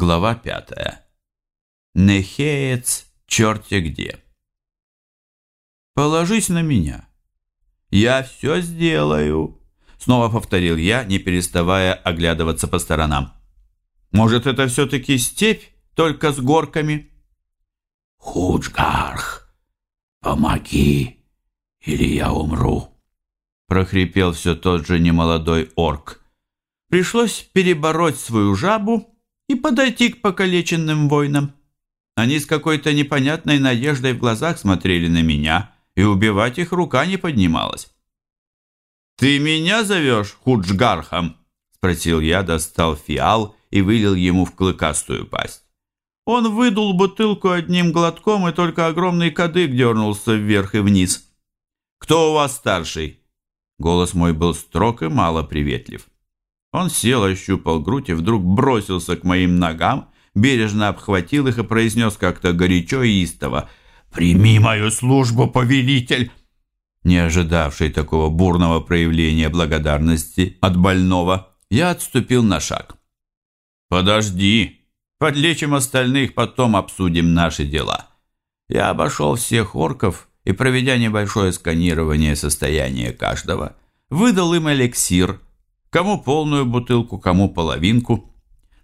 Глава пятая. Нехеец черти где. «Положись на меня. Я все сделаю», — снова повторил я, не переставая оглядываться по сторонам. «Может, это все-таки степь, только с горками?» «Худжгарх, помоги, или я умру», — прохрипел все тот же немолодой орк. Пришлось перебороть свою жабу, и подойти к покалеченным воинам. Они с какой-то непонятной надеждой в глазах смотрели на меня, и убивать их рука не поднималась. «Ты меня зовешь Худжгархом?» – спросил я, достал фиал и вылил ему в клыкастую пасть. Он выдул бутылку одним глотком, и только огромный кадык дернулся вверх и вниз. «Кто у вас старший?» Голос мой был строг и мало приветлив. Он сел, ощупал грудь и вдруг бросился к моим ногам, бережно обхватил их и произнес как-то горячо и истово «Прими мою службу, повелитель!» Не ожидавший такого бурного проявления благодарности от больного, я отступил на шаг. «Подожди, подлечим остальных, потом обсудим наши дела». Я обошел всех орков и, проведя небольшое сканирование состояния каждого, выдал им эликсир – Кому полную бутылку, кому половинку.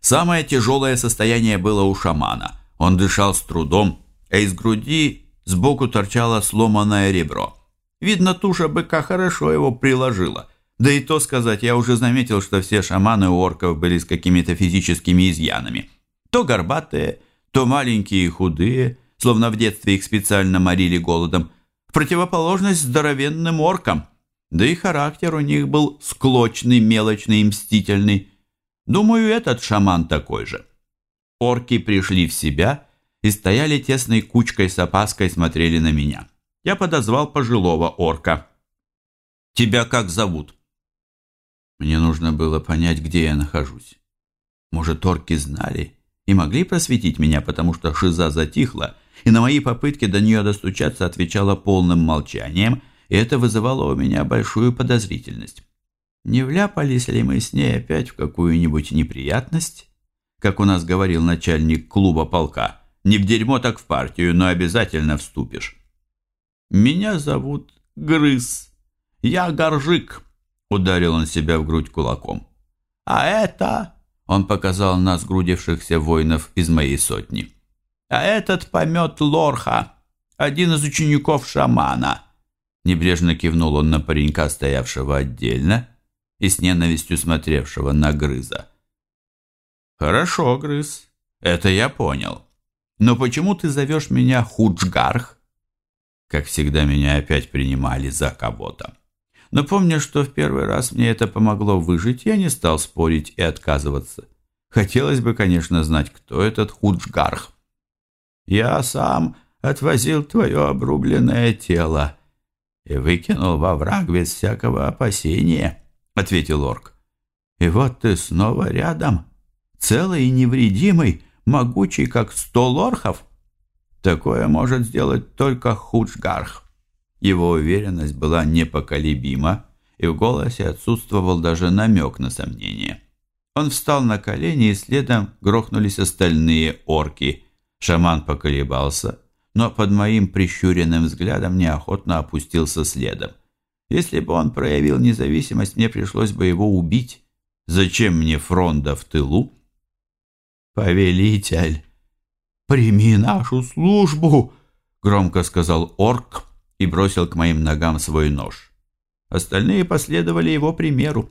Самое тяжелое состояние было у шамана. Он дышал с трудом, а из груди сбоку торчало сломанное ребро. Видно, туша быка хорошо его приложила. Да и то сказать, я уже заметил, что все шаманы у орков были с какими-то физическими изъянами. То горбатые, то маленькие и худые, словно в детстве их специально морили голодом. В противоположность здоровенным оркам – да и характер у них был склочный, мелочный и мстительный. Думаю, этот шаман такой же. Орки пришли в себя и стояли тесной кучкой с опаской смотрели на меня. Я подозвал пожилого орка. «Тебя как зовут?» Мне нужно было понять, где я нахожусь. Может, орки знали и могли просветить меня, потому что шиза затихла, и на мои попытки до нее достучаться отвечала полным молчанием – и это вызывало у меня большую подозрительность. Не вляпались ли мы с ней опять в какую-нибудь неприятность? Как у нас говорил начальник клуба полка, не в дерьмо, так в партию, но обязательно вступишь. «Меня зовут Грыз. Я Горжик», — ударил он себя в грудь кулаком. «А это...» — он показал на сгрудившихся воинов из моей сотни. «А этот помет Лорха, один из учеников шамана». Небрежно кивнул он на паренька, стоявшего отдельно и с ненавистью смотревшего на Грыза. «Хорошо, Грыз, это я понял. Но почему ты зовешь меня Худжгарх?» Как всегда, меня опять принимали за кого-то. Но помня, что в первый раз мне это помогло выжить, я не стал спорить и отказываться. Хотелось бы, конечно, знать, кто этот Худжгарх. «Я сам отвозил твое обрубленное тело», и выкинул во враг без всякого опасения», — ответил орк. «И вот ты снова рядом, целый и невредимый, могучий, как сто лорхов. Такое может сделать только Худжгарх». Его уверенность была непоколебима, и в голосе отсутствовал даже намек на сомнение. Он встал на колени, и следом грохнулись остальные орки. Шаман поколебался — но под моим прищуренным взглядом неохотно опустился следом. Если бы он проявил независимость, мне пришлось бы его убить. Зачем мне фронта в тылу? «Повелитель, прими нашу службу!» — громко сказал орк и бросил к моим ногам свой нож. Остальные последовали его примеру.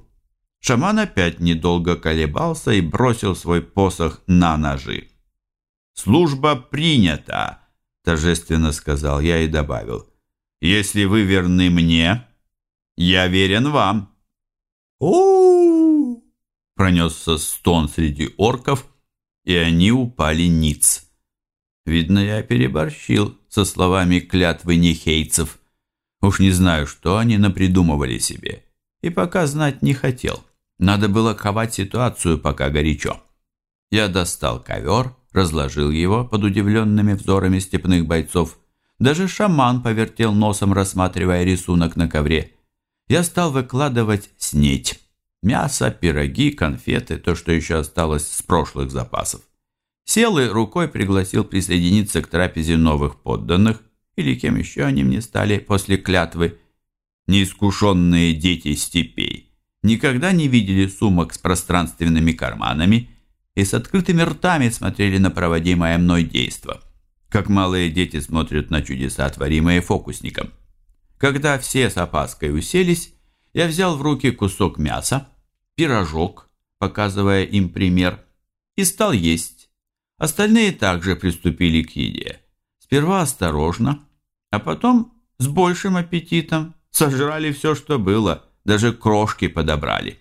Шаман опять недолго колебался и бросил свой посох на ножи. «Служба принята!» Торжественно сказал я и добавил. «Если вы верны мне, я верен вам». у пронесся стон среди орков, и они упали ниц. Видно, я переборщил со словами клятвы нехейцев. Уж не знаю, что они напридумывали себе. И пока знать не хотел. Надо было ковать ситуацию, пока горячо. Я достал ковер, разложил его под удивленными взорами степных бойцов. Даже шаман повертел носом, рассматривая рисунок на ковре. Я стал выкладывать снеть. Мясо, пироги, конфеты, то, что еще осталось с прошлых запасов. Сел и рукой пригласил присоединиться к трапезе новых подданных, или кем еще они мне стали после клятвы. Неискушенные дети степей никогда не видели сумок с пространственными карманами и с открытыми ртами смотрели на проводимое мной действо, как малые дети смотрят на чудеса, творимые фокусником. Когда все с опаской уселись, я взял в руки кусок мяса, пирожок, показывая им пример, и стал есть. Остальные также приступили к еде. Сперва осторожно, а потом с большим аппетитом сожрали все, что было, даже крошки подобрали.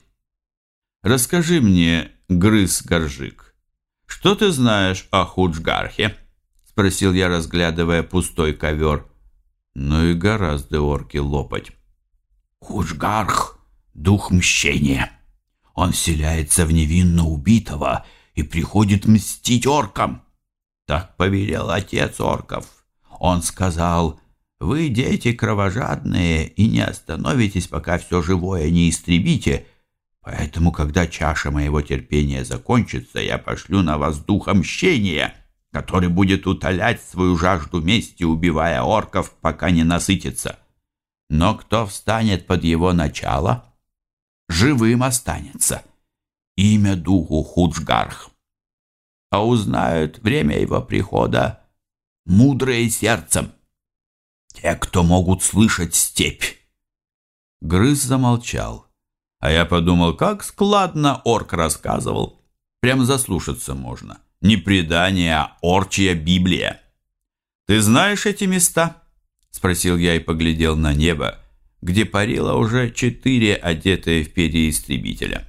«Расскажи мне, грыз-горжик, что ты знаешь о Худжгархе?» — спросил я, разглядывая пустой ковер. Ну и гораздо орки лопать. «Худжгарх — дух мщения. Он вселяется в невинно убитого и приходит мстить оркам. Так повелел отец орков. Он сказал, «Вы, дети кровожадные, и не остановитесь, пока все живое не истребите, поэтому, когда чаша моего терпения закончится, я пошлю на вас духа мщения» который будет утолять свою жажду мести, убивая орков, пока не насытится. Но кто встанет под его начало, живым останется. Имя духу Худжгарх. А узнают время его прихода мудрые сердцем. Те, кто могут слышать степь. Грыз замолчал, а я подумал, как складно орк рассказывал. Прям заслушаться можно. Не предание, а орчья Библия. «Ты знаешь эти места?» — спросил я и поглядел на небо, где парило уже четыре одетые в перья истребителя.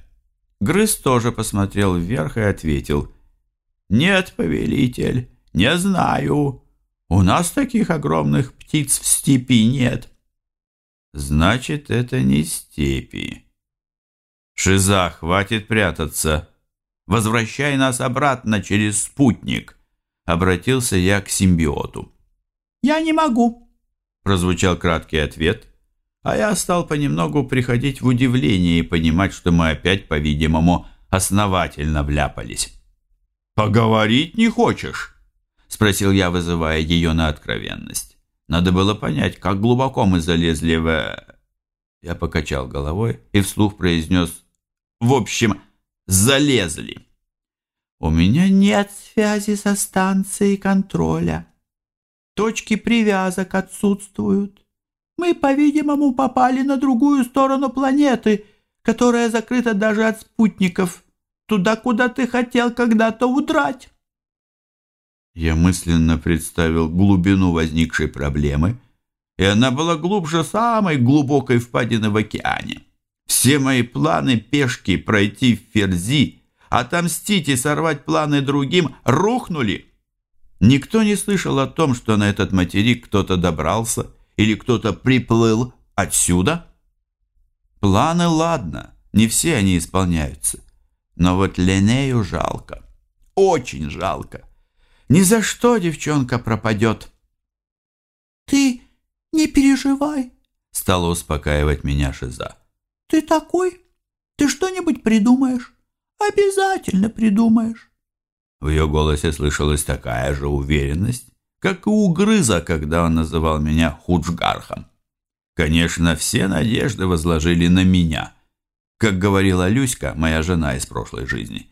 Грыз тоже посмотрел вверх и ответил. «Нет, повелитель, не знаю. У нас таких огромных птиц в степи нет». «Значит, это не степи». «Шиза, хватит прятаться!» Возвращай нас обратно через спутник!» Обратился я к симбиоту. «Я не могу», — прозвучал краткий ответ, а я стал понемногу приходить в удивление и понимать, что мы опять, по-видимому, основательно вляпались. «Поговорить не хочешь?» — спросил я, вызывая ее на откровенность. Надо было понять, как глубоко мы залезли в... Я покачал головой и вслух произнес «В общем, залезли. У меня нет связи со станцией контроля. Точки привязок отсутствуют. Мы, по-видимому, попали на другую сторону планеты, которая закрыта даже от спутников, туда, куда ты хотел когда-то удрать. Я мысленно представил глубину возникшей проблемы, и она была глубже самой глубокой впадины в океане. Все мои планы пешки пройти в Ферзи, отомстить и сорвать планы другим рухнули. Никто не слышал о том, что на этот материк кто-то добрался или кто-то приплыл отсюда. Планы, ладно, не все они исполняются. Но вот Ленею жалко, очень жалко. Ни за что девчонка пропадет. «Ты не переживай», — стала успокаивать меня Шиза. Ты такой? Ты что-нибудь придумаешь? Обязательно придумаешь. В ее голосе слышалась такая же уверенность, как и у Грыза, когда он называл меня Худжгархом. Конечно, все надежды возложили на меня. Как говорила Люська, моя жена из прошлой жизни.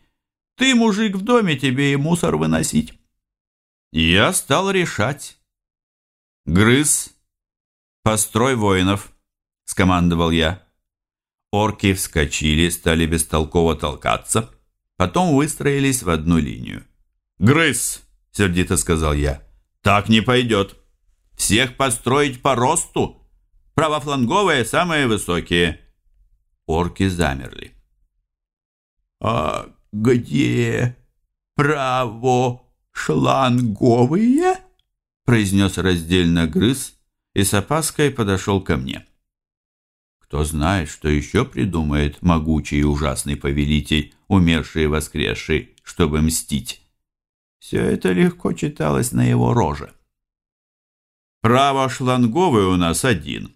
«Ты, мужик, в доме, тебе и мусор выносить». Я стал решать. «Грыз, построй воинов», — скомандовал я. Орки вскочили, стали бестолково толкаться, потом выстроились в одну линию. «Грыз!» — сердито сказал я. «Так не пойдет. Всех построить по росту. Правофланговые самые высокие». Орки замерли. «А где правошланговые?» произнес раздельно грыз и с опаской подошел ко мне. Кто знает, что еще придумает могучий и ужасный повелитель, умерший и воскресший, чтобы мстить. Все это легко читалось на его роже. «Право шланговый у нас один.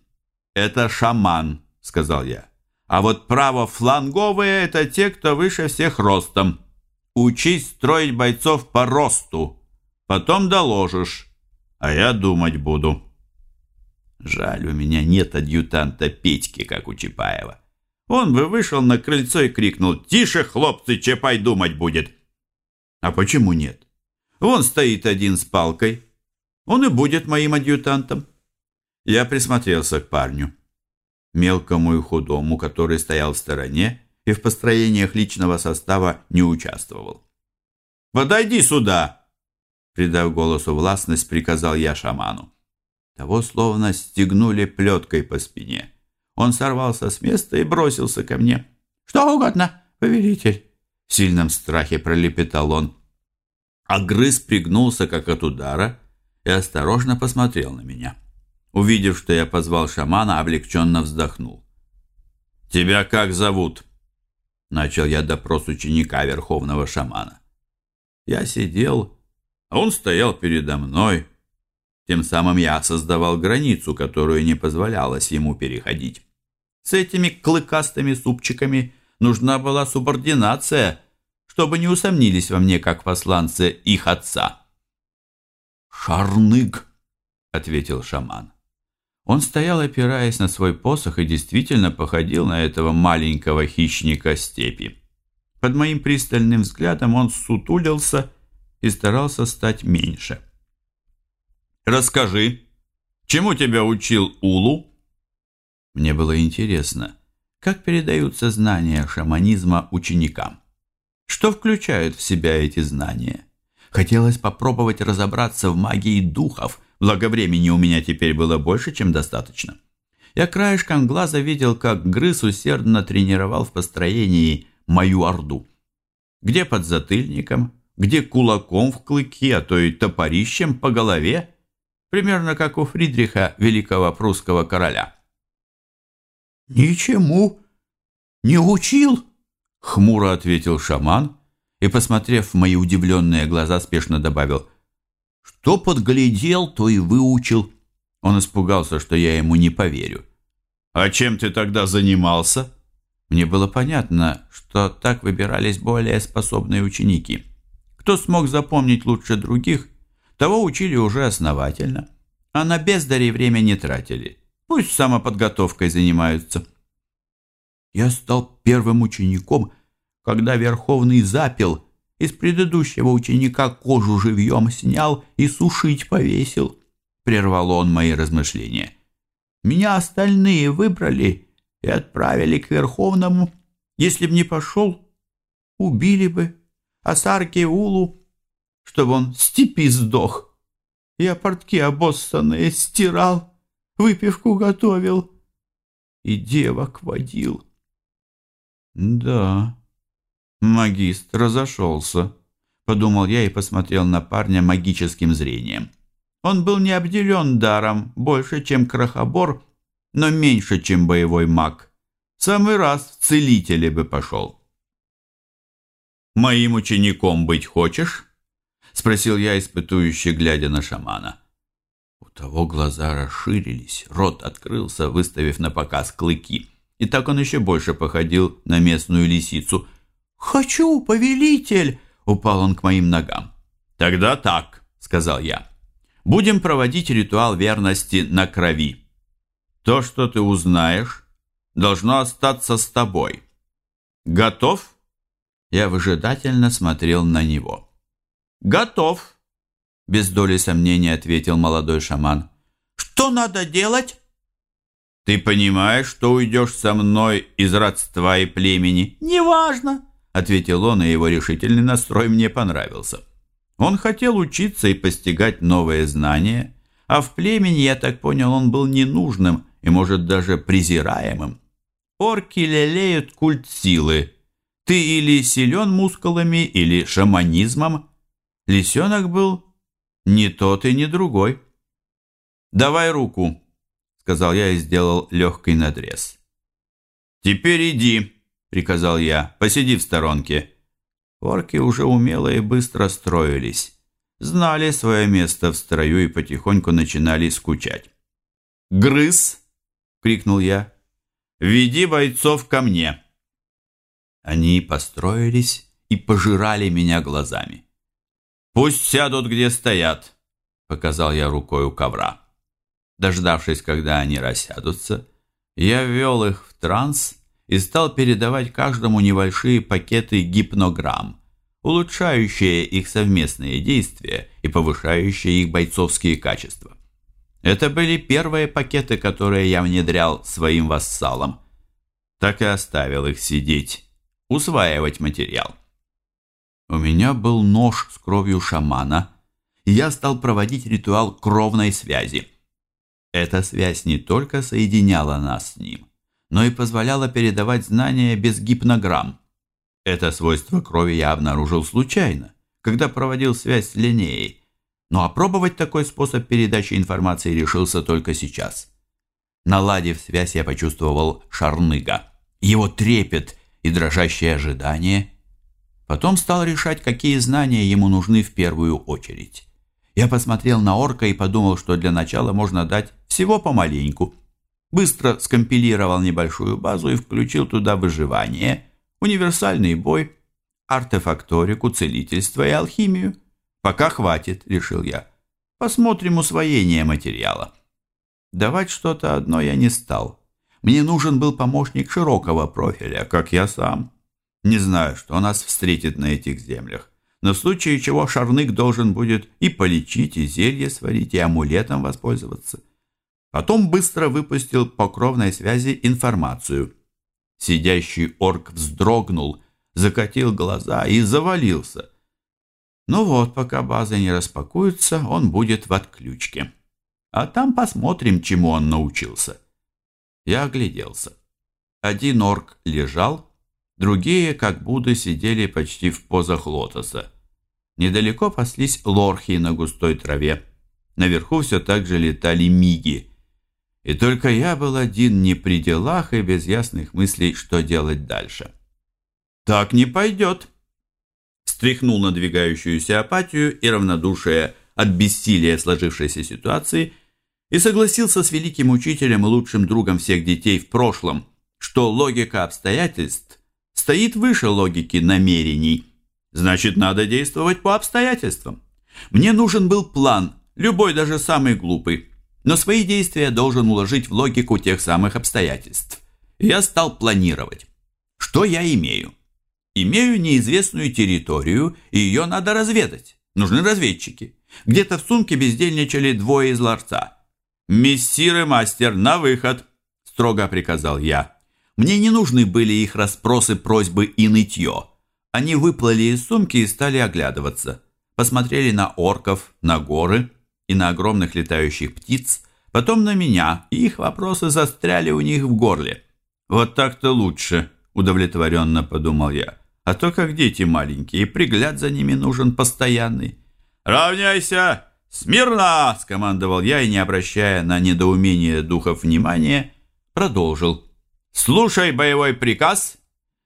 Это шаман», — сказал я. «А вот право фланговые — это те, кто выше всех ростом. учись строить бойцов по росту. Потом доложишь, а я думать буду. Жаль, у меня нет адъютанта Петьки, как у Чапаева. Он бы вышел на крыльцо и крикнул «Тише, хлопцы, Чапай думать будет!» А почему нет? Вон стоит один с палкой. Он и будет моим адъютантом. Я присмотрелся к парню. Мелкому и худому, который стоял в стороне и в построениях личного состава не участвовал. «Подойди сюда!» Придав голосу властность, приказал я шаману. Того словно стегнули плеткой по спине. Он сорвался с места и бросился ко мне. «Что угодно, повелитель!» В сильном страхе пролепетал он. А грыз пригнулся, как от удара, и осторожно посмотрел на меня. Увидев, что я позвал шамана, облегченно вздохнул. «Тебя как зовут?» Начал я допрос ученика верховного шамана. Я сидел, а он стоял передо мной, тем самым я создавал границу, которую не позволялось ему переходить. С этими клыкастыми супчиками нужна была субординация, чтобы не усомнились во мне, как посланцы их отца. «Шарнык», — ответил шаман. Он стоял, опираясь на свой посох, и действительно походил на этого маленького хищника степи. Под моим пристальным взглядом он сутулился и старался стать меньше. Расскажи, чему тебя учил Улу? Мне было интересно, как передаются знания шаманизма ученикам. Что включают в себя эти знания? Хотелось попробовать разобраться в магии духов, благо времени у меня теперь было больше, чем достаточно. Я краешком глаза видел, как Грыз усердно тренировал в построении мою орду. Где под затыльником, где кулаком в клыке, а то и топорищем по голове, примерно как у Фридриха, великого прусского короля. «Ничему не учил?» — хмуро ответил шаман и, посмотрев в мои удивленные глаза, спешно добавил. «Что подглядел, то и выучил». Он испугался, что я ему не поверю. «А чем ты тогда занимался?» Мне было понятно, что так выбирались более способные ученики. Кто смог запомнить лучше других – того учили уже основательно, а на бездарей время не тратили. Пусть самоподготовкой занимаются. Я стал первым учеником, когда Верховный запил, из предыдущего ученика кожу живьем снял и сушить повесил. Прервал он мои размышления. Меня остальные выбрали и отправили к Верховному. Если б не пошел, убили бы. А Сарке Улу чтобы он в степи сдох. Я портки обоссанные стирал, выпивку готовил и девок водил. Да, магистр разошелся, подумал я и посмотрел на парня магическим зрением. Он был не обделен даром больше, чем крохобор, но меньше, чем боевой маг. самый раз в целителе бы пошел. «Моим учеником быть хочешь?» Спросил я, испытующе глядя на шамана. У того глаза расширились, рот открылся, выставив на показ клыки. И так он еще больше походил на местную лисицу. «Хочу, повелитель!» — упал он к моим ногам. «Тогда так», — сказал я. «Будем проводить ритуал верности на крови. То, что ты узнаешь, должно остаться с тобой. Готов?» Я выжидательно смотрел на него. «Готов», — без доли сомнения ответил молодой шаман. «Что надо делать?» «Ты понимаешь, что уйдешь со мной из родства и племени?» «Неважно», — ответил он, и его решительный настрой мне понравился. Он хотел учиться и постигать новые знания, а в племени, я так понял, он был ненужным и, может, даже презираемым. Орки лелеют культ силы. Ты или силен мускулами, или шаманизмом, Лисенок был не тот и не другой. «Давай руку», — сказал я и сделал легкий надрез. «Теперь иди», — приказал я, — «посиди в сторонке». Орки уже умело и быстро строились, знали свое место в строю и потихоньку начинали скучать. «Грыз!» — крикнул я. «Веди бойцов ко мне!» Они построились и пожирали меня глазами. «Пусть сядут, где стоят», — показал я рукой у ковра. Дождавшись, когда они рассядутся, я ввел их в транс и стал передавать каждому небольшие пакеты гипнограмм, улучшающие их совместные действия и повышающие их бойцовские качества. Это были первые пакеты, которые я внедрял своим вассалам. Так и оставил их сидеть, усваивать материал. У меня был нож с кровью шамана, и я стал проводить ритуал кровной связи. Эта связь не только соединяла нас с ним, но и позволяла передавать знания без гипнограмм. Это свойство крови я обнаружил случайно, когда проводил связь с Линеей, но опробовать такой способ передачи информации решился только сейчас. Наладив связь, я почувствовал шарныга, его трепет и дрожащее ожидание. Потом стал решать, какие знания ему нужны в первую очередь. Я посмотрел на орка и подумал, что для начала можно дать всего помаленьку. Быстро скомпилировал небольшую базу и включил туда выживание, универсальный бой, артефакторику, целительство и алхимию. Пока хватит, решил я. Посмотрим усвоение материала. Давать что-то одно я не стал. Мне нужен был помощник широкого профиля, как я сам. Не знаю, что нас встретит на этих землях, но в случае чего шарнык должен будет и полечить, и зелье сварить, и амулетом воспользоваться. Потом быстро выпустил по кровной связи информацию. Сидящий орк вздрогнул, закатил глаза и завалился – ну вот, пока базы не распакуются, он будет в отключке. А там посмотрим, чему он научился. Я огляделся. Один орк лежал, другие, как Будды, сидели почти в позах лотоса. Недалеко паслись лорхи на густой траве. Наверху все так же летали миги. И только я был один не при делах и без ясных мыслей, что делать дальше. «Так не пойдет», стряхнул надвигающуюся апатию и равнодушие от бессилия сложившейся ситуации и согласился с великим учителем и лучшим другом всех детей в прошлом, что логика обстоятельств стоит выше логики намерений. Значит, надо действовать по обстоятельствам. Мне нужен был план, любой даже самый глупый, но свои действия должен уложить в логику тех самых обстоятельств. Я стал планировать. Что я имею? Имею неизвестную территорию, и ее надо разведать. Нужны разведчики. Где-то в сумке бездельничали двое из ларца. «Мессир и мастер, на выход!» – строго приказал я. Мне не нужны были их расспросы, просьбы и нытье. Они выплыли из сумки и стали оглядываться. Посмотрели на орков, на горы и на огромных летающих птиц, потом на меня, и их вопросы застряли у них в горле. «Вот так-то лучше», – удовлетворенно подумал я. А то, как дети маленькие, пригляд за ними нужен постоянный. «Равняйся! Смирно!» – скомандовал я и, не обращая на недоумение духов внимания, продолжил. «Слушай боевой приказ.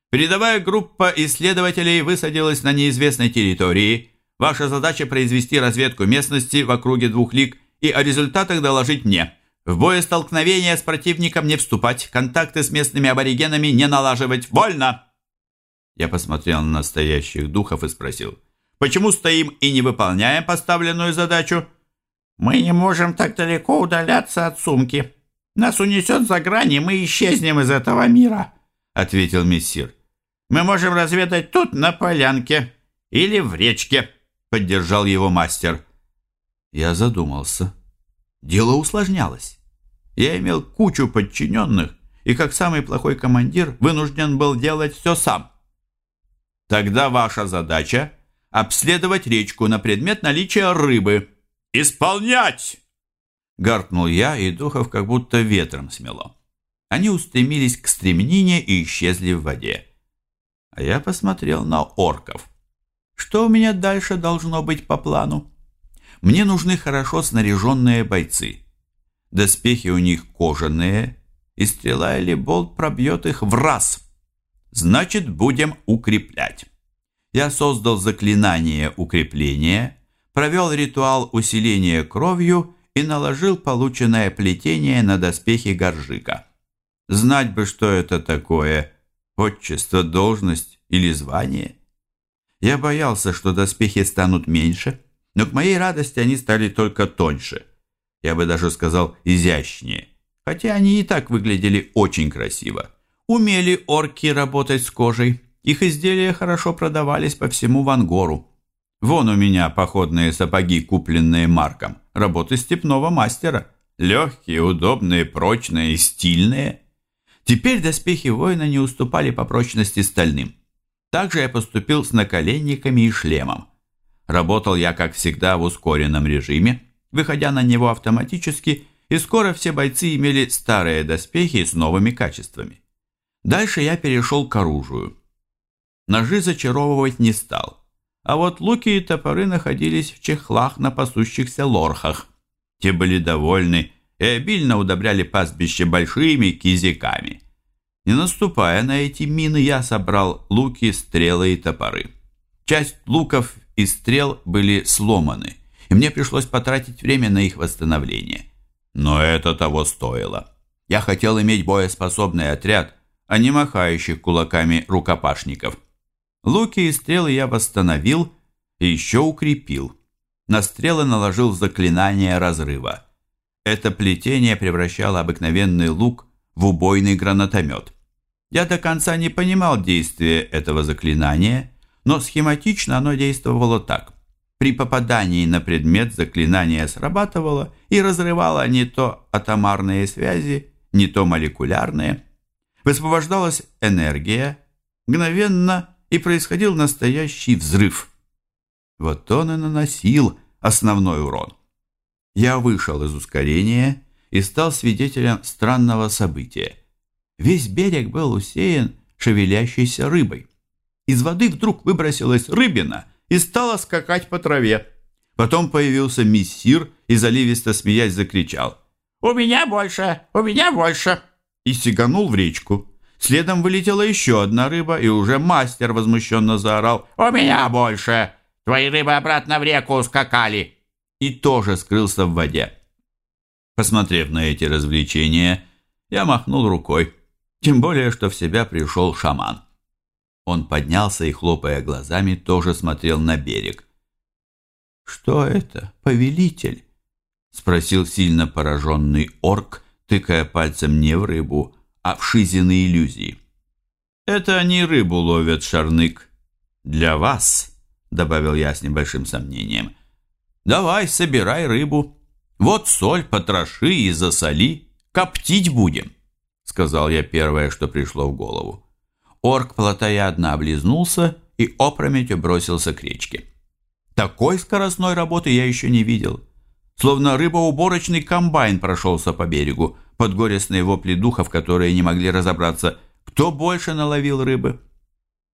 Передовая группа исследователей высадилась на неизвестной территории. Ваша задача произвести разведку местности в округе двух лиг и о результатах доложить мне. В боестолкновение с противником не вступать, контакты с местными аборигенами не налаживать. Вольно!» Я посмотрел на настоящих духов и спросил, «Почему стоим и не выполняем поставленную задачу?» «Мы не можем так далеко удаляться от сумки. Нас унесет за грани, мы исчезнем из этого мира», — ответил мессир. «Мы можем разведать тут, на полянке, или в речке», — поддержал его мастер. Я задумался. Дело усложнялось. Я имел кучу подчиненных, и как самый плохой командир вынужден был делать все сам. Тогда ваша задача – обследовать речку на предмет наличия рыбы. «Исполнять!» Гаркнул я, и духов как будто ветром смело. Они устремились к стремнине и исчезли в воде. А я посмотрел на орков. Что у меня дальше должно быть по плану? Мне нужны хорошо снаряженные бойцы. Доспехи у них кожаные, и стрела или болт пробьет их в раз. Значит, будем укреплять. Я создал заклинание укрепления, провел ритуал усиления кровью и наложил полученное плетение на доспехи горжика. Знать бы, что это такое, отчество, должность или звание. Я боялся, что доспехи станут меньше, но к моей радости они стали только тоньше. Я бы даже сказал изящнее, хотя они и так выглядели очень красиво. Умели орки работать с кожей, их изделия хорошо продавались по всему Вангору. Вон у меня походные сапоги, купленные Марком, работы степного мастера. Легкие, удобные, прочные и стильные. Теперь доспехи воина не уступали по прочности стальным. Также я поступил с наколенниками и шлемом. Работал я, как всегда, в ускоренном режиме, выходя на него автоматически, и скоро все бойцы имели старые доспехи с новыми качествами. Дальше я перешел к оружию. Ножи зачаровывать не стал, а вот луки и топоры находились в чехлах на пасущихся лорхах. Те были довольны и обильно удобряли пастбище большими кизиками. Не наступая на эти мины, я собрал луки, стрелы и топоры. Часть луков и стрел были сломаны, и мне пришлось потратить время на их восстановление. Но это того стоило. Я хотел иметь боеспособный отряд, а не махающих кулаками рукопашников. Луки и стрелы я восстановил и еще укрепил. На стрелы наложил заклинание разрыва. Это плетение превращало обыкновенный лук в убойный гранатомет. Я до конца не понимал действия этого заклинания, но схематично оно действовало так. При попадании на предмет заклинание срабатывало и разрывало не то атомарные связи, не то молекулярные. Высвобождалась энергия, мгновенно и происходил настоящий взрыв. Вот он и наносил основной урон. Я вышел из ускорения и стал свидетелем странного события. Весь берег был усеян шевелящейся рыбой. Из воды вдруг выбросилась рыбина и стала скакать по траве. Потом появился мессир и, заливисто смеясь, закричал «У меня больше! У меня больше!» и сиганул в речку. Следом вылетела еще одна рыба, и уже мастер возмущенно заорал «У меня больше! Твои рыбы обратно в реку ускакали!» и тоже скрылся в воде. Посмотрев на эти развлечения, я махнул рукой. Тем более, что в себя пришел шаман. Он поднялся и, хлопая глазами, тоже смотрел на берег. «Что это, повелитель?» — спросил сильно пораженный орк, тыкая пальцем не в рыбу, а в шизины иллюзии. «Это они рыбу ловят, шарнык. Для вас», — добавил я с небольшим сомнением. «Давай, собирай рыбу. Вот соль, потроши и засоли. Коптить будем» сказал я первое, что пришло в голову. Орк плотоядно облизнулся и опрометью бросился к речке. Такой скоростной работы я еще не видел. Словно рыбоуборочный комбайн прошелся по берегу, под горестные вопли духов, которые не могли разобраться, кто больше наловил рыбы.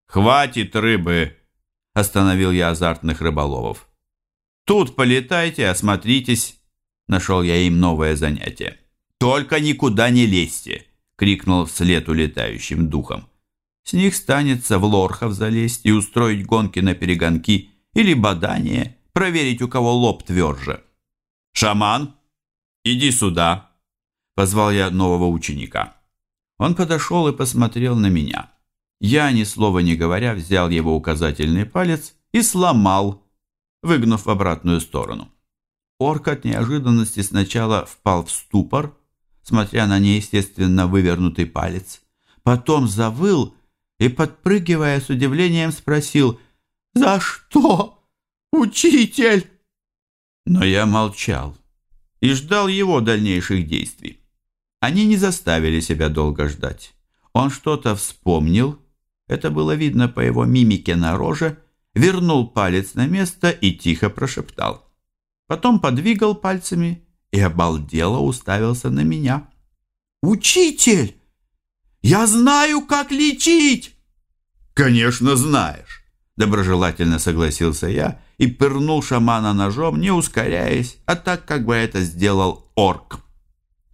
«Хватит рыбы!» – остановил я азартных рыболовов. «Тут полетайте, осмотритесь!» – нашел я им новое занятие. «Только никуда не лезьте!» крикнул вслед улетающим духом. С них станется в лорхов залезть и устроить гонки на перегонки или бадание, проверить, у кого лоб тверже. «Шаман, иди сюда!» – позвал я нового ученика. Он подошел и посмотрел на меня. Я, ни слова не говоря, взял его указательный палец и сломал, выгнув в обратную сторону. Орк от неожиданности сначала впал в ступор, смотря на неестественно вывернутый палец. Потом завыл и, подпрыгивая с удивлением, спросил «За что, учитель?» Но я молчал и ждал его дальнейших действий. Они не заставили себя долго ждать. Он что-то вспомнил, это было видно по его мимике на роже, вернул палец на место и тихо прошептал. Потом подвигал пальцами и обалдело уставился на меня. «Учитель, я знаю, как лечить!» «Конечно, знаешь!» Доброжелательно согласился я и пырнул шамана ножом, не ускоряясь, а так, как бы это сделал орк.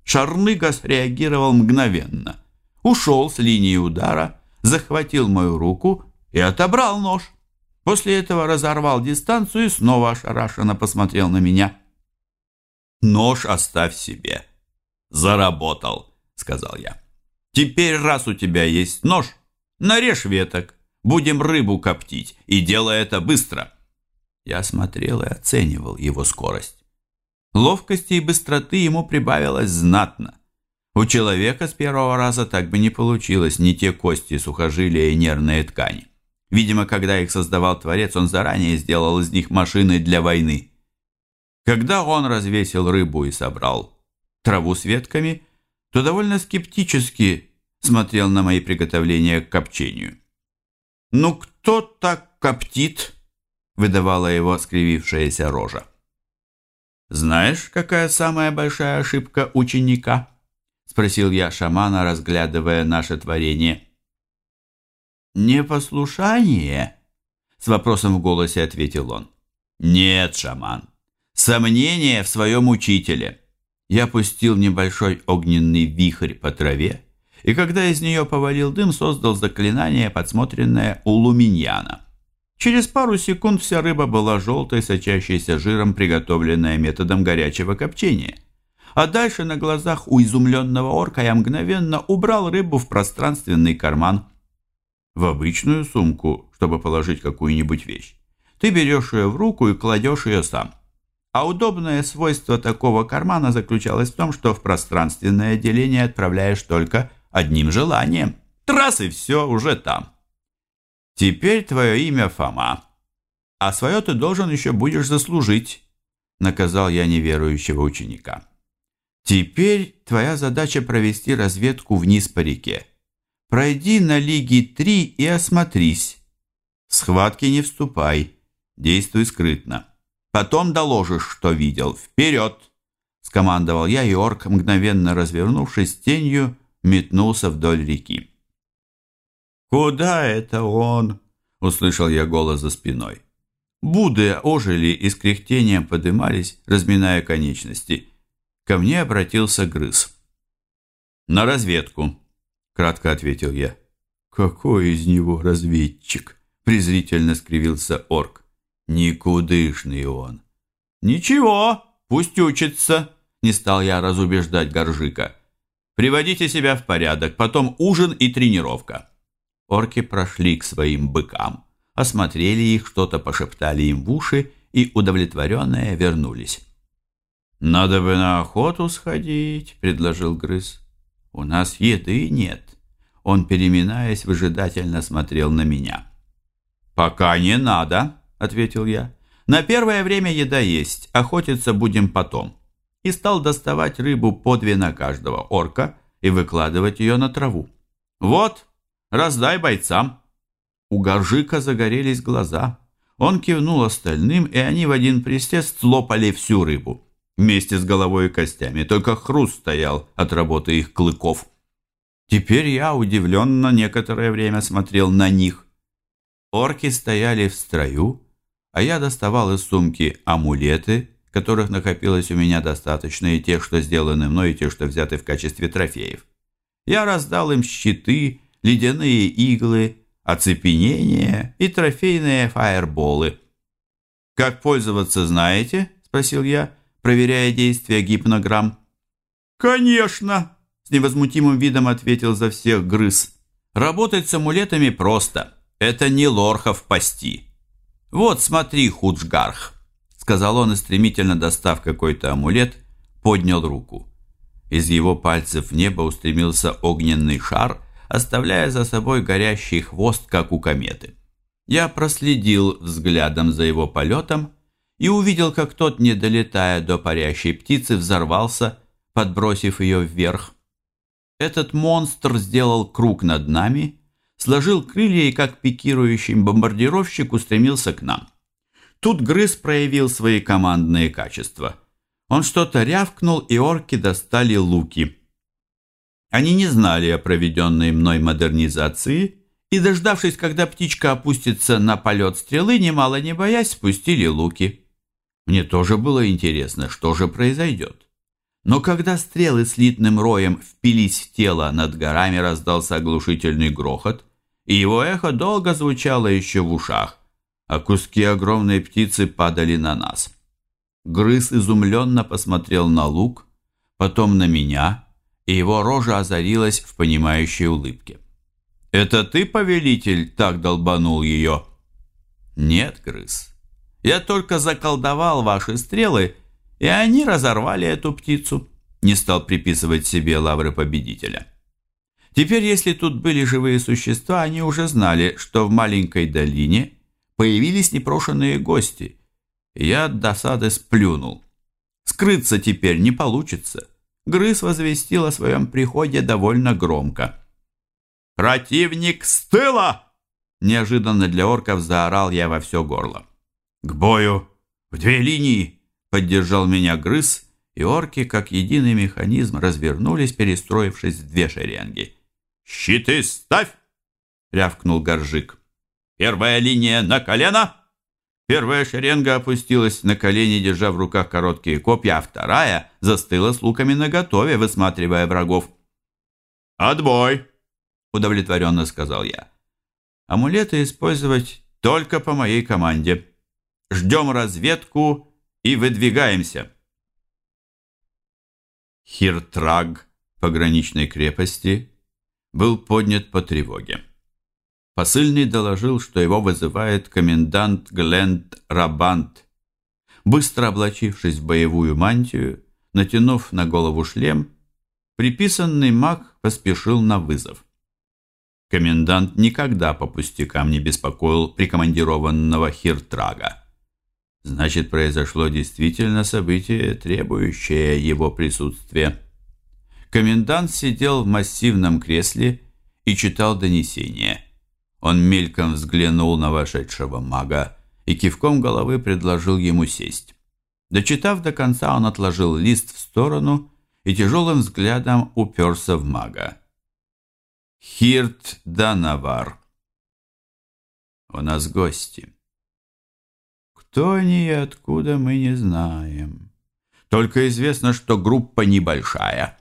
Шарныга среагировал мгновенно. Ушел с линии удара, захватил мою руку и отобрал нож. После этого разорвал дистанцию и снова ошарашенно посмотрел на меня. Нож оставь себе. Заработал, сказал я. Теперь, раз у тебя есть нож, нарежь веток, Будем рыбу коптить, и делай это быстро!» Я смотрел и оценивал его скорость. Ловкости и быстроты ему прибавилось знатно. У человека с первого раза так бы не получилось ни те кости, сухожилия и нервные ткани. Видимо, когда их создавал Творец, он заранее сделал из них машины для войны. Когда он развесил рыбу и собрал траву с ветками, то довольно скептически смотрел на мои приготовления к копчению. «Ну кто так коптит?» – выдавала его скривившаяся рожа. «Знаешь, какая самая большая ошибка ученика?» – спросил я шамана, разглядывая наше творение. «Непослушание?» – с вопросом в голосе ответил он. «Нет, шаман, сомнение в своем учителе». Я пустил небольшой огненный вихрь по траве, и когда из нее повалил дым, создал заклинание, подсмотренное у Луминьяна. Через пару секунд вся рыба была желтой, сочащейся жиром, приготовленная методом горячего копчения. А дальше на глазах у изумленного орка я мгновенно убрал рыбу в пространственный карман. В обычную сумку, чтобы положить какую-нибудь вещь. Ты берешь ее в руку и кладешь ее сам. А удобное свойство такого кармана заключалось в том, что в пространственное отделение отправляешь только одним желанием. Трасс и все, уже там. Теперь твое имя Фома, а свое ты должен еще будешь заслужить, наказал я неверующего ученика. Теперь твоя задача провести разведку вниз по реке. Пройди на лиги три и осмотрись. схватки не вступай, действуй скрытно. Потом доложишь, что видел. Вперед! Скомандовал я, и орк, мгновенно развернувшись тенью, метнулся вдоль реки. «Куда это он?» – услышал я голос за спиной. Будды ожили и с кряхтением подымались, разминая конечности. Ко мне обратился грыз. «На разведку», – кратко ответил я. «Какой из него разведчик?» – презрительно скривился орк. «Никудышный он». «Ничего, пусть учится», – не стал я разубеждать Горжика. «Приводите себя в порядок, потом ужин и тренировка». Орки прошли к своим быкам, осмотрели их, что-то пошептали им в уши и, удовлетворенные, вернулись. «Надо бы на охоту сходить», — предложил Грыз. «У нас еды нет». Он, переминаясь, выжидательно смотрел на меня. «Пока не надо», — ответил я. «На первое время еда есть, охотиться будем потом». И стал доставать рыбу по две на каждого орка и выкладывать ее на траву. «Вот, Раздай бойцам!» У Горжика загорелись глаза. Он кивнул остальным, и они в один присест слопали всю рыбу. Вместе с головой и костями, только хруст стоял от работы их клыков. Теперь я удивленно некоторое время смотрел на них. Орки стояли в строю, а я доставал из сумки амулеты, которых накопилось у меня достаточно, и тех, что сделаны мной, и тех, что взяты в качестве трофеев. Я раздал им щиты, ледяные иглы, оцепенение и трофейные фаерболы. «Как пользоваться знаете?» – спросил я, проверяя действие гипнограмм. «Конечно!» – с невозмутимым видом ответил за всех грыз. «Работать с амулетами просто. Это не лорхов пасти. Вот смотри, Худжгарх!» – сказал он и, стремительно достав какой-то амулет, поднял руку. Из его пальцев в небо устремился огненный шар – оставляя за собой горящий хвост, как у кометы. Я проследил взглядом за его полетом и увидел, как тот, не долетая до парящей птицы, взорвался, подбросив ее вверх. Этот монстр сделал круг над нами, сложил крылья и, как пикирующий бомбардировщик, устремился к нам. Тут грыз проявил свои командные качества. Он что-то рявкнул, и орки достали луки – они не знали о проведенной мной модернизации и, дождавшись, когда птичка опустится на полет стрелы, немало не боясь, спустили луки. Мне тоже было интересно, что же произойдет. Но когда стрелы слитным роем впились в тело, над горами раздался оглушительный грохот, и его эхо долго звучало еще в ушах, а куски огромной птицы падали на нас. Грыз изумленно посмотрел на лук, потом на меня — и его рожа озарилась в понимающей улыбке. «Это ты, повелитель, так долбанул ее?» «Нет, крыс. Я только заколдовал ваши стрелы, и они разорвали эту птицу». Не стал приписывать себе лавры победителя. Теперь, если тут были живые существа, они уже знали, что в маленькой долине появились непрошенные гости. Я от досады сплюнул. Скрыться теперь не получится. Грыз возвестил о своем приходе довольно громко. «Противник с тыла!» Неожиданно для орков заорал я во все горло. «К бою! В две линии!» Поддержал меня Грыз, и орки, как единый механизм, развернулись, перестроившись в две шеренги. «Щиты ставь!» — рявкнул Горжик. «Первая линия на колено!» Первая шеренга опустилась на колени, держа в руках короткие копья, а вторая застыла с луками наготове, высматривая врагов. «Отбой!» — удовлетворенно сказал я. «Амулеты использовать только по моей команде. Ждем разведку и выдвигаемся». Хиртраг пограничной крепости был поднят по тревоге. Посыльный доложил, что его вызывает комендант Гленд Рабант. Быстро облачившись в боевую мантию, натянув на голову шлем, приписанный маг поспешил на вызов. Комендант никогда по пустякам не беспокоил прикомандированного Хиртрага. Значит, произошло действительно событие, требующее его присутствия. Комендант сидел в массивном кресле и читал донесение. Он мельком взглянул на вошедшего мага и кивком головы предложил ему сесть. Дочитав до конца, он отложил лист в сторону и тяжелым взглядом уперся в мага. «Хирт Данавар, у нас гости. Кто они и откуда, мы не знаем. Только известно, что группа небольшая,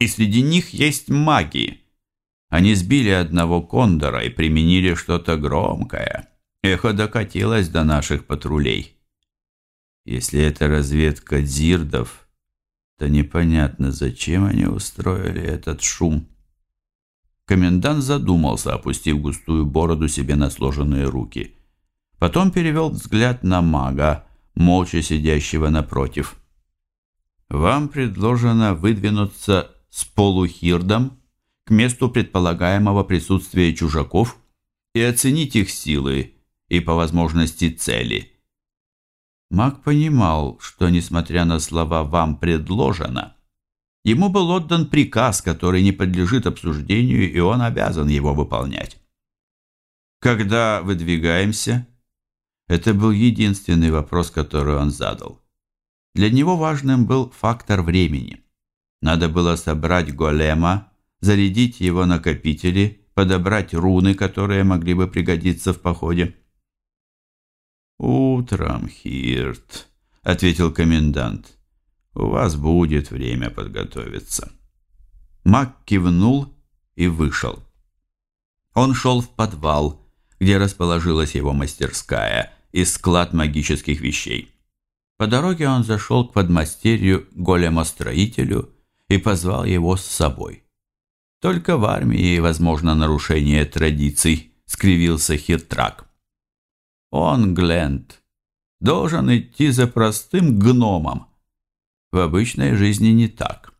и среди них есть маги». Они сбили одного кондора и применили что-то громкое. Эхо докатилось до наших патрулей. Если это разведка дзирдов, то непонятно, зачем они устроили этот шум. Комендант задумался, опустив густую бороду себе на сложенные руки. Потом перевел взгляд на мага, молча сидящего напротив. «Вам предложено выдвинуться с полухирдом к месту предполагаемого присутствия чужаков и оценить их силы и, по возможности, цели. Маг понимал, что, несмотря на слова «вам предложено», ему был отдан приказ, который не подлежит обсуждению, и он обязан его выполнять. «Когда выдвигаемся?» Это был единственный вопрос, который он задал. Для него важным был фактор времени. Надо было собрать голема зарядить его накопители, подобрать руны, которые могли бы пригодиться в походе. «Утром, Хирт», — ответил комендант, — «у вас будет время подготовиться». Мак кивнул и вышел. Он шел в подвал, где расположилась его мастерская и склад магических вещей. По дороге он зашел к подмастерью големостроителю и позвал его с собой. Только в армии возможно нарушение традиций, скривился Хиртрак. Он, Глент, должен идти за простым гномом. В обычной жизни не так.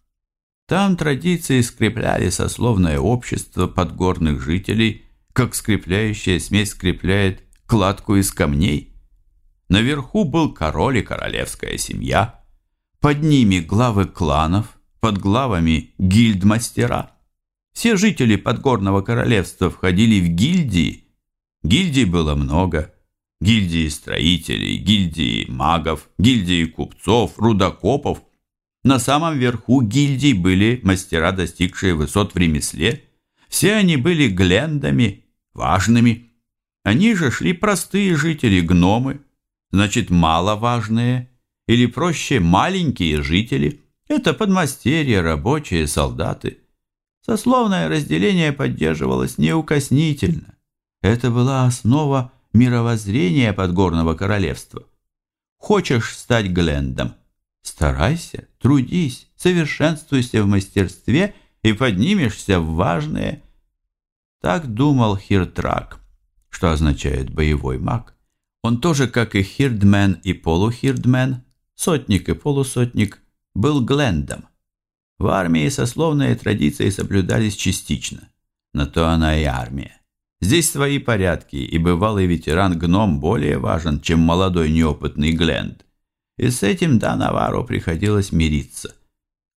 Там традиции скрепляли сословное общество подгорных жителей, как скрепляющая смесь скрепляет кладку из камней. Наверху был король и королевская семья, под ними главы кланов, под главами гильдмастера. Все жители Подгорного королевства входили в гильдии. Гильдий было много. Гильдии строителей, гильдии магов, гильдии купцов, рудокопов. На самом верху гильдий были мастера, достигшие высот в ремесле. Все они были глендами, важными. Они же шли простые жители, гномы, значит, маловажные, или проще, маленькие жители. Это подмастерья, рабочие, солдаты. Сословное разделение поддерживалось неукоснительно. Это была основа мировоззрения подгорного королевства. Хочешь стать Глендом? Старайся, трудись, совершенствуйся в мастерстве и поднимешься в важные. Так думал Хиртрак, что означает «боевой маг». Он тоже, как и Хирдмен и полухирдмен, сотник и полусотник, был Глендом. В армии сословные традиции соблюдались частично. На то она и армия. Здесь свои порядки, и бывалый ветеран-гном более важен, чем молодой неопытный Гленд. И с этим Данавару приходилось мириться.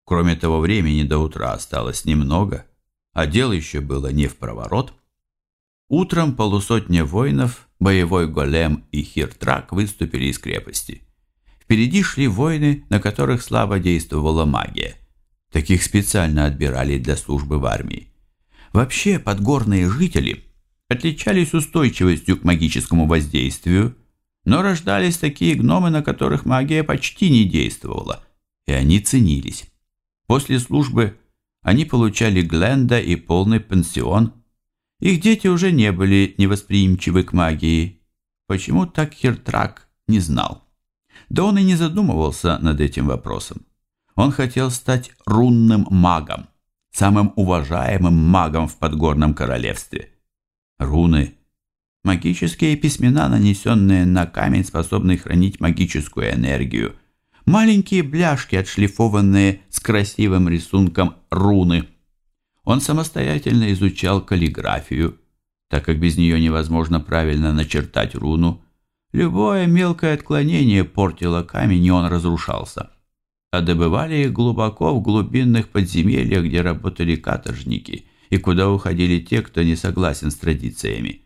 Кроме того, времени до утра осталось немного, а дел еще было не в проворот. Утром полусотня воинов, боевой голем и хиртрак выступили из крепости. Впереди шли воины, на которых слабо действовала магия. Таких специально отбирали для службы в армии. Вообще, подгорные жители отличались устойчивостью к магическому воздействию, но рождались такие гномы, на которых магия почти не действовала, и они ценились. После службы они получали Гленда и полный пансион. Их дети уже не были невосприимчивы к магии. Почему так Хиртрак не знал? Да он и не задумывался над этим вопросом. Он хотел стать рунным магом, самым уважаемым магом в подгорном королевстве. Руны – магические письмена, нанесенные на камень, способные хранить магическую энергию. Маленькие бляшки, отшлифованные с красивым рисунком руны. Он самостоятельно изучал каллиграфию, так как без нее невозможно правильно начертать руну. Любое мелкое отклонение портило камень, и он разрушался. А добывали их глубоко в глубинных подземельях, где работали каторжники – и куда уходили те, кто не согласен с традициями.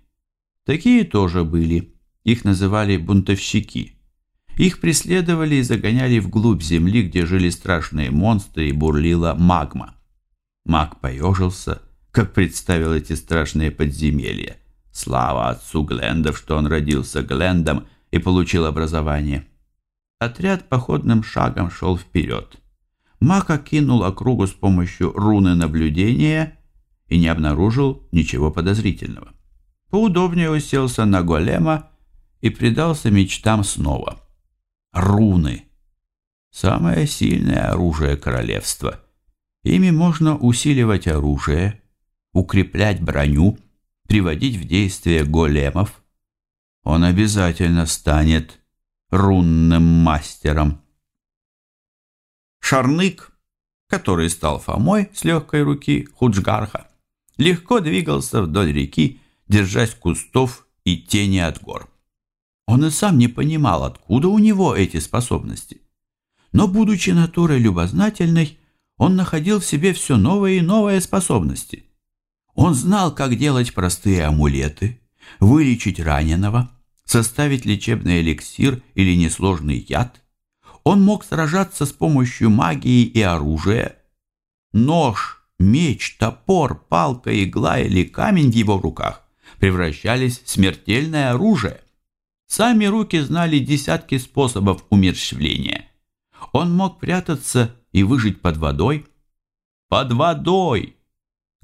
Такие тоже были. Их называли бунтовщики. Их преследовали и загоняли вглубь земли, где жили страшные монстры и бурлила магма. Маг поежился, как представил эти страшные подземелья. Слава отцу Глендов, что он родился Глендом и получил образование. Отряд походным шагом шел вперед. Маг окинул округу с помощью руны наблюдения и не обнаружил ничего подозрительного. Поудобнее уселся на голема и предался мечтам снова. Руны. Самое сильное оружие королевства. Ими можно усиливать оружие, укреплять броню, приводить в действие големов. Он обязательно станет рунным мастером. Шарнык, который стал Фомой с легкой руки Худжгарха, легко двигался вдоль реки, держась кустов и тени от гор. Он и сам не понимал, откуда у него эти способности. Но, будучи натурой любознательной, он находил в себе все новые и новые способности. Он знал, как делать простые амулеты, вылечить раненого, составить лечебный эликсир или несложный яд. Он мог сражаться с помощью магии и оружия. Нож Меч, топор, палка, игла или камень в его руках превращались в смертельное оружие. Сами руки знали десятки способов умерщвления. Он мог прятаться и выжить под водой. Под водой,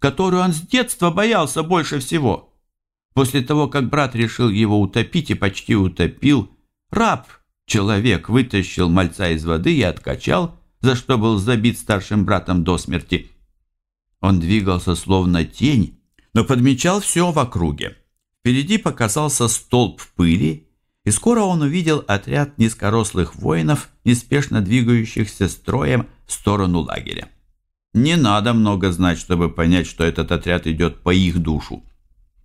которую он с детства боялся больше всего. После того, как брат решил его утопить и почти утопил, раб, человек, вытащил мальца из воды и откачал, за что был забит старшим братом до смерти – он двигался словно тень, но подмечал все в округе. Впереди показался столб пыли, и скоро он увидел отряд низкорослых воинов, неспешно двигающихся строем в сторону лагеря. Не надо много знать, чтобы понять, что этот отряд идет по их душу.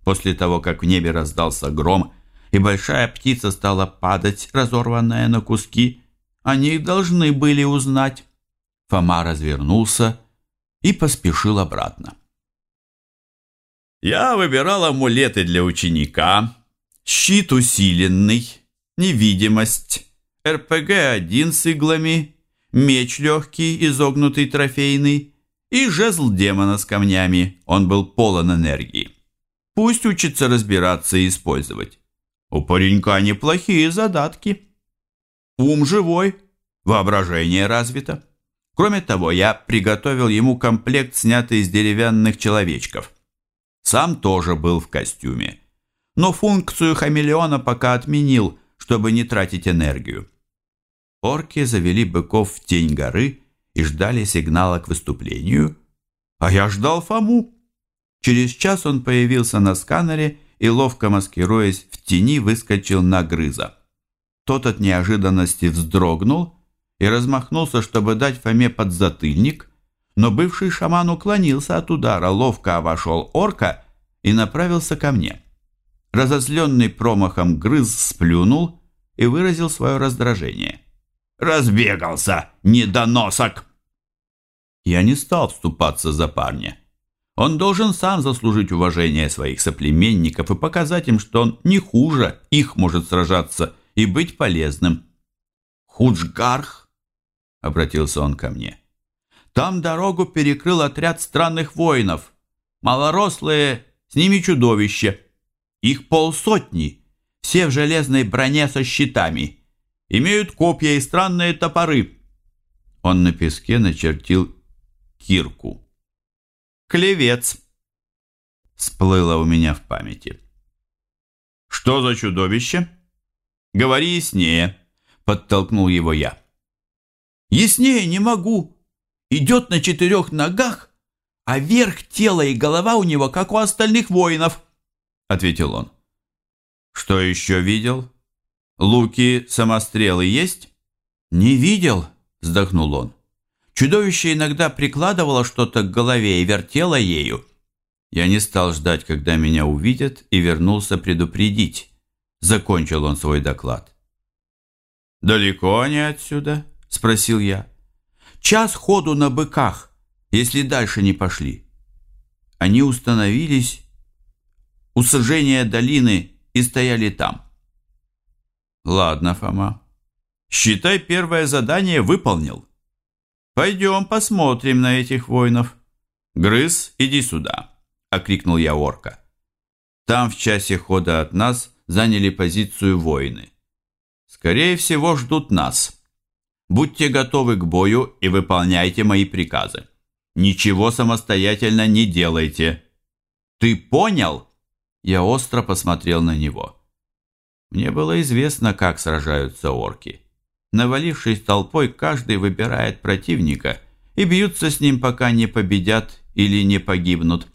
После того, как в небе раздался гром, и большая птица стала падать, разорванная на куски, они должны были узнать. Фома развернулся и поспешил обратно. Я выбирал амулеты для ученика, щит усиленный, невидимость, РПГ-1 с иглами, меч легкий, изогнутый трофейный и жезл демона с камнями, он был полон энергии. Пусть учится разбираться и использовать. У паренька неплохие задатки. Ум живой, воображение развито. Кроме того, я приготовил ему комплект, снятый из деревянных человечков. Сам тоже был в костюме. Но функцию хамелеона пока отменил, чтобы не тратить энергию. Орки завели быков в тень горы и ждали сигнала к выступлению, а я ждал Фому. Через час он появился на сканере и, ловко маскируясь в тени, выскочил на грыза. Тот от неожиданности вздрогнул и размахнулся, чтобы дать Фоме подзатыльник, но бывший шаман уклонился от удара, ловко обошел орка и направился ко мне. Разозленный промахом грыз сплюнул и выразил свое раздражение. «Разбегался, недоносок!» Я не стал вступаться за парня. Он должен сам заслужить уважение своих соплеменников и показать им, что он не хуже их может сражаться и быть полезным. «Худжгарх!» — обратился он ко мне. «Там дорогу перекрыл отряд странных воинов. Малорослые, с ними чудовище. Их полсотни, все в железной броне со щитами. Имеют копья и странные топоры». Он на песке начертил кирку. «Клевец!» Сплыло у меня в памяти. «Что за чудовище?» «Говори яснее», — подтолкнул его я. «Яснее не могу. Идет на четырех ногах, а верх тела и голова у него, как у остальных воинов», — ответил он. «Что еще видел? Луки, самострелы есть?» «Не видел», — вздохнул он. Чудовище иногда прикладывало что-то к голове и вертело ею. Я не стал ждать, когда меня увидят, и вернулся предупредить. Закончил он свой доклад. «Далеко они отсюда?» – спросил я. «Час ходу на быках, если дальше не пошли». Они установились у сожжения долины и стояли там. «Ладно, Фома, считай, первое задание выполнил». «Пойдем посмотрим на этих воинов». «Грыз, иди сюда», — окрикнул я орка. Там в часе хода от нас заняли позицию воины. Скорее всего, ждут нас. Будьте готовы к бою и выполняйте мои приказы. Ничего самостоятельно не делайте. Ты понял? Я остро посмотрел на него. Мне было известно, как сражаются орки. Навалившись толпой, каждый выбирает противника и бьются с ним, пока не победят или не погибнут.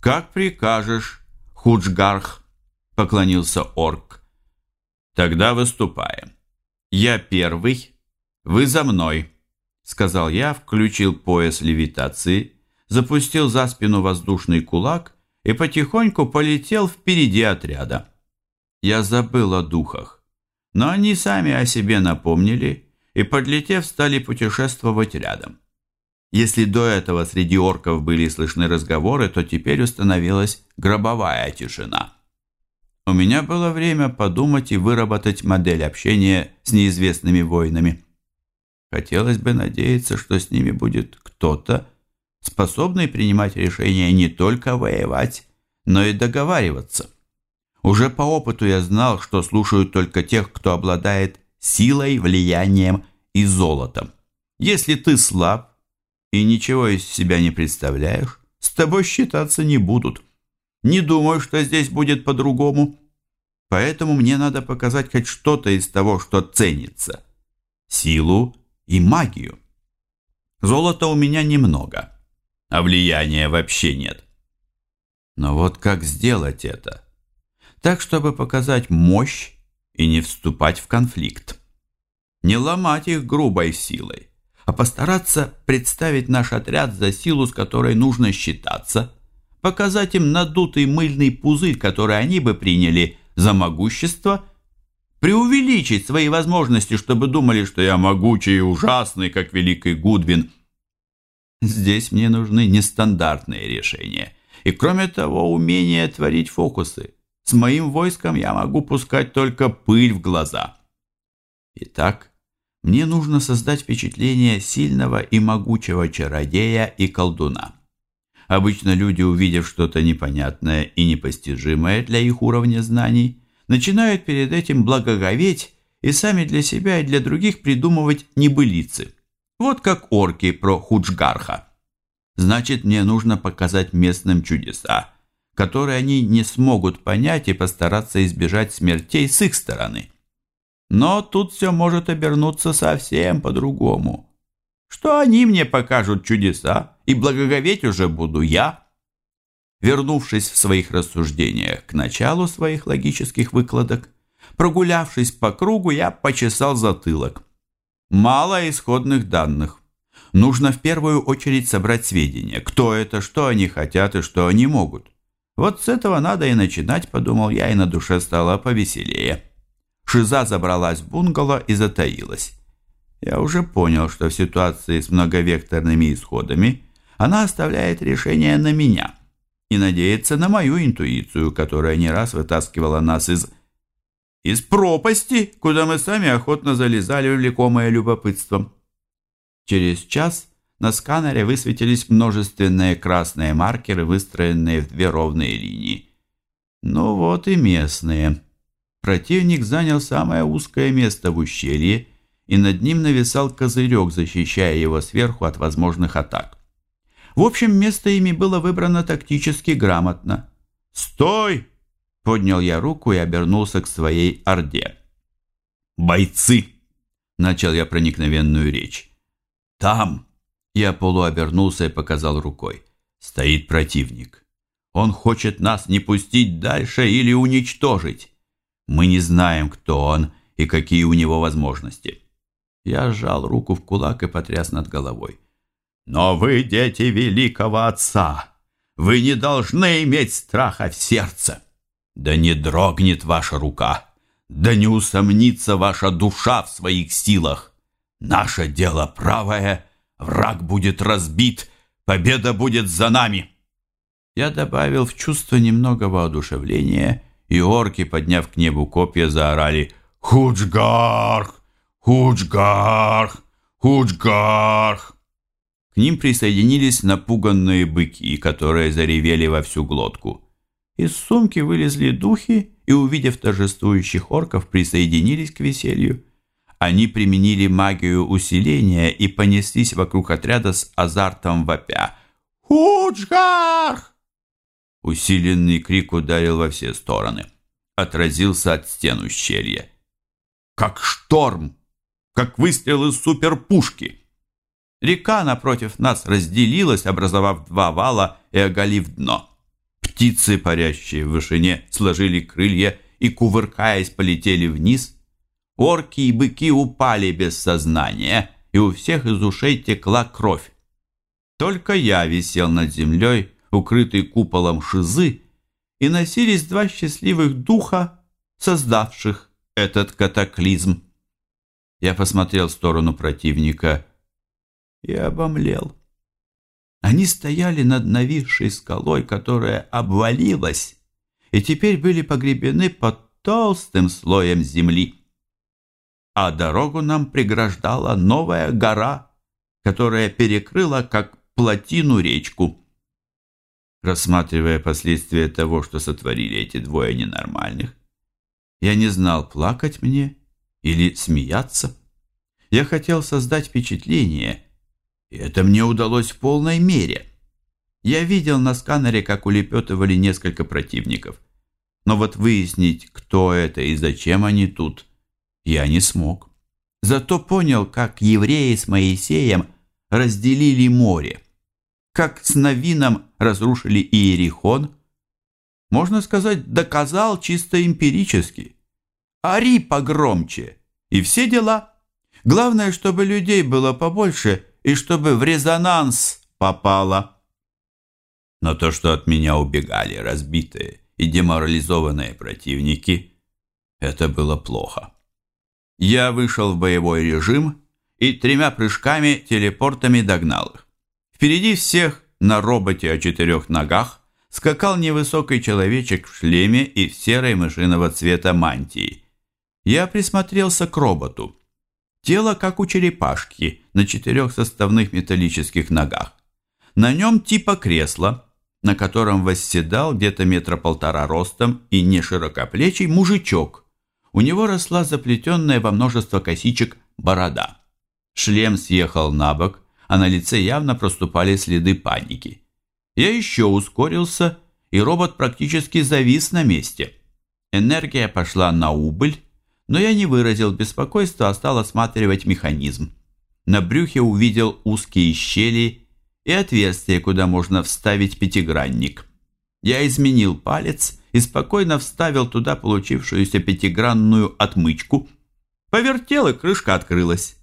«Как прикажешь, Худжгарх», — поклонился орк. «Тогда выступаем. Я первый, вы за мной», — сказал я, включил пояс левитации, запустил за спину воздушный кулак и потихоньку полетел впереди отряда. Я забыл о духах но они сами о себе напомнили и, подлетев, стали путешествовать рядом. Если до этого среди орков были слышны разговоры, то теперь установилась гробовая тишина. У меня было время подумать и выработать модель общения с неизвестными воинами. Хотелось бы надеяться, что с ними будет кто-то, способный принимать решения не только воевать, но и договариваться. Уже по опыту я знал, что слушают только тех, кто обладает силой, влиянием и золотом. Если ты слаб и ничего из себя не представляешь, с тобой считаться не будут. Не думаю, что здесь будет по-другому. Поэтому мне надо показать хоть что-то из того, что ценится. Силу и магию. Золота у меня немного, а влияния вообще нет. Но вот как сделать это? Так, чтобы показать мощь и не вступать в конфликт. Не ломать их грубой силой, а постараться представить наш отряд за силу, с которой нужно считаться, показать им надутый мыльный пузырь, который они бы приняли за могущество, преувеличить свои возможности, чтобы думали, что я могучий и ужасный, как великий Гудвин. Здесь мне нужны нестандартные решения. И кроме того, умение творить фокусы. С моим войском я могу пускать только пыль в глаза. Итак, мне нужно создать впечатление сильного и могучего чародея и колдуна. Обычно люди, увидев что-то непонятное и непостижимое для их уровня знаний, начинают перед этим благоговеть и сами для себя и для других придумывать небылицы. Вот как орки про Худжгарха. Значит, мне нужно показать местным чудеса, которые они не смогут понять и постараться избежать смертей с их стороны. Но тут все может обернуться совсем по-другому. Что они мне покажут чудеса, и благоговеть уже буду я. вернувшись в своих рассуждениях к началу своих логических выкладок, прогулявшись по кругу, я почесал затылок. Мало исходных данных. Нужно в первую очередь собрать сведения, кто это, что они хотят и что они могут. Вот с этого надо и начинать, подумал я, и на душе стало повеселее. Шиза забралась в бунгало и затаилась. Я уже понял, что в ситуации с многовекторными исходами она оставляет решение на меня и надеется на мою интуицию, которая не раз вытаскивала нас из... из пропасти, куда мы сами охотно залезали, увлекомые любопытством. Через час на сканере высветились множественные красные маркеры, выстроенные в две ровные линии. Ну вот и местные. Противник занял самое узкое место в ущелье, и над ним нависал козырек, защищая его сверху от возможных атак. В общем, место ими было выбрано тактически грамотно. «Стой!» — поднял я руку и обернулся к своей орде. «Бойцы!» — начал я проникновенную речь. «Там!» — я полуобернулся и показал рукой. «Стоит противник. Он хочет нас не пустить дальше или уничтожить. Мы не знаем, кто он и какие у него возможности». Я сжал руку в кулак и потряс над головой. «Но вы дети великого отца! Вы не должны иметь страха в сердце! Да не дрогнет ваша рука! Да не усомнится ваша душа в своих силах! Наше дело правое, враг будет разбит, победа будет за нами!» Я добавил в чувство немного воодушевления, и орки, подняв к небу копья, заорали «Худжгарх! Худжгарх! Худжгарх!» К ним присоединились напуганные быки, которые заревели во всю глотку. Из сумки вылезли духи и, увидев торжествующих орков, присоединились к веселью. Они применили магию усиления и понеслись вокруг отряда с азартом вопя. «Худжгарх!» Усиленный крик ударил во все стороны. Отразился от стен ущелья. «Как шторм!» как выстрел из суперпушки. Река напротив нас разделилась, образовав два вала и оголив дно. Птицы, парящие в вышине, сложили крылья и, кувыркаясь, полетели вниз. Орки и быки упали без сознания, и у всех из ушей текла кровь. Только я висел над землей, укрытый куполом шизы, и носились два счастливых духа, создавших этот катаклизм. Я посмотрел в сторону противника и обомлел. Они стояли над нависшей скалой, которая обвалилась, и теперь были погребены под толстым слоем земли. А дорогу нам преграждала новая гора, которая перекрыла как плотину речку. Рассматривая последствия того, что сотворили эти двое ненормальных, я не знал, плакать мне или смеяться. Я хотел создать впечатление, и это мне удалось в полной мере. Я видел на сканере, как улепетывали несколько противников. Но вот выяснить, кто это и зачем они тут, я не смог. Зато понял, как евреи с Моисеем разделили море, как с Новином разрушили Иерихон. Можно сказать, доказал чисто эмпирически. Ари погромче, и все дела. Главное, чтобы людей было побольше и чтобы в резонанс попало. Но то, что от меня убегали разбитые и деморализованные противники, это было плохо. Я вышел в боевой режим и тремя прыжками телепортами догнал их. Впереди всех на роботе о четырех ногах скакал невысокий человечек в шлеме и в серой мышиного цвета мантии – я присмотрелся к роботу. Тело, как у черепашки, на четырех составных металлических ногах. На нем типа кресла, на котором восседал где-то метра полтора ростом и не широкоплечий мужичок. У него росла заплетенная во множество косичек борода. Шлем съехал на бок, а на лице явно проступали следы паники. Я еще ускорился, и робот практически завис на месте. Энергия пошла на убыль, но я не выразил беспокойства, а стал осматривать механизм. На брюхе увидел узкие щели и отверстие, куда можно вставить пятигранник. Я изменил палец и спокойно вставил туда получившуюся пятигранную отмычку. Повертел, и крышка открылась.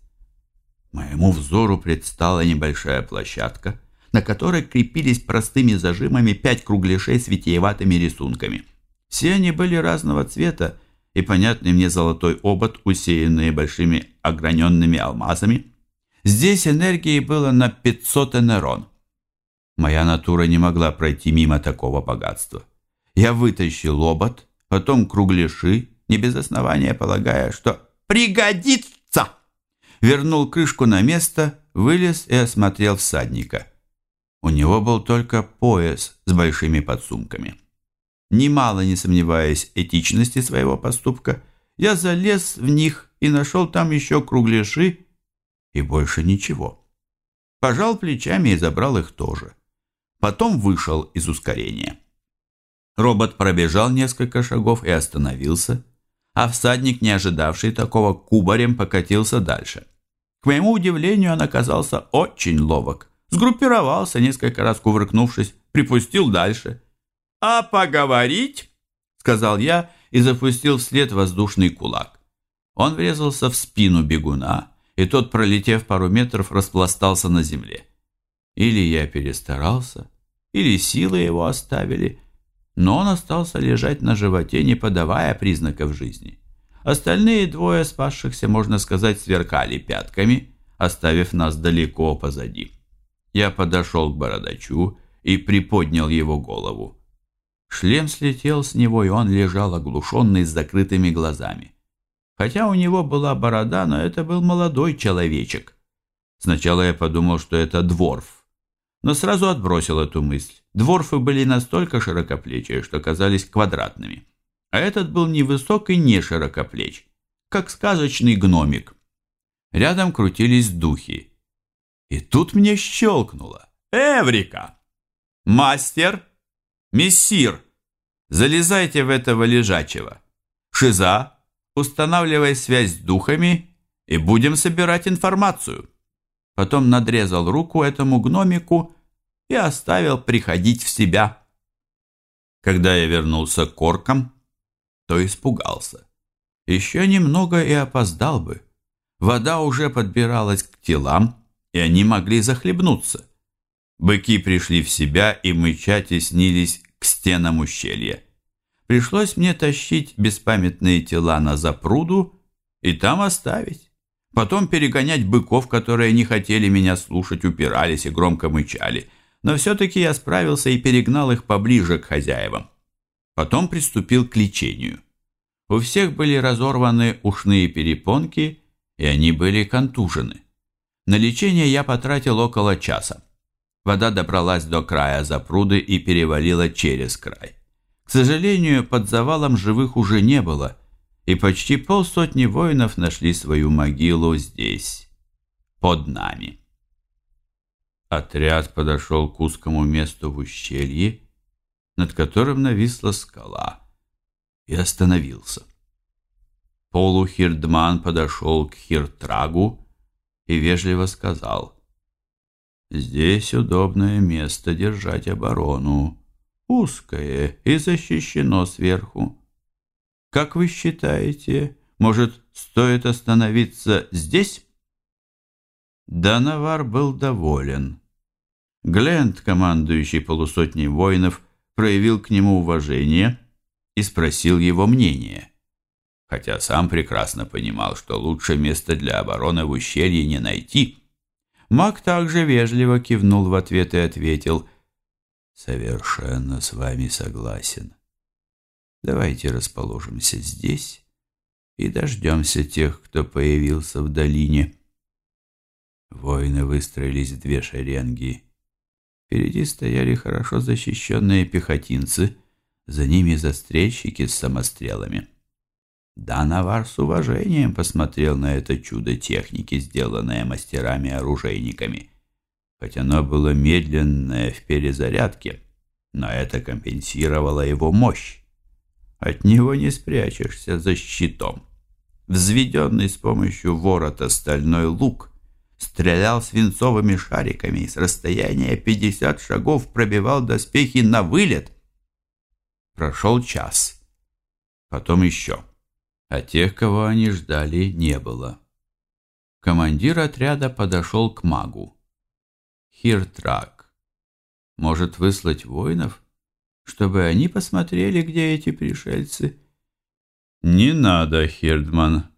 Моему взору предстала небольшая площадка, на которой крепились простыми зажимами пять кругляшей с витиеватыми рисунками. Все они были разного цвета, и понятный мне золотой обод, усеянный большими ограненными алмазами. Здесь энергии было на 500 энерон. Моя натура не могла пройти мимо такого богатства. Я вытащил обод, потом кругляши, не без основания полагая, что пригодится. Вернул крышку на место, вылез и осмотрел всадника. У него был только пояс с большими подсумками. Немало не сомневаясь этичности своего поступка, я залез в них и нашел там еще кругляши и больше ничего. Пожал плечами и забрал их тоже. Потом вышел из ускорения. Робот пробежал несколько шагов и остановился, а всадник, не ожидавший такого, кубарем покатился дальше. К моему удивлению, он оказался очень ловок. Сгруппировался, несколько раз кувыркнувшись, припустил дальше. «А поговорить?» — сказал я и запустил вслед воздушный кулак. Он врезался в спину бегуна, и тот, пролетев пару метров, распластался на земле. Или я перестарался, или силы его оставили, но он остался лежать на животе, не подавая признаков жизни. Остальные двое спасшихся, можно сказать, сверкали пятками, оставив нас далеко позади. Я подошел к бородачу и приподнял его голову. Шлем слетел с него, и он лежал оглушенный с закрытыми глазами. Хотя у него была борода, но это был молодой человечек. Сначала я подумал, что это дворф, но сразу отбросил эту мысль. Дворфы были настолько широкоплечие, что казались квадратными. А этот был невысок и не широкоплеч, как сказочный гномик. Рядом крутились духи. И тут мне щелкнуло. «Эврика! Мастер! Мессир! Залезайте в этого лежачего! Шиза, устанавливай связь с духами и будем собирать информацию. Потом надрезал руку этому гномику и оставил приходить в себя. Когда я вернулся к коркам, то испугался. Еще немного и опоздал бы. Вода уже подбиралась к телам, и они могли захлебнуться. Быки пришли в себя и мыча теснились к стенам ущелья. Пришлось мне тащить беспамятные тела на запруду и там оставить. Потом перегонять быков, которые не хотели меня слушать, упирались и громко мычали. Но все-таки я справился и перегнал их поближе к хозяевам. Потом приступил к лечению. У всех были разорваны ушные перепонки, и они были контужены. На лечение я потратил около часа. Вода добралась до края запруды и перевалила через край. К сожалению, под завалом живых уже не было, и почти полсотни воинов нашли свою могилу здесь, под нами. Отряд подошел к узкому месту в ущелье, над которым нависла скала, и остановился. Полухирдман подошел к Хиртрагу и вежливо сказал, «Здесь удобное место держать оборону узкое и защищено сверху. Как вы считаете, может, стоит остановиться здесь? Данавар был доволен. Глент, командующий полусотней воинов, проявил к нему уважение и спросил его мнение, хотя сам прекрасно понимал, что лучше места для обороны в ущелье не найти. Маг также вежливо кивнул в ответ и ответил – Совершенно с вами согласен. Давайте расположимся здесь и дождемся тех, кто появился в долине. Воины выстроились в две шеренги. Впереди стояли хорошо защищенные пехотинцы, за ними застрельщики с самострелами. Данавар с уважением посмотрел на это чудо техники, сделанное мастерами-оружейниками хоть оно было медленное в перезарядке, но это компенсировало его мощь. От него не спрячешься за щитом. Взведенный с помощью ворота стальной лук стрелял свинцовыми шариками и с расстояния 50 шагов пробивал доспехи на вылет. Прошел час. Потом еще. А тех, кого они ждали, не было. Командир отряда подошел к магу. Хиртрак. Может выслать воинов, чтобы они посмотрели, где эти пришельцы? Не надо, Хирдман.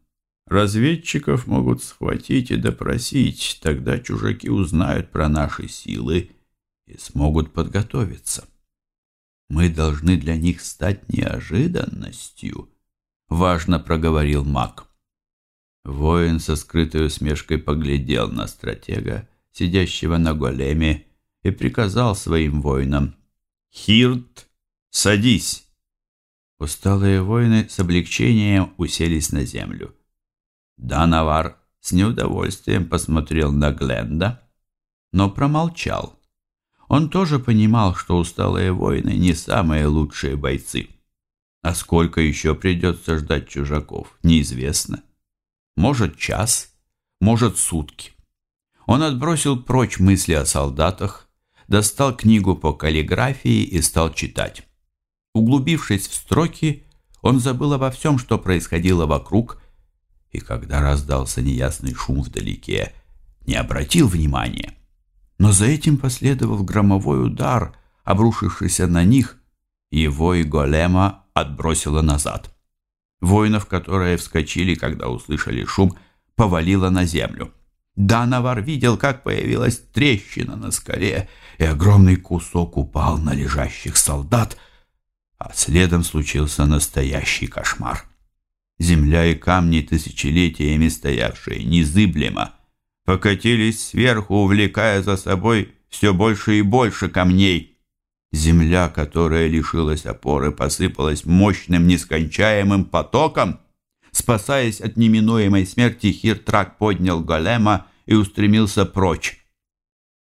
Разведчиков могут схватить и допросить, тогда чужаки узнают про наши силы и смогут подготовиться. Мы должны для них стать неожиданностью, важно проговорил маг. Воин со скрытой усмешкой поглядел на стратега, сидящего на големе, и приказал своим воинам «Хирт, садись!» Усталые воины с облегчением уселись на землю. Данавар с неудовольствием посмотрел на Гленда, но промолчал. Он тоже понимал, что усталые воины не самые лучшие бойцы. А сколько еще придется ждать чужаков, неизвестно. Может, час, может, сутки. Он отбросил прочь мысли о солдатах, достал книгу по каллиграфии и стал читать. Углубившись в строки, он забыл обо всем, что происходило вокруг, и когда раздался неясный шум вдалеке, не обратил внимания. Но за этим последовал громовой удар, обрушившийся на них, его и голема отбросило назад. Воинов, которые вскочили, когда услышали шум, повалило на землю. Данавар видел, как появилась трещина на скале, и огромный кусок упал на лежащих солдат, а следом случился настоящий кошмар. Земля и камни, тысячелетиями стоявшие незыблемо, покатились сверху, увлекая за собой все больше и больше камней. Земля, которая лишилась опоры, посыпалась мощным нескончаемым потоком. Спасаясь от неминуемой смерти, Хиртрак поднял голема и устремился прочь.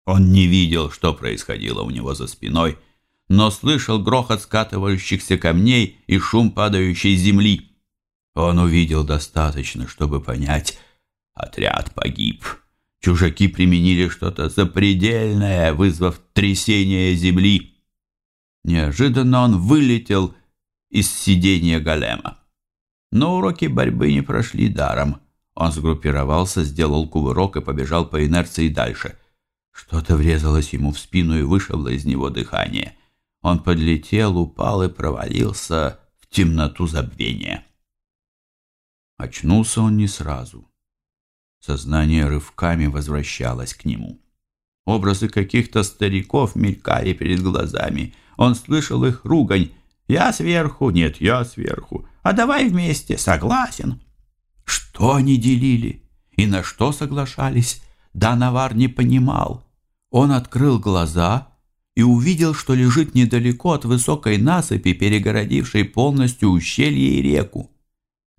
Он не видел, что происходило у него за спиной, но слышал грохот скатывающихся камней и шум падающей земли. Он увидел достаточно, чтобы понять, отряд погиб. Чужаки применили что-то запредельное, вызвав трясение земли. Неожиданно он вылетел из сидения голема. Но уроки борьбы не прошли даром. Он сгруппировался, сделал кувырок и побежал по инерции дальше. Что-то врезалось ему в спину и вышибло из него дыхание. Он подлетел, упал и провалился в темноту забвения. Очнулся он не сразу. Сознание рывками возвращалось к нему. Образы каких-то стариков мелькали перед глазами. Он слышал их ругань. «Я сверху, нет, я сверху. А давай вместе, согласен». Что они делили и на что соглашались, Данавар не понимал. Он открыл глаза и увидел, что лежит недалеко от высокой насыпи, перегородившей полностью ущелье и реку.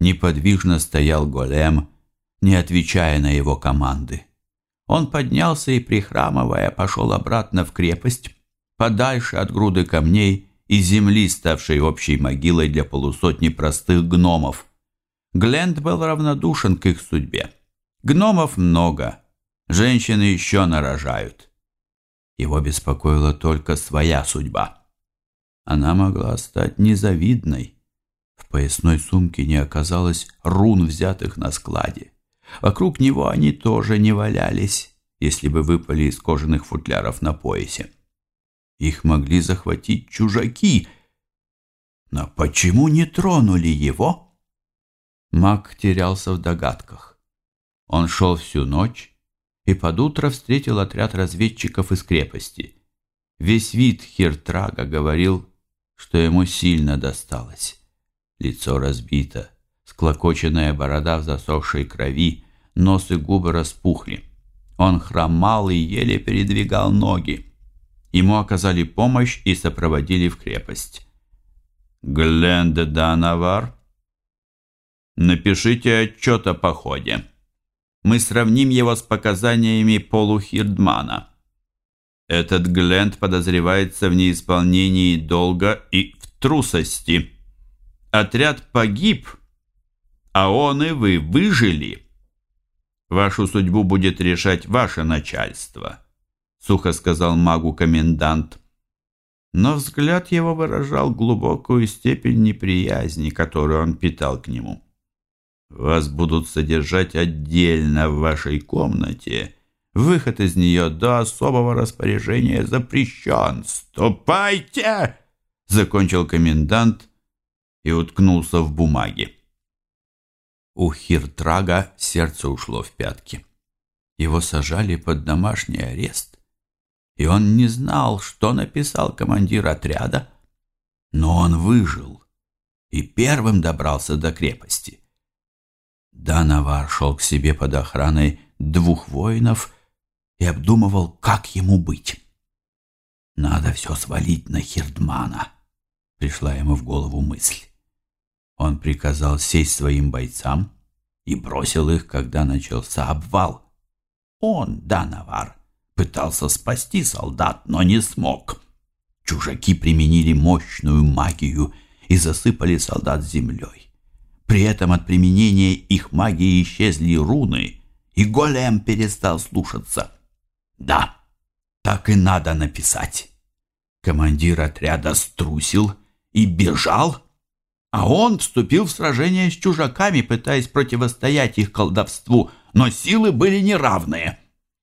Неподвижно стоял голем, не отвечая на его команды. Он поднялся и, прихрамывая, пошел обратно в крепость, подальше от груды камней и земли, ставшей общей могилой для полусотни простых гномов. Гленд был равнодушен к их судьбе. Гномов много, женщины еще нарожают. Его беспокоила только своя судьба. Она могла стать незавидной, в поясной сумке не оказалось рун, взятых на складе. Вокруг него они тоже не валялись, если бы выпали из кожаных футляров на поясе. Их могли захватить чужаки. Но почему не тронули его? Маг терялся в догадках. Он шел всю ночь и под утро встретил отряд разведчиков из крепости. Весь вид Хиртрага говорил, что ему сильно досталось. Лицо разбито, склокоченная борода в засохшей крови, нос и губы распухли. Он хромал и еле передвигал ноги. Ему оказали помощь и сопроводили в крепость. «Гленд Данавар, напишите отчет о походе. Мы сравним его с показаниями полухирдмана. Этот Гленд подозревается в неисполнении долга и в трусости». Отряд погиб, а он и вы выжили. Вашу судьбу будет решать ваше начальство, сухо сказал магу комендант. но взгляд его выражал глубокую степень неприязни, которую он питал к нему. «Вас будут содержать отдельно в вашей комнате. Выход из нее до особого распоряжения запрещен. Ступайте!» — закончил комендант и уткнулся в бумаге. У Хиртрага сердце ушло в пятки. Его сажали под домашний арест, и он не знал, что написал командир отряда, но он выжил и первым добрался до крепости. Данавар шел к себе под охраной двух воинов и обдумывал, как ему быть. «Надо все свалить на Хирдмана», — пришла ему в голову мысль. Он приказал сесть своим бойцам и бросил их, когда начался обвал. Он, Данавар, пытался спасти солдат, но не смог. Чужаки применили мощную магию и засыпали солдат землей. При этом от применения их магии исчезли руны, и голем перестал слушаться. Да, так и надо написать. Командир отряда струсил и бежал, а он вступил в сражение с чужаками, пытаясь противостоять их колдовству, но силы были неравные.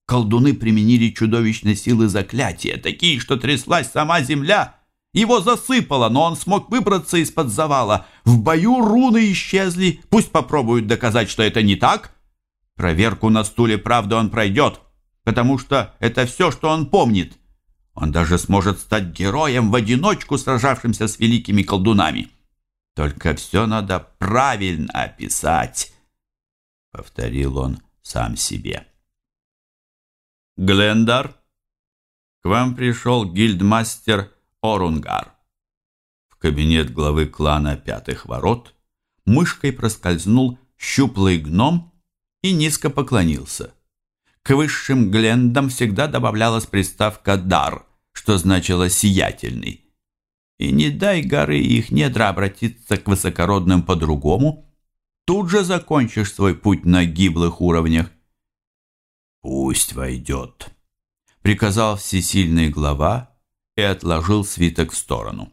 Колдуны применили чудовищные силы заклятия, такие, что тряслась сама земля. Его засыпало, но он смог выбраться из-под завала. В бою руны исчезли. Пусть попробуют доказать, что это не так. Проверку на стуле правды он пройдет, потому что это все, что он помнит. Он даже сможет стать героем в одиночку, сражавшимся с великими колдунами. Только все надо правильно описать, — повторил он сам себе. Глендар, к вам пришел гильдмастер Орунгар. В кабинет главы клана Пятых Ворот мышкой проскользнул щуплый гном и низко поклонился. К высшим глендам всегда добавлялась приставка «дар», что значило «сиятельный» и не дай горы их недра обратиться к высокородным по-другому, тут же закончишь свой путь на гиблых уровнях. «Пусть войдет», — приказал всесильный глава и отложил свиток в сторону.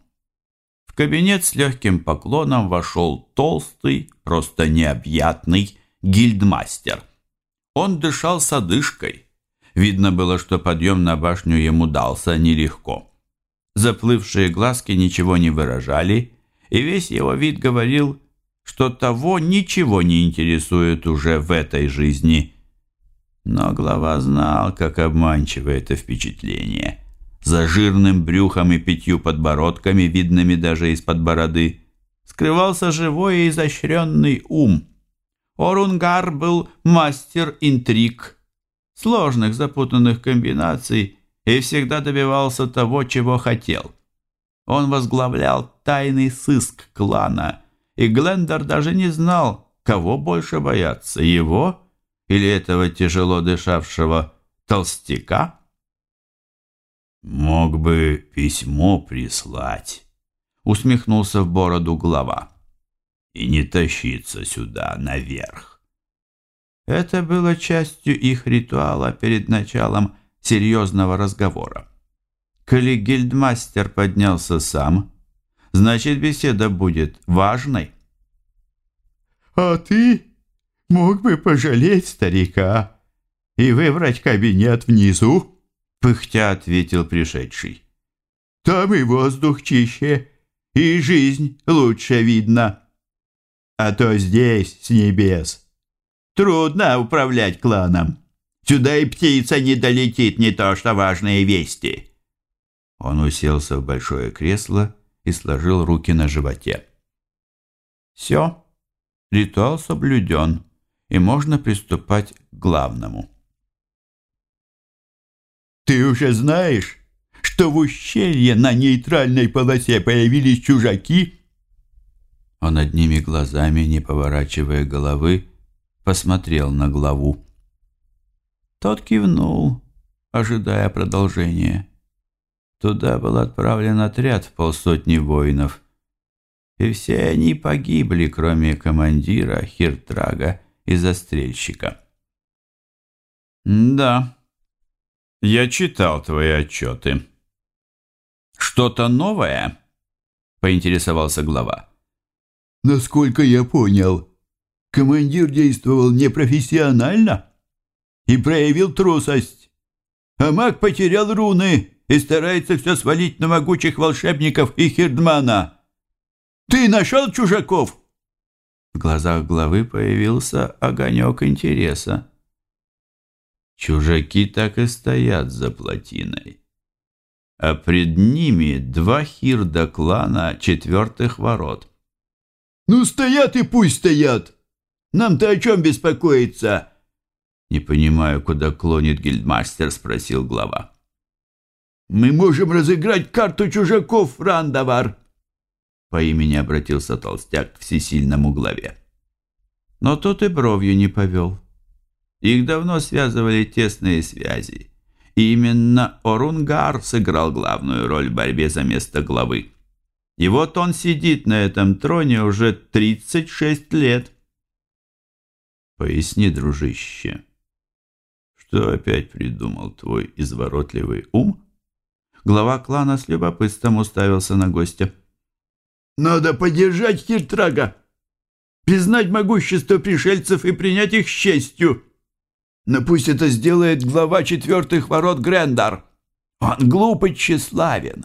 В кабинет с легким поклоном вошел толстый, просто необъятный гильдмастер. Он дышал с одышкой. Видно было, что подъем на башню ему дался нелегко. Заплывшие глазки ничего не выражали, и весь его вид говорил, что того ничего не интересует уже в этой жизни. Но глава знал, как обманчиво это впечатление. За жирным брюхом и пятью подбородками, видными даже из-под бороды, скрывался живой и изощренный ум. Орунгар был мастер интриг, сложных запутанных комбинаций и всегда добивался того, чего хотел. Он возглавлял тайный сыск клана, и Глендер даже не знал, кого больше бояться, его или этого тяжело дышавшего толстяка. «Мог бы письмо прислать», — усмехнулся в бороду глава, «и не тащиться сюда наверх». Это было частью их ритуала перед началом серьезного разговора. Коли гильдмастер поднялся сам, значит, беседа будет важной. «А ты мог бы пожалеть старика и выбрать кабинет внизу?» пыхтя ответил пришедший. «Там и воздух чище, и жизнь лучше видно. А то здесь, с небес, трудно управлять кланом». Сюда и птица не долетит, не то что важные вести». Он уселся в большое кресло и сложил руки на животе. «Все, ритуал соблюден, и можно приступать к главному». «Ты уже знаешь, что в ущелье на нейтральной полосе появились чужаки?» Он одними глазами, не поворачивая головы, посмотрел на главу. Тот кивнул, ожидая продолжения. Туда был отправлен отряд в полсотни воинов. И все они погибли, кроме командира, хиртрага и застрельщика. «Да, я читал твои отчеты. Что-то новое? Поинтересовался глава. Насколько я понял, командир действовал непрофессионально и проявил трусость. А маг потерял руны и старается все свалить на могучих волшебников и Хирдмана. Ты нашел чужаков?» В глазах главы появился огонек интереса. Чужаки так и стоят за плотиной. А пред ними два хирда клана четвертых ворот. «Ну, стоят и пусть стоят! Нам-то о чем беспокоиться?» «Не понимаю, куда клонит гильдмастер», — спросил глава. «Мы можем разыграть карту чужаков, Рандавар!» По имени обратился толстяк к всесильному главе. Но тот и бровью не повел. Их давно связывали тесные связи. И именно Орунгар сыграл главную роль в борьбе за место главы. И вот он сидит на этом троне уже 36 лет. Поясни, дружище, что опять придумал твой изворотливый ум? Глава клана с любопытством уставился на гостя. «Надо поддержать Хиртрага, признать могущество пришельцев и принять их с честью. Но пусть это сделает глава четвертых ворот Грендар. Он глуп и тщеславен,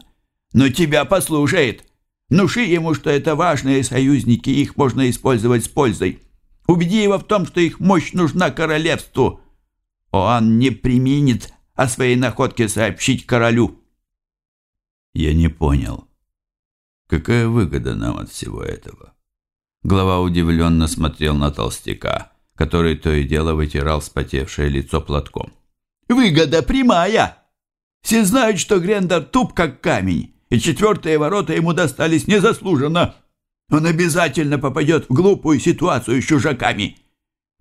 но тебя послушает. Внуши ему, что это важные союзники, их можно использовать с пользой. Убеди его в том, что их мощь нужна королевству. Он не применит о своей находке сообщить королю». Я не понял. Какая выгода нам от всего этого? Глава удивленно смотрел на толстяка, который то и дело вытирал вспотевшее лицо платком. «Выгода прямая! Все знают, что Грендар туп, как камень, и четвертые ворота ему достались незаслуженно. Он обязательно попадет в глупую ситуацию с чужаками.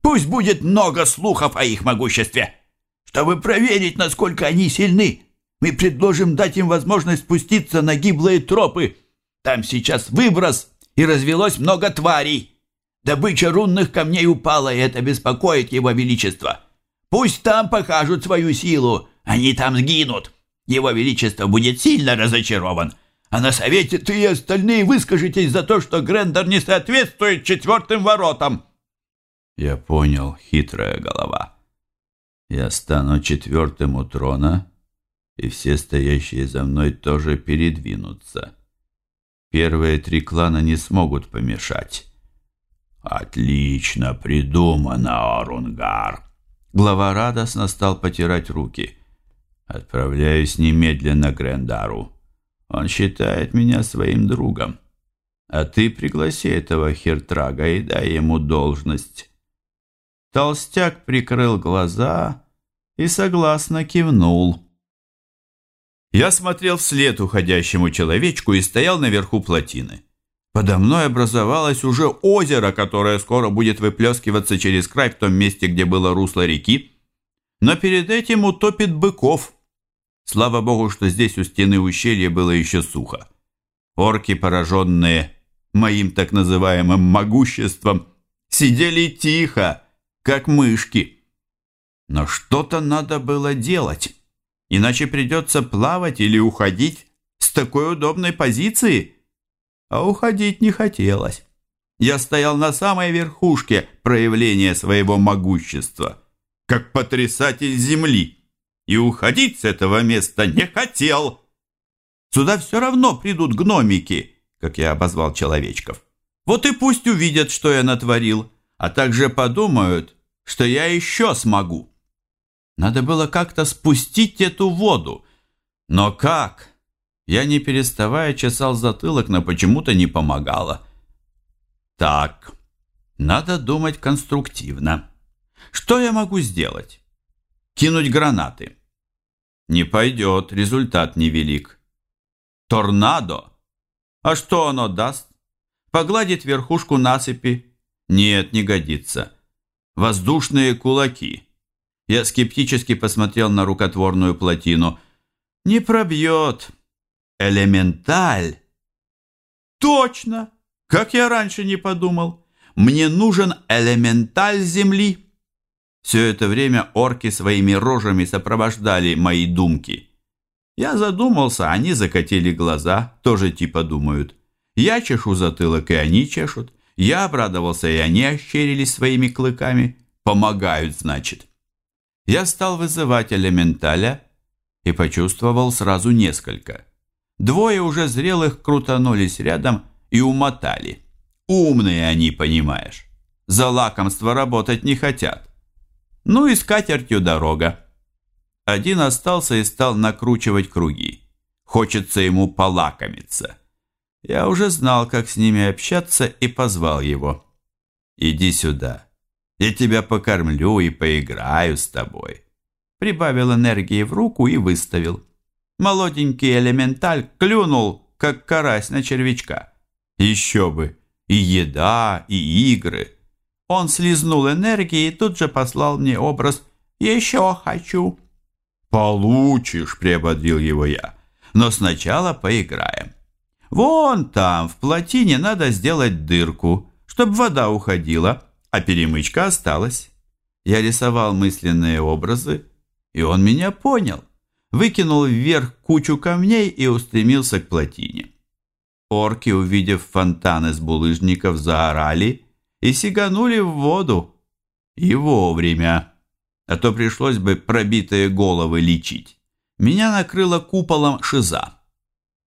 Пусть будет много слухов о их могуществе. Чтобы проверить, насколько они сильны, мы предложим дать им возможность спуститься на гиблые тропы. Там сейчас выброс, и развелось много тварей. Добыча рунных камней упала, и это беспокоит его величество. Пусть там покажут свою силу, они там сгинут. Его величество будет сильно разочарован. А на совете ты и остальные выскажитесь за то, что Грендер не соответствует четвертым воротам. Я понял, хитрая голова. Я стану четвертым у трона, и все стоящие за мной тоже передвинутся. Первые три клана не смогут помешать. Отлично придумано, Орунгар. Глава радостно стал потирать руки. Отправляюсь немедленно к Грендару. Он считает меня своим другом. А ты пригласи этого Хертрага и дай ему должность. Толстяк прикрыл глаза и согласно кивнул. Я смотрел вслед уходящему человечку и стоял наверху плотины. Подо мной образовалось уже озеро, которое скоро будет выплескиваться через край в том месте, где было русло реки. Но перед этим утопит быков. Слава богу, что здесь у стены ущелья было еще сухо. Орки, пораженные моим так называемым могуществом, сидели тихо, как мышки. Но что-то надо было делать иначе придется плавать или уходить с такой удобной позиции. А уходить не хотелось. Я стоял на самой верхушке проявления своего могущества, как потрясатель земли, и уходить с этого места не хотел. Сюда все равно придут гномики, как я обозвал человечков. Вот и пусть увидят, что я натворил, а также подумают, что я еще смогу. Надо было как-то спустить эту воду. Но как? Я не переставая чесал затылок, но почему-то не помогало. Так, надо думать конструктивно. Что я могу сделать? Кинуть гранаты. Не пойдет, результат невелик. Торнадо? А что оно даст? Погладит верхушку насыпи? Нет, не годится. Воздушные кулаки. Я скептически посмотрел на рукотворную плотину. «Не пробьет. Элементаль!» «Точно! Как я раньше не подумал! Мне нужен элементаль земли!» Все это время орки своими рожами сопровождали мои думки. Я задумался, они закатили глаза, тоже типа думают. Я чешу затылок, и они чешут. Я обрадовался, и они ощерились своими клыками. Помогают, значит. Я стал вызывать элементаля и почувствовал сразу несколько. Двое уже зрелых крутанулись рядом и умотали. Умные они, понимаешь. За лакомство работать не хотят. Ну и с катертью дорога. Один остался и стал накручивать круги. Хочется ему полакомиться. Я уже знал, как с ними общаться, и позвал его. «Иди сюда. Я тебя покормлю и поиграю с тобой». Прибавил энергии в руку и выставил. Молоденький элементаль клюнул, как карась на червячка. Еще бы! И еда, и игры. Он слизнул энергии и тут же послал мне образ «Еще хочу». «Получишь», — приободрил его я. «Но сначала поиграем. Вон там, в плотине, надо сделать дырку, чтобы вода уходила, а перемычка осталась». Я рисовал мысленные образы, и он меня понял. Выкинул вверх кучу камней и устремился к плотине. Орки, увидев фонтан из булыжников, заорали и сиганули в воду. И вовремя а то пришлось бы пробитые головы лечить. Меня накрыло куполом шиза.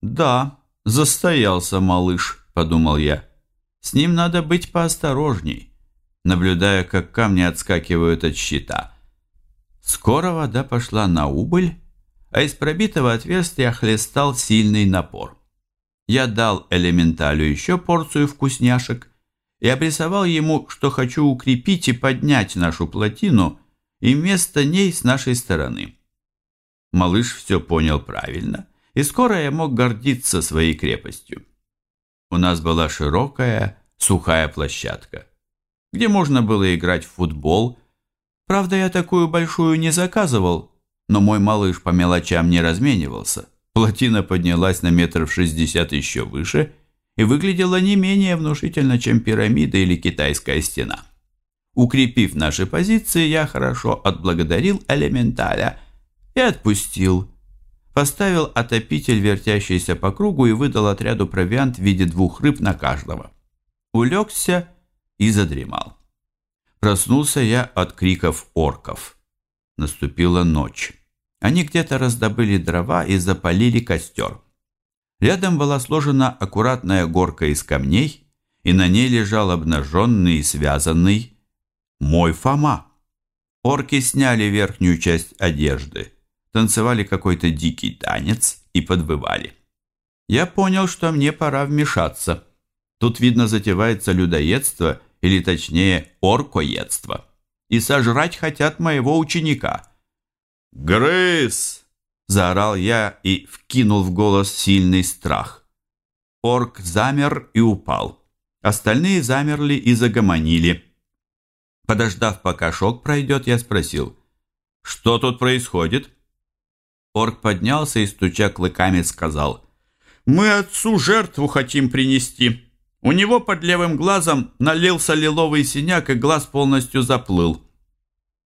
«Да, застоялся малыш», — подумал я. «С ним надо быть поосторожней», наблюдая, как камни отскакивают от щита. Скоро вода пошла на убыль, а из пробитого отверстия хлестал сильный напор. Я дал элементалю еще порцию вкусняшек и обрисовал ему, что хочу укрепить и поднять нашу плотину и вместо ней с нашей стороны. Малыш все понял правильно, и скоро я мог гордиться своей крепостью. У нас была широкая, сухая площадка, где можно было играть в футбол. Правда, я такую большую не заказывал, но мой малыш по мелочам не разменивался. Плотина поднялась на метров шестьдесят еще выше и выглядела не менее внушительно, чем пирамида или китайская стена. Укрепив наши позиции, я хорошо отблагодарил элементаля и отпустил. Поставил отопитель, вертящийся по кругу, и выдал отряду провиант в виде двух рыб на каждого. Улегся и задремал. Проснулся я от криков орков. Наступила ночь. Они где-то раздобыли дрова и запалили костер. Рядом была сложена аккуратная горка из камней, и на ней лежал обнаженный и связанный мой Фома. Орки сняли верхнюю часть одежды, танцевали какой-то дикий танец и подвывали. Я понял, что мне пора вмешаться. Тут, видно, затевается людоедство, или точнее оркоедство. И сожрать хотят моего ученика. «Грыз!» – заорал я и вкинул в голос сильный страх. Орк замер и упал. Остальные замерли и загомонили – Подождав, пока шок пройдет, я спросил, «Что тут происходит?» Орк поднялся и, стуча клыками, сказал, «Мы отцу жертву хотим принести. У него под левым глазом налился лиловый синяк, и глаз полностью заплыл».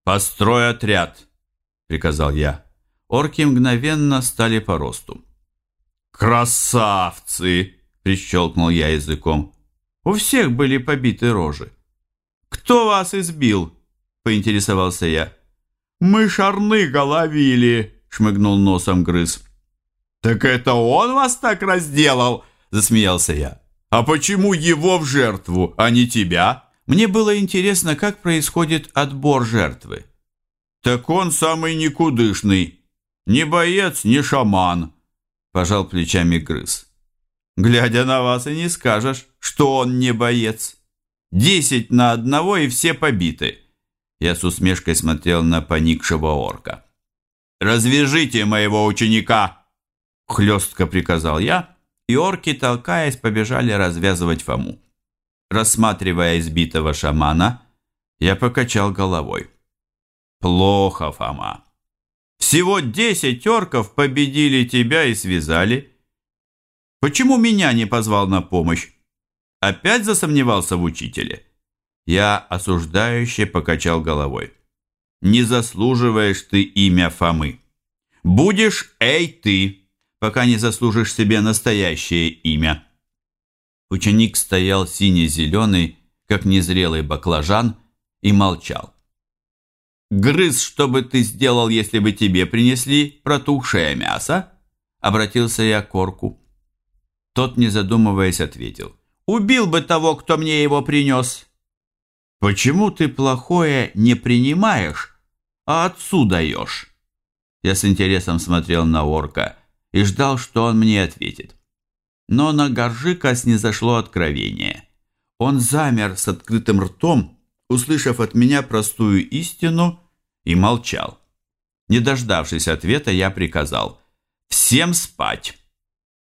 «Построй отряд», — приказал я. Орки мгновенно стали по росту. «Красавцы!» — прищелкнул я языком. У всех были побиты рожи. «Кто вас избил?» – поинтересовался я. «Мы шарныга ловили», – шмыгнул носом грыз. «Так это он вас так разделал?» – засмеялся я. «А почему его в жертву, а не тебя?» Мне было интересно, как происходит отбор жертвы. «Так он самый никудышный. Ни боец, ни шаман», – пожал плечами грыз. «Глядя на вас и не скажешь, что он не боец». Десять на одного, и все побиты. Я с усмешкой смотрел на поникшего орка. «Развяжите моего ученика!» Хлестко приказал я, и орки, толкаясь, побежали развязывать Фому. Рассматривая избитого шамана, я покачал головой. «Плохо, Фома. Всего десять орков победили тебя и связали. Почему меня не позвал на помощь? Опять засомневался в учителе? Я осуждающе покачал головой. Не заслуживаешь ты имя Фомы. Будешь «Эй, ты», пока не заслужишь себе настоящее имя. Ученик стоял сине-зеленый, как незрелый баклажан, и молчал. «Грыз, что бы ты сделал, если бы тебе принесли протухшее мясо?» Обратился я к Орку. Тот, не задумываясь, ответил. «Убил бы того, кто мне его принес». «Почему ты плохое не принимаешь, а отцу даешь?» Я с интересом смотрел на Орка и ждал, что он мне ответит. Но на Горжика снизошло откровение. Он замер с открытым ртом, услышав от меня простую истину, и молчал. Не дождавшись ответа, я приказал «Всем спать!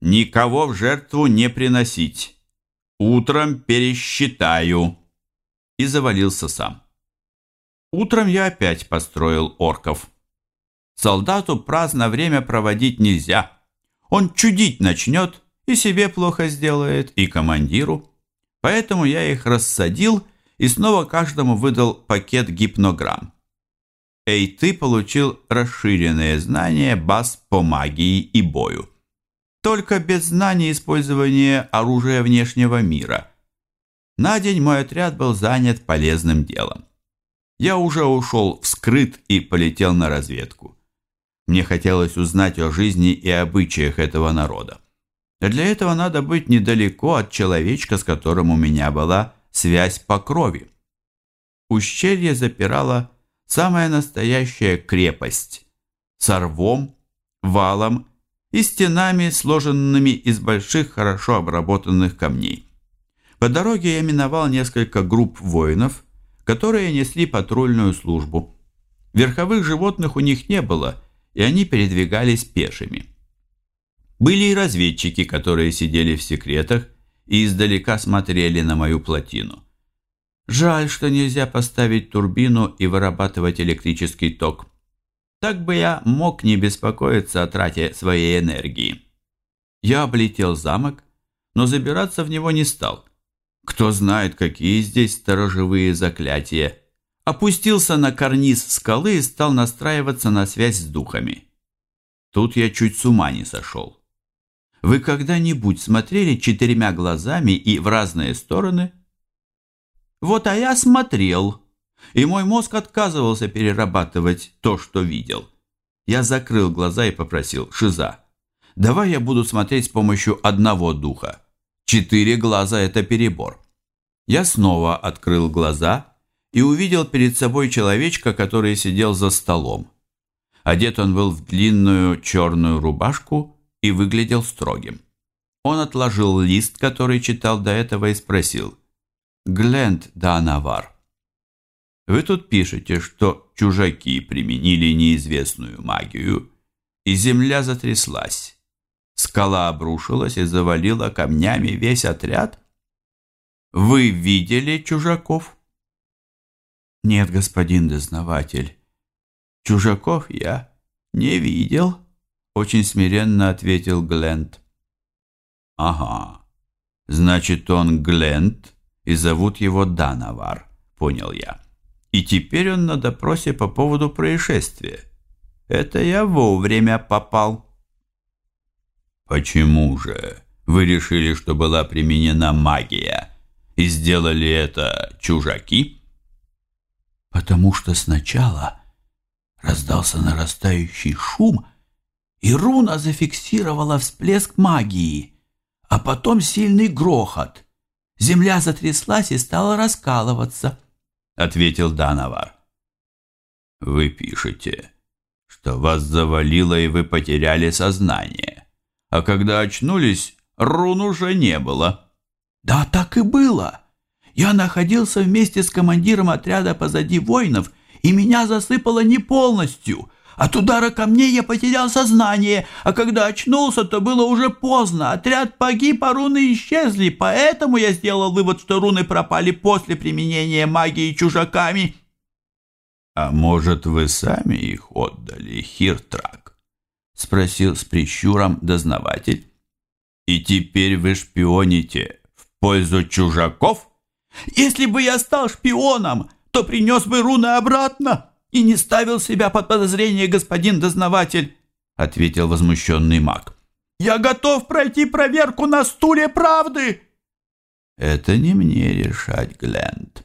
Никого в жертву не приносить! Утром пересчитаю!» И завалился сам. Утром я опять построил орков. Солдату праздно время проводить нельзя. Он чудить начнет, и себе плохо сделает, и командиру. Поэтому я их рассадил и снова каждому выдал пакет гипнограмм. Эй, ты получил расширенные знания баз по магии и бою. Только без знаний использования оружия внешнего мира. На день мой отряд был занят полезным делом. Я уже ушел в скрыт и полетел на разведку. Мне хотелось узнать о жизни и обычаях этого народа. Для этого надо быть недалеко от человечка, с которым у меня была связь по крови. Ущелье запирала самая настоящая крепость с рвом, валом и стенами, сложенными из больших, хорошо обработанных камней. По дороге я миновал несколько групп воинов, которые несли патрульную службу. Верховых животных у них не было, и они передвигались пешими. Были и разведчики, которые сидели в секретах и издалека смотрели на мою плотину. Жаль, что нельзя поставить турбину и вырабатывать электрический ток. Так бы я мог не беспокоиться о трате своей энергии. Я облетел замок, но забираться в него не стал. Кто знает, какие здесь сторожевые заклятия. Опустился на карниз скалы и стал настраиваться на связь с духами. Тут я чуть с ума не сошел. Вы когда-нибудь смотрели четырьмя глазами и в разные стороны? Вот а я смотрел, и мой мозг отказывался перерабатывать то, что видел. Я закрыл глаза и попросил «Шиза, давай я буду смотреть с помощью одного духа. Четыре глаза – это перебор». Я снова открыл глаза и увидел перед собой человечка, который сидел за столом. Одет он был в длинную черную рубашку и выглядел строгим. Он отложил лист, который читал до этого, и спросил. «Гленд Данавар, вы тут пишете, что чужаки применили неизвестную магию, и земля затряслась. Скала обрушилась и завалила камнями весь отряд? Вы видели чужаков?» «Нет, господин дознаватель, чужаков я не видел». Очень смиренно ответил Глент. Ага, значит он Глент, и зовут его Данавар, понял я. И теперь он на допросе по поводу происшествия. Это я вовремя попал. Почему же вы решили, что была применена магия, и сделали это чужаки? Потому что сначала раздался нарастающий шум, и руна зафиксировала всплеск магии, а потом сильный грохот. Земля затряслась и стала раскалываться, — ответил Дановар. «Вы пишете, что вас завалило и вы потеряли сознание, а когда очнулись, рун уже не было». «Да, так и было. Я находился вместе с командиром отряда позади воинов, и меня засыпало не полностью, от удара камней я потерял сознание, а когда очнулся, то было уже поздно. Отряд погиб, а руны исчезли, поэтому я сделал вывод, что руны пропали после применения магии чужаками. «А может, вы сами их отдали, Хиртрак?» — спросил с прищуром дознаватель. «И теперь вы шпионите в пользу чужаков?» «Если бы я стал шпионом, то принес бы руны обратно!» и не ставил себя под подозрение господин дознаватель. — ответил возмущенный маг. «Я готов пройти проверку на стуле правды!» «Это не мне решать, Глент.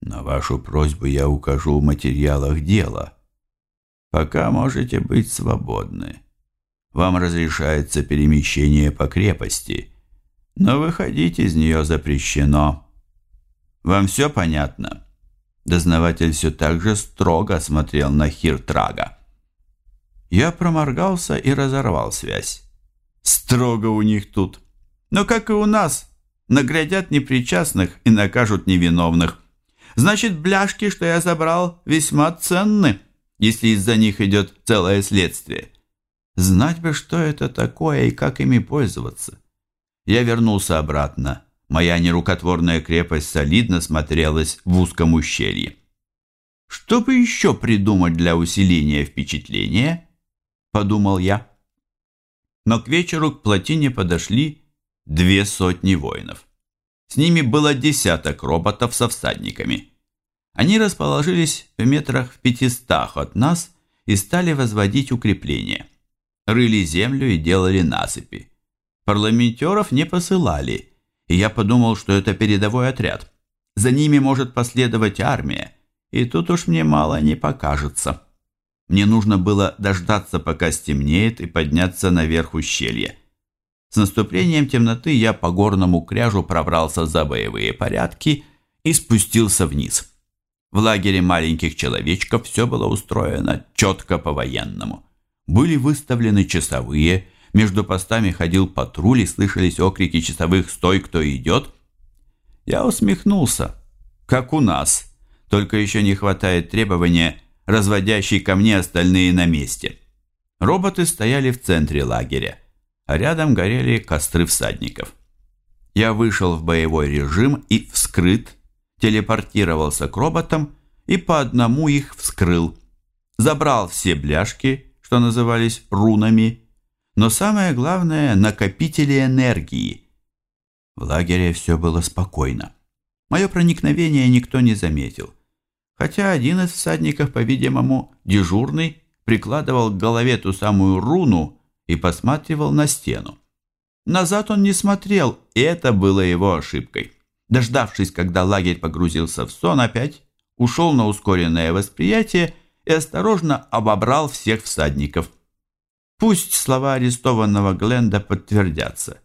На вашу просьбу я укажу в материалах дела. Пока можете быть свободны. Вам разрешается перемещение по крепости, но выходить из нее запрещено. Вам все понятно?» Дознаватель все так же строго смотрел на Хиртрага. Я проморгался и разорвал связь. Строго у них тут. Но, как и у нас, наградят непричастных и накажут невиновных. Значит, бляшки, что я забрал, весьма ценны, если из-за них идет целое следствие. Знать бы, что это такое и как ими пользоваться. Я вернулся обратно. Моя нерукотворная крепость солидно смотрелась в узком ущелье. Что бы еще придумать для усиления впечатления? Подумал я. Но к вечеру к плотине подошли две сотни воинов. С ними было десяток роботов со всадниками. Они расположились в метрах в пятистах от нас и стали возводить укрепления. Рыли землю и делали насыпи. Парламентеров не посылали, и я подумал, что это передовой отряд. За ними может последовать армия, и тут уж мне мало не покажется. Мне нужно было дождаться, пока стемнеет, и подняться наверх ущелья. С наступлением темноты я по горному кряжу пробрался за боевые порядки и спустился вниз. В лагере маленьких человечков все было устроено четко по-военному. Были выставлены часовые, между постами ходил патруль и слышались окрики часовых «Стой, кто идет!». Я усмехнулся, как у нас, только еще не хватает требования разводящий ко мне остальные на месте. Роботы стояли в центре лагеря, а рядом горели костры всадников. Я вышел в боевой режим и вскрыт, телепортировался к роботам и по одному их вскрыл. Забрал все бляшки, что назывались рунами, но самое главное – накопители энергии. В лагере все было спокойно. Мое проникновение никто не заметил хотя один из всадников, по-видимому, дежурный, прикладывал к голове ту самую руну и посматривал на стену. Назад он не смотрел, и это было его ошибкой. Дождавшись, когда лагерь погрузился в сон опять, ушел на ускоренное восприятие и осторожно обобрал всех всадников. Пусть слова арестованного Гленда подтвердятся.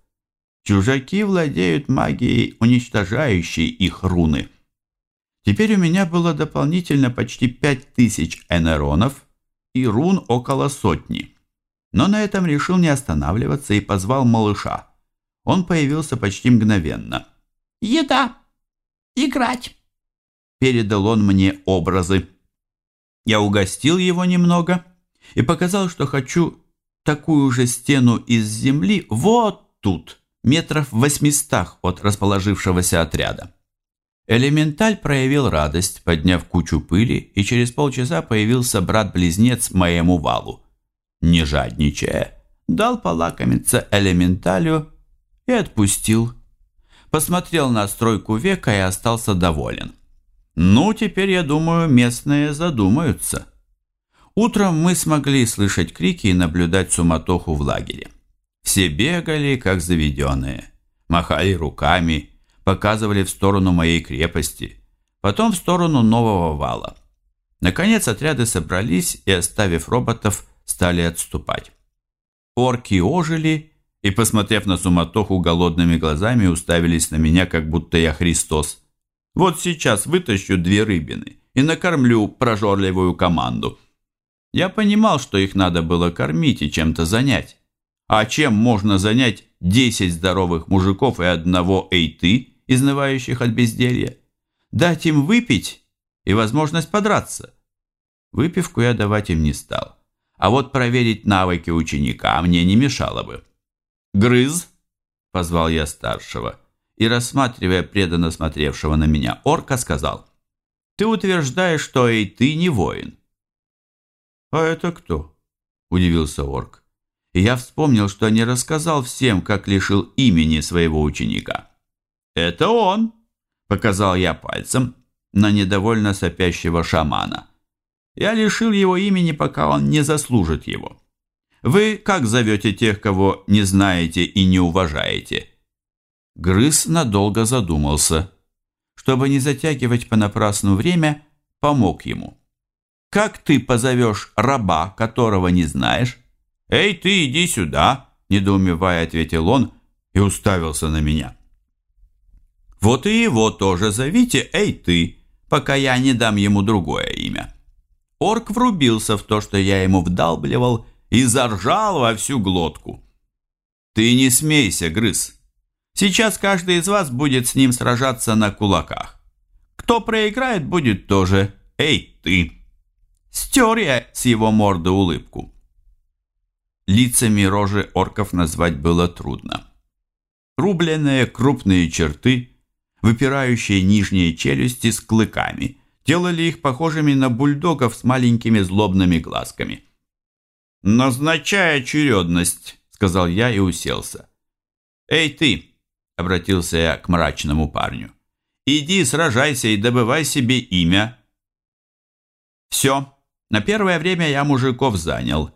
Чужаки владеют магией, уничтожающей их руны. Теперь у меня было дополнительно почти пять тысяч энеронов и рун около сотни. Но на этом решил не останавливаться и позвал малыша. Он появился почти мгновенно. «Еда! Играть!» Передал он мне образы. Я угостил его немного и показал, что хочу такую же стену из земли вот тут, метров в восьмистах от расположившегося отряда. Элементаль проявил радость, подняв кучу пыли, и через полчаса появился брат-близнец моему валу. Не жадничая, дал полакомиться элементалю и отпустил. Посмотрел на стройку века и остался доволен. Ну, теперь, я думаю, местные задумаются. Утром мы смогли слышать крики и наблюдать суматоху в лагере. Все бегали, как заведенные, махали руками показывали в сторону моей крепости, потом в сторону нового вала. Наконец отряды собрались и, оставив роботов, стали отступать. Орки ожили и, посмотрев на суматоху голодными глазами, уставились на меня, как будто я Христос. Вот сейчас вытащу две рыбины и накормлю прожорливую команду. Я понимал, что их надо было кормить и чем-то занять. А чем можно занять десять здоровых мужиков и одного «Эй ты»? изнывающих от безделья, дать им выпить и возможность подраться. Выпивку я давать им не стал, а вот проверить навыки ученика мне не мешало бы. «Грыз!» – позвал я старшего, и, рассматривая преданно смотревшего на меня орка, сказал, «Ты утверждаешь, что и ты не воин». «А это кто?» – удивился орк. И я вспомнил, что не рассказал всем, как лишил имени своего ученика. «Это он!» – показал я пальцем на недовольно сопящего шамана. Я лишил его имени, пока он не заслужит его. Вы как зовете тех, кого не знаете и не уважаете?» Грыз надолго задумался. Чтобы не затягивать понапрасну время, помог ему. «Как ты позовешь раба, которого не знаешь?» «Эй, ты иди сюда!» – недоумевая ответил он и уставился на меня. «Вот и его тоже зовите, эй, ты!» пока я не дам ему другое имя. Орк врубился в то, что я ему вдалбливал, и заржал во всю глотку. «Ты не смейся, грыз. Сейчас каждый из вас будет с ним сражаться на кулаках. Кто проиграет, будет тоже. Эй, ты!» Стер я с его морды улыбку. Лицами рожи орков назвать было трудно. Рубленные крупные черты – выпирающие нижние челюсти с клыками, делали их похожими на бульдогов с маленькими злобными глазками. «Назначай очередность», — сказал я и уселся. «Эй ты!» — обратился я к мрачному парню. «Иди, сражайся и добывай себе имя». Все, на первое время я мужиков занял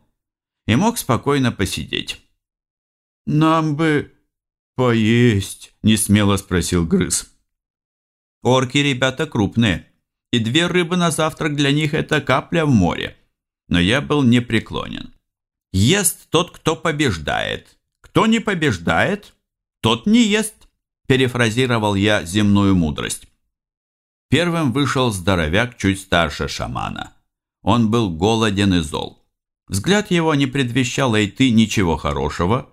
и мог спокойно посидеть. «Нам бы поесть», — несмело спросил Грыз. Орки ребята крупные, и две рыбы на завтрак для них это капля в море. Но я был непреклонен. Ест тот, кто побеждает. Кто не побеждает, тот не ест, перефразировал я земную мудрость. Первым вышел здоровяк чуть старше шамана. Он был голоден и зол. Взгляд его не предвещал Эйты ничего хорошего,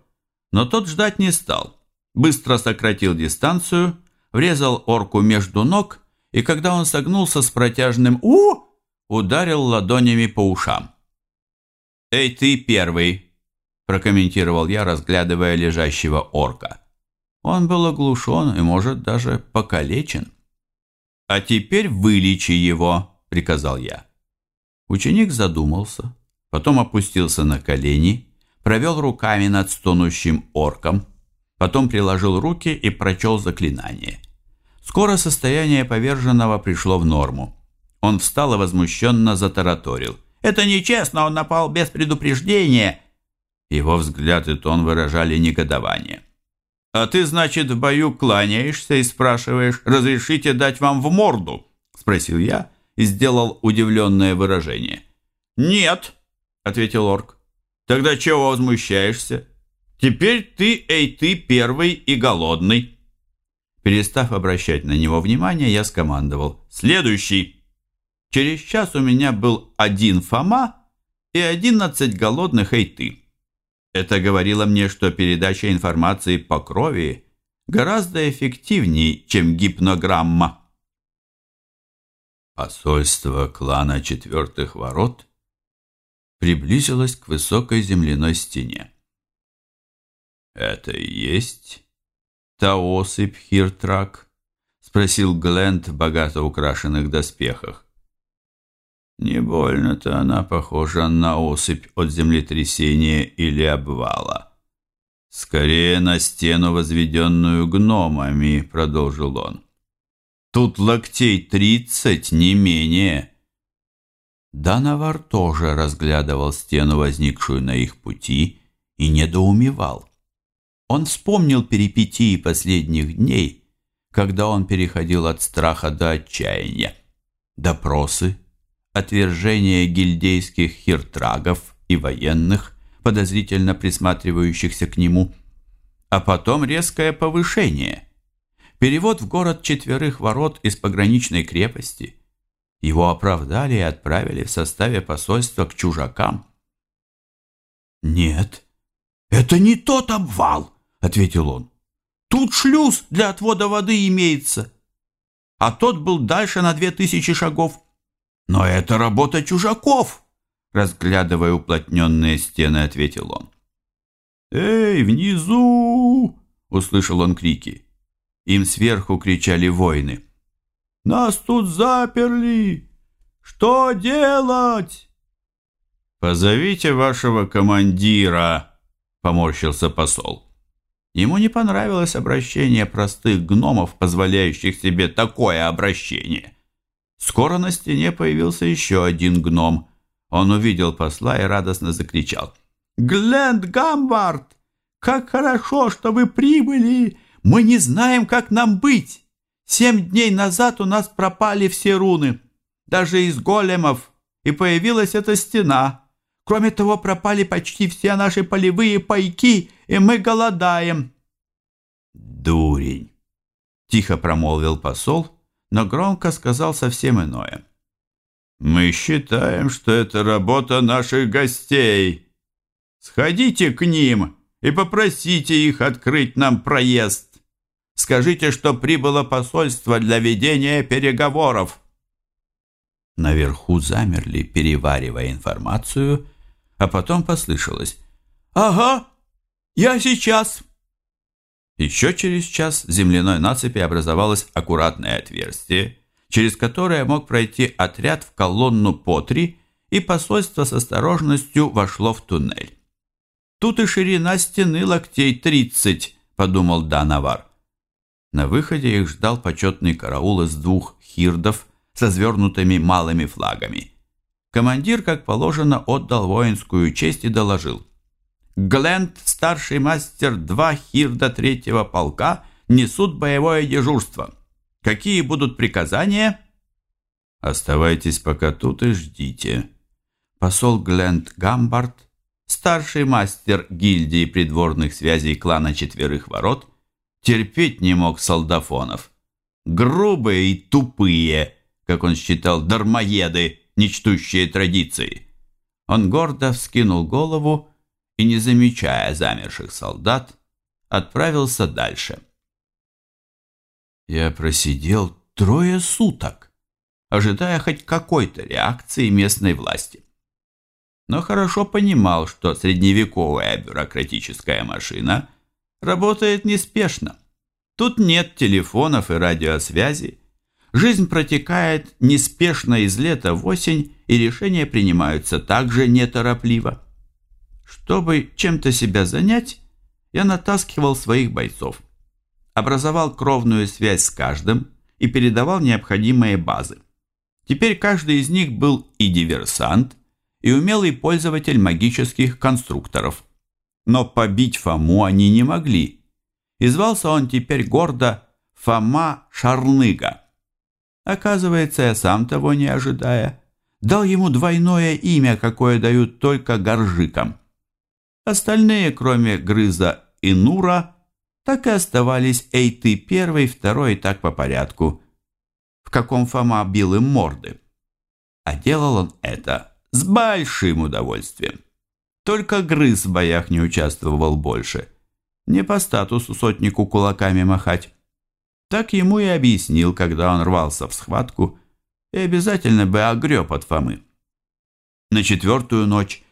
но тот ждать не стал. Быстро сократил дистанцию врезал орку между ног, и когда он согнулся с протяжным «У!», ударил ладонями по ушам. «Эй, ты первый!» – прокомментировал я, разглядывая лежащего орка. Он был оглушен и, может, даже покалечен. «А теперь вылечи его!» – приказал я. Ученик задумался, потом опустился на колени, провел руками над стонущим орком, потом приложил руки и прочел заклинание. Скоро состояние поверженного пришло в норму. Он встал и возмущенно затараторил. «Это нечестно, он напал без предупреждения!» Его взгляд и тон выражали негодование. «А ты, значит, в бою кланяешься и спрашиваешь, разрешите дать вам в морду?» Спросил я и сделал удивленное выражение. «Нет», — ответил орк. «Тогда чего возмущаешься? Теперь ты, эй, ты первый и голодный». Перестав обращать на него внимание, я скомандовал «Следующий!». Через час у меня был один Фома и одиннадцать голодных Эйты. Это говорило мне, что передача информации по крови гораздо эффективнее, чем гипнограмма. Посольство клана Четвертых Ворот приблизилось к высокой земляной стене. «Это и есть та осыпь Хиртрак?» — спросил Глент в богато украшенных доспехах. «Не больно-то она похожа на осыпь от землетрясения или обвала. Скорее на стену, возведенную гномами», — продолжил он. «Тут локтей тридцать, не менее». Данавар тоже разглядывал стену, возникшую на их пути, и недоумевал. Он вспомнил перипетии последних дней, когда он переходил от страха до отчаяния. Допросы, отвержение гильдейских хиртрагов и военных, подозрительно присматривающихся к нему, а потом резкое повышение. Перевод в город четверых ворот из пограничной крепости. Его оправдали и отправили в составе посольства к чужакам. «Нет, это не тот обвал!» ответил он. Тут шлюз для отвода воды имеется. А тот был дальше на две тысячи шагов. Но это работа чужаков, разглядывая уплотненные стены, ответил он. «Эй, внизу!» — услышал он крики. Им сверху кричали воины. «Нас тут заперли! Что делать?» «Позовите вашего командира!» — поморщился посол. Ему не понравилось обращение простых гномов, позволяющих себе такое обращение. Скоро на стене появился еще один гном. Он увидел посла и радостно закричал. Гленд Гамбард, как хорошо, что вы прибыли! Мы не знаем, как нам быть! Семь дней назад у нас пропали все руны, даже из големов, и появилась эта стена. Кроме того, пропали почти все наши полевые пайки, и мы голодаем». «Дурень!» — тихо промолвил посол, но громко сказал совсем иное. «Мы считаем, что это работа наших гостей. Сходите к ним и попросите их открыть нам проезд. Скажите, что прибыло посольство для ведения переговоров». Наверху замерли, переваривая информацию, а потом послышалось «Ага, я сейчас». Еще через час в земляной насыпи образовалось аккуратное отверстие, через которое мог пройти отряд в колонну по три, и посольство с осторожностью вошло в туннель. «Тут и ширина стены локтей тридцать», — подумал Данавар. На выходе их ждал почетный караул из двух хирдов со свернутыми малыми флагами. Командир, как положено, отдал воинскую честь и доложил. Глент, старший мастер, два хирда третьего полка несут боевое дежурство. Какие будут приказания? Оставайтесь пока тут и ждите. Посол Глент Гамбард, старший мастер гильдии придворных связей клана Четверых Ворот, терпеть не мог солдафонов. Грубые и тупые, как он считал, дармоеды, нечтущие традиции. Он гордо вскинул голову и, не замечая замерших солдат, отправился дальше. Я просидел трое суток, ожидая хоть какой-то реакции местной власти. Но хорошо понимал, что средневековая бюрократическая машина работает неспешно. Тут нет телефонов и радиосвязи. Жизнь протекает неспешно из лета в осень, и решения принимаются также неторопливо. Чтобы чем-то себя занять, я натаскивал своих бойцов, образовал кровную связь с каждым и передавал необходимые базы. Теперь каждый из них был и диверсант, и умелый пользователь магических конструкторов. Но побить Фому они не могли, и звался он теперь гордо Фома Шарныга. Оказывается, я сам того не ожидая, дал ему двойное имя, какое дают только горжикам – Остальные, кроме Грыза и Нура, так и оставались Эйты первый, второй и так по порядку, в каком Фома бил им морды. А делал он это с большим удовольствием. Только Грыз в боях не участвовал больше. Не по статусу сотнику кулаками махать. Так ему и объяснил, когда он рвался в схватку, и обязательно бы огреб от Фомы. На четвертую ночь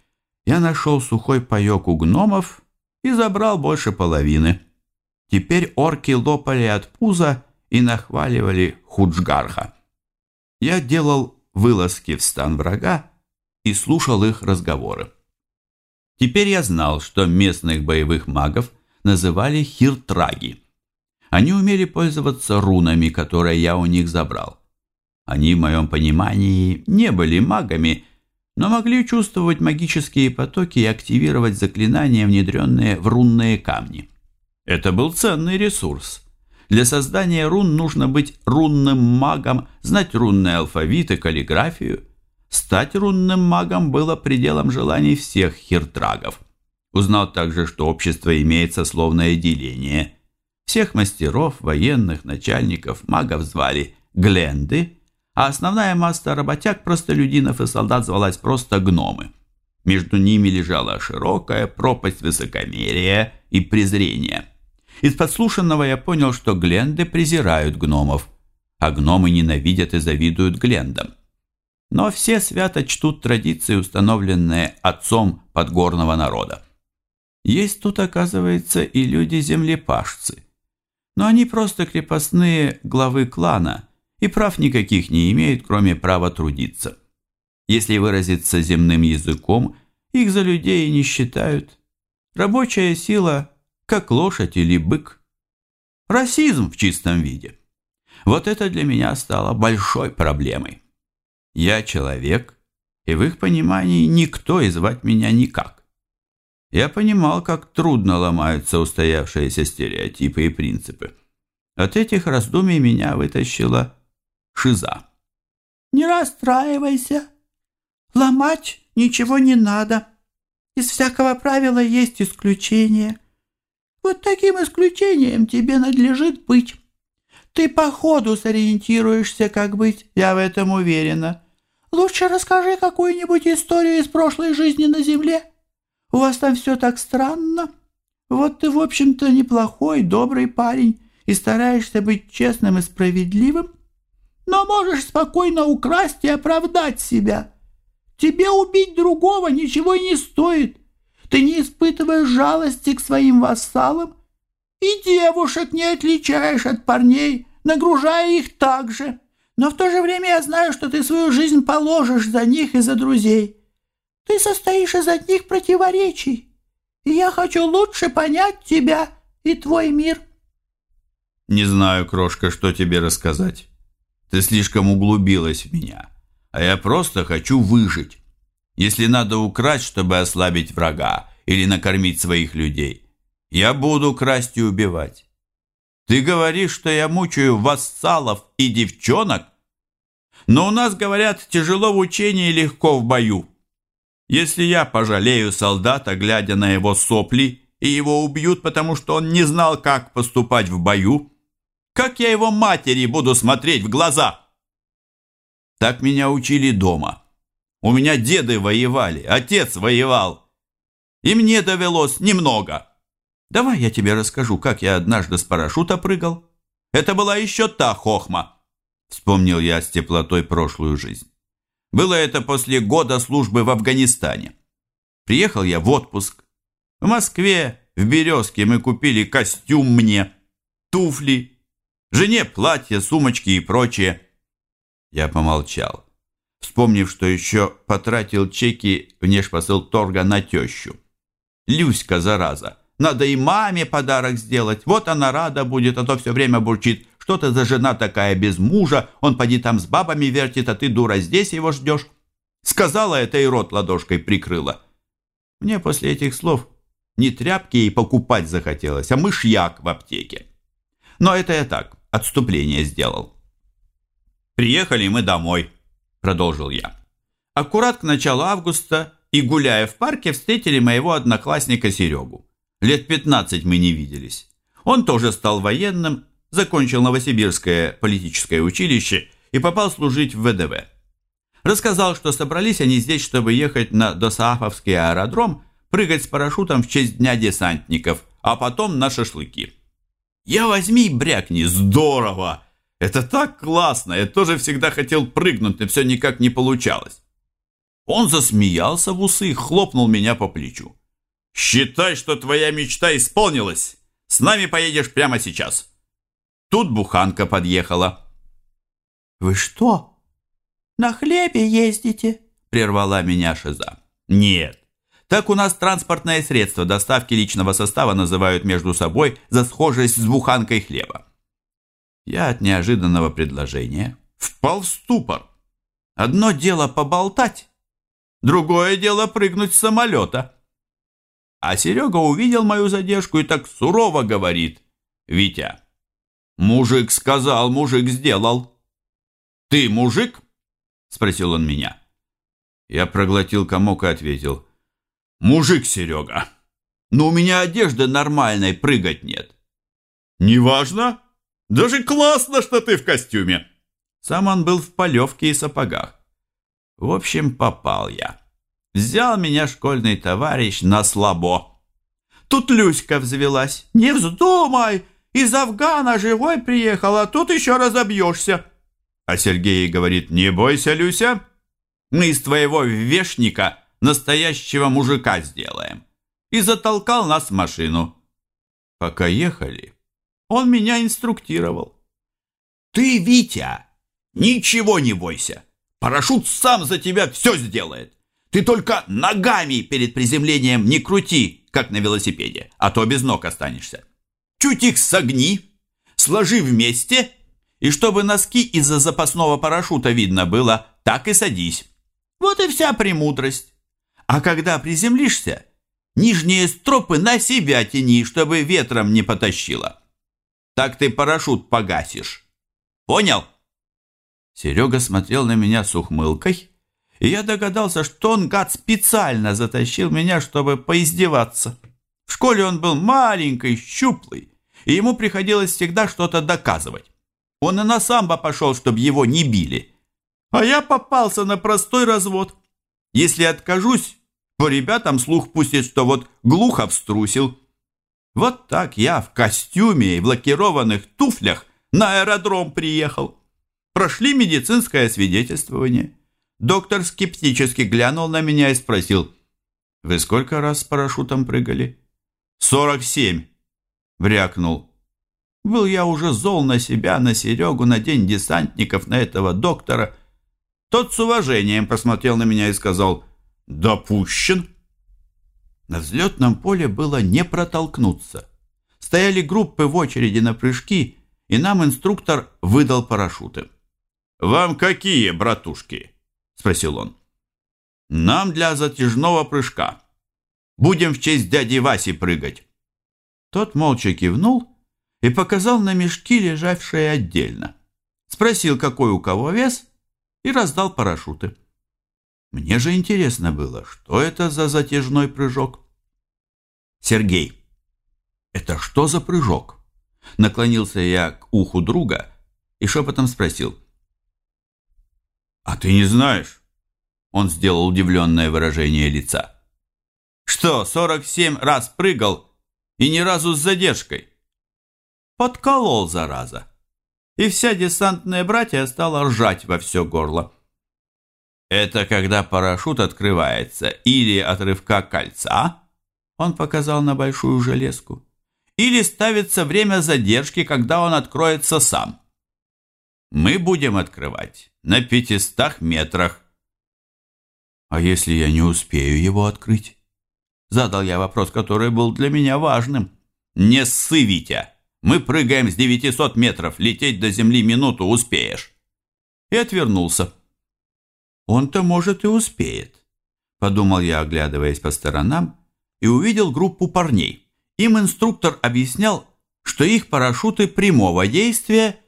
я нашел сухой паек у гномов и забрал больше половины. Теперь орки лопали от пуза и нахваливали Худжгарха. Я делал вылазки в стан врага и слушал их разговоры. Теперь я знал, что местных боевых магов называли хиртраги. Они умели пользоваться рунами, которые я у них забрал. Они, в моем понимании, не были магами, но могли чувствовать магические потоки и активировать заклинания, внедренные в рунные камни. Это был ценный ресурс. Для создания рун нужно быть рунным магом, знать рунный алфавит и каллиграфию. Стать рунным магом было пределом желаний всех хиртрагов. Узнал также, что общество имеет сословное деление. Всех мастеров, военных, начальников, магов звали Гленды – а основная масса работяг, простолюдинов и солдат звалась просто гномы. Между ними лежала широкая пропасть высокомерия и презрения. Из подслушанного я понял, что гленды презирают гномов, а гномы ненавидят и завидуют глендам. Но все свято чтут традиции, установленные отцом подгорного народа. Есть тут, оказывается, и люди-землепашцы. Но они просто крепостные главы клана – и прав никаких не имеют, кроме права трудиться. Если выразиться земным языком, их за людей не считают. Рабочая сила, как лошадь или бык. Расизм в чистом виде. Вот это для меня стало большой проблемой. Я человек, и в их понимании никто и звать меня никак. Я понимал, как трудно ломаются устоявшиеся стереотипы и принципы. От этих раздумий меня вытащила шиза. «Не расстраивайся. Ломать ничего не надо. Из всякого правила есть исключение. Вот таким исключением тебе надлежит быть. Ты по ходу сориентируешься, как быть, я в этом уверена. Лучше расскажи какую-нибудь историю из прошлой жизни на Земле. У вас там все так странно. Вот ты, в общем-то, неплохой, добрый парень и стараешься быть честным и справедливым, но можешь спокойно украсть и оправдать себя. Тебе убить другого ничего не стоит. Ты не испытываешь жалости к своим вассалам и девушек не отличаешь от парней, нагружая их так же. Но в то же время я знаю, что ты свою жизнь положишь за них и за друзей. Ты состоишь из одних противоречий, и я хочу лучше понять тебя и твой мир». «Не знаю, крошка, что тебе рассказать. Ты слишком углубилась в меня, а я просто хочу выжить. Если надо украсть, чтобы ослабить врага или накормить своих людей, я буду красть и убивать. Ты говоришь, что я мучаю вассалов и девчонок? Но у нас, говорят, тяжело в учении и легко в бою. Если я пожалею солдата, глядя на его сопли, и его убьют, потому что он не знал, как поступать в бою, как я его матери буду смотреть в глаза? Так меня учили дома. У меня деды воевали, отец воевал. И мне довелось немного. Давай я тебе расскажу, как я однажды с парашюта прыгал. Это была еще та хохма. Вспомнил я с теплотой прошлую жизнь. Было это после года службы в Афганистане. Приехал я в отпуск. В Москве, в Березке мы купили костюм мне, туфли, жене платье, сумочки и прочее. Я помолчал, вспомнив, что еще потратил чеки в торга на тещу. Люська, зараза, надо и маме подарок сделать. Вот она рада будет, а то все время бурчит. Что ты за жена такая без мужа? Он поди там с бабами вертит, а ты, дура, здесь его ждешь. Сказала это и рот ладошкой прикрыла. Мне после этих слов не тряпки ей покупать захотелось, а мышьяк в аптеке. Но это я так, отступление сделал. «Приехали мы домой», — продолжил я. Аккурат к началу августа и, гуляя в парке, встретили моего одноклассника Серегу. Лет 15 мы не виделись. Он тоже стал военным, закончил Новосибирское политическое училище и попал служить в ВДВ. Рассказал, что собрались они здесь, чтобы ехать на Досаафовский аэродром, прыгать с парашютом в честь Дня десантников, а потом на шашлыки. «Я возьми и брякни, здорово! Это так классно! Я тоже всегда хотел прыгнуть, но все никак не получалось». Он засмеялся в усы и хлопнул меня по плечу. Считай, что твоя мечта исполнилась. С нами поедешь прямо сейчас. Тут буханка подъехала. Вы что, на хлебе ездите? Прервала меня Шиза. Нет. Так у нас транспортное средство доставки личного состава называют между собой за схожесть с буханкой хлеба. Я от неожиданного предложения впал в ступор. Одно дело поболтать, другое дело прыгнуть с самолета. А Серега увидел мою задержку и так сурово говорит. «Витя, мужик сказал, мужик сделал». «Ты мужик?» – спросил он меня. Я проглотил комок и ответил. «Мужик, Серега, но у меня одежды нормальной, прыгать нет». «Неважно. Даже классно, что ты в костюме». Сам он был в полевке и сапогах. В общем, попал я. Взял меня школьный товарищ на слабо. Тут Люська взвелась. «Не вздумай! Из Афгана живой приехал, а тут еще разобьешься!» А Сергей говорит, «Не бойся, Люся, мы из твоего вешника настоящего мужика сделаем!» И затолкал нас в машину. Пока ехали, он меня инструктировал. «Ты, Витя, ничего не бойся! Парашют сам за тебя все сделает!» Ты только ногами перед приземлением не крути, как на велосипеде, а то без ног останешься. Чуть их согни, сложи вместе, и чтобы носки из-за запасного парашюта видно было, так и садись. Вот и вся премудрость. А когда приземлишься, Нижние стропы на себя тяни, чтобы ветром не потащило. Так ты парашют погасишь. Понял?» Серега смотрел на меня с ухмылкой, и я догадался, что он, гад, специально затащил меня, чтобы поиздеваться. В школе он был маленький, щуплый, и ему приходилось всегда что-то доказывать. Он и на самбо пошел, чтобы его не били. А я попался на простой развод. Если откажусь, по ребятам слух пустит, что вот глухо вструсил. Вот так я в костюме и в лакированных туфлях на аэродром приехал. Прошли медицинское свидетельствование. Доктор скептически глянул на меня и спросил, «Вы сколько раз с парашютом прыгали?» «Сорок семь», — брякнул. Был я уже зол на себя, на Серегу, на день десантников, на этого доктора. Тот с уважением посмотрел на меня и сказал, «Допущен». На взлетном поле было не протолкнуться. Стояли группы в очереди на прыжки, и нам инструктор выдал парашюты. «Вам какие, братушки?» – спросил он. «Нам для затяжного прыжка. Будем в честь дяди Васи прыгать». Тот молча кивнул и показал на мешки, лежавшие отдельно. Спросил, какой у кого вес, и раздал парашюты. Мне же интересно было, что это за затяжной прыжок. «Сергей, это что за прыжок?» Наклонился я к уху друга и шепотом спросил. «А ты не знаешь?» Он сделал удивленное выражение лица. «Что, 47 раз прыгал и ни разу с задержкой?» Подколол, зараза. И вся десантная братья стала ржать во все горло. Это когда парашют открывается или от рывка кольца, он показал на большую железку, или ставится время задержки, когда он откроется сам. Мы будем открывать на 500 метрах. А если я не успею его открыть? Задал я вопрос, который был для меня важным. Не ссы, Витя. Мы прыгаем с 900 метров, лететь до земли минуту успеешь. И отвернулся. Он-то, может, и успеет. Подумал я, оглядываясь по сторонам, и увидел группу парней. Им инструктор объяснял, что их парашюты прямого действия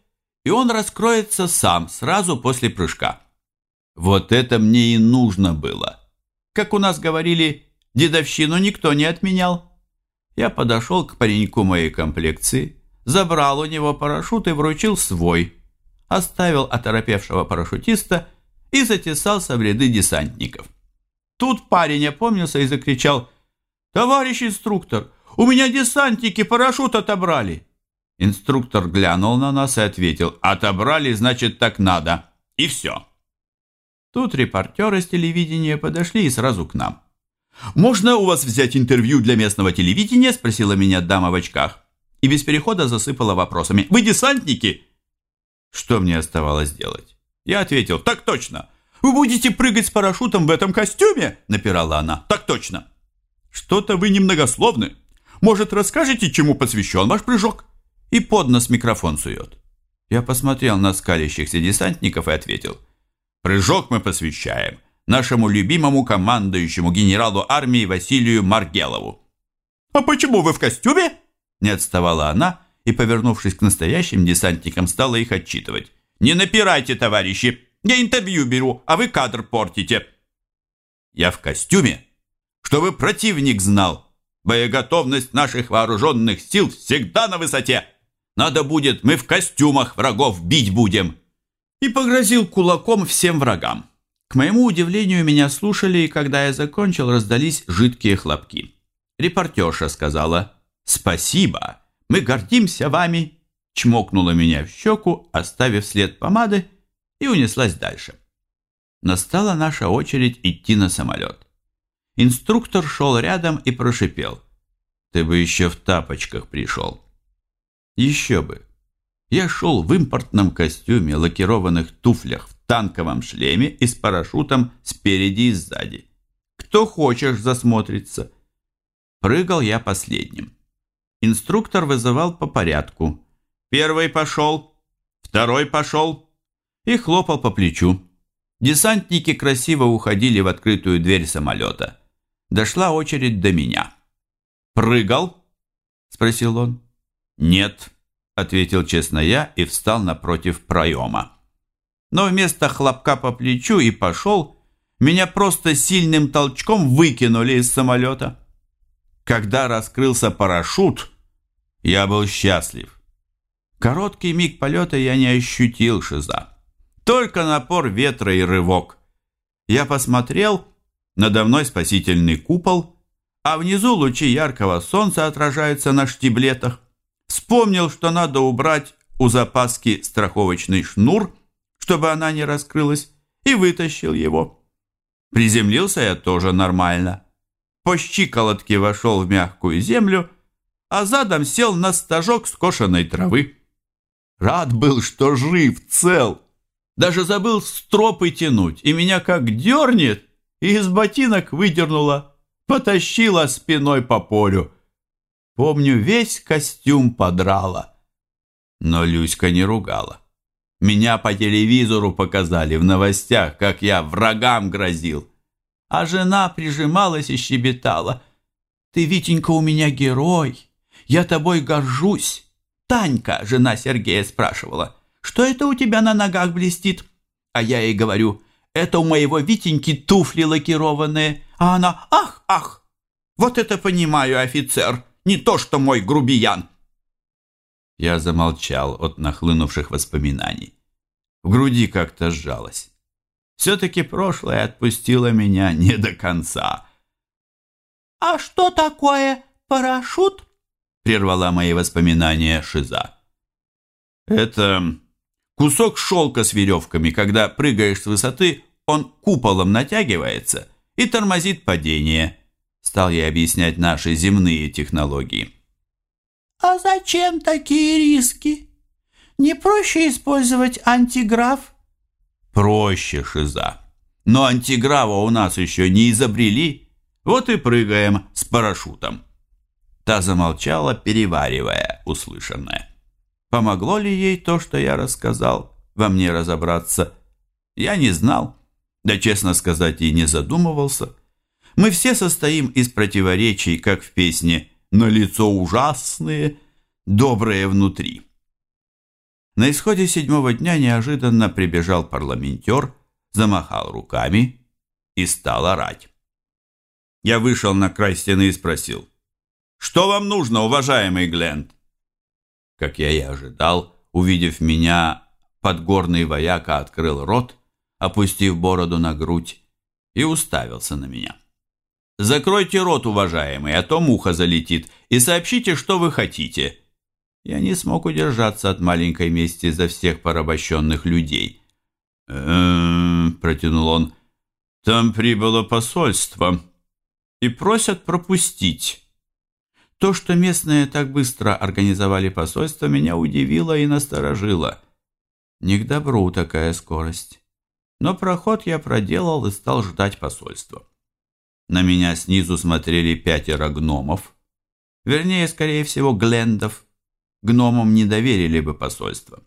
и он раскроется сам сразу после прыжка. Вот это мне и нужно было. Как у нас говорили, дедовщину никто не отменял. Я подошел к пареньку моей комплекции, забрал у него парашют и вручил свой, оставил оторопевшего парашютиста и затесался в ряды десантников. Тут парень опомнился и закричал «Товарищ инструктор, у меня десантники парашют отобрали!» Инструктор глянул на нас и ответил, «Отобрали, значит, так надо. И все». Тут репортеры с телевидения подошли и сразу к нам. «Можно у вас взять интервью для местного телевидения?» – спросила меня дама в очках. И без перехода засыпала вопросами. «Вы десантники?» Что мне оставалось делать? Я ответил, «Так точно. Вы будете прыгать с парашютом в этом костюме?» – напирала она. «Так точно». «Что-то вы немногословны. Может, расскажете, чему посвящен ваш прыжок?» и под нос микрофон сует. Я посмотрел на скалящихся десантников и ответил. «Прыжок мы посвящаем нашему любимому командующему генералу армии Василию Маргелову». «А почему вы в костюме?» Не отставала она и, повернувшись к настоящим десантникам, стала их отчитывать. «Не напирайте, товарищи! Я интервью беру, а вы кадр портите!» «Я в костюме, чтобы противник знал. Боеготовность наших вооруженных сил всегда на высоте!» Надо будет, мы в костюмах врагов бить будем!» И погрозил кулаком всем врагам. К моему удивлению, меня слушали, и когда я закончил, раздались жидкие хлопки. Репортерша сказала «Спасибо, мы гордимся вами», чмокнула меня в щеку, оставив след помады, и унеслась дальше. Настала наша очередь идти на самолет. Инструктор шел рядом и прошипел. «Ты бы еще в тапочках пришел». Еще бы. Я шел в импортном костюме, лакированных туфлях, в танковом шлеме и с парашютом спереди и сзади. Кто хочешь засмотрится. Прыгал я последним. Инструктор вызывал по порядку. Первый пошел, второй пошел и хлопал по плечу. Десантники красиво уходили в открытую дверь самолета. Дошла очередь до меня. «Прыгал?» — спросил он. «Нет», — ответил честно я и встал напротив проема. Но вместо хлопка по плечу и пошел, меня просто сильным толчком выкинули из самолета. Когда раскрылся парашют, я был счастлив. Короткий миг полета я не ощутил шиза. Только напор ветра и рывок. Я посмотрел, надо мной спасительный купол, а внизу лучи яркого солнца отражаются на штиблетах. Вспомнил, что надо убрать у запаски страховочный шнур, чтобы она не раскрылась, и вытащил его. Приземлился я тоже нормально. По щиколотке вошел в мягкую землю, а задом сел на стажок скошенной травы. Рад был, что жив, цел. Даже забыл стропы тянуть, и меня как дернет, и из ботинок выдернула, потащила спиной по полю. Помню, весь костюм подрала. Но Люська не ругала. Меня по телевизору показали в новостях, как я врагам грозил. А жена прижималась и щебетала. «Ты, Витенька, у меня герой. Я тобой горжусь». Танька, жена Сергея, спрашивала, «Что это у тебя на ногах блестит?» А я ей говорю, «Это у моего Витеньки туфли лакированные». А она, «Ах, ах! Вот это понимаю, офицер! Не то, что мой грубиян!» Я замолчал от нахлынувших воспоминаний. В груди как-то сжалось. Все-таки прошлое отпустило меня не до конца. «А что такое парашют?» прервала мои воспоминания Шиза. «Это кусок шелка с веревками. Когда прыгаешь с высоты, он куполом натягивается и тормозит падение». Стал я объяснять наши земные технологии. «А зачем такие риски? Не проще использовать антиграф?» «Проще, Шиза. Но антиграва у нас еще не изобрели. Вот и прыгаем с парашютом». Та замолчала, переваривая услышанное. Помогло ли ей то, что я рассказал, во мне разобраться? Я не знал, да, честно сказать, и не задумывался. Мы все состоим из противоречий, как в песне «На лицо ужасные, добрые внутри». На исходе седьмого дня неожиданно прибежал парламентер, замахал руками и стал орать. Я вышел на край стены и спросил, «Что вам нужно, уважаемый Глент?» Как я и ожидал, увидев меня, подгорный вояка открыл рот, опустив бороду на грудь, и уставился на меня. «Закройте рот, уважаемый, а то муха залетит, и сообщите, что вы хотите». Я не смог удержаться от маленькой мести за всех порабощенных людей. «Эм...» — протянул он. «Там прибыло посольство и просят пропустить». То, что местные так быстро организовали посольство, меня удивило и насторожило. Не к добру такая скорость. Но проход я проделал и стал ждать посольства. На меня снизу смотрели пятеро гномов. Вернее, скорее всего, глендов. Гномам не доверили бы посольство.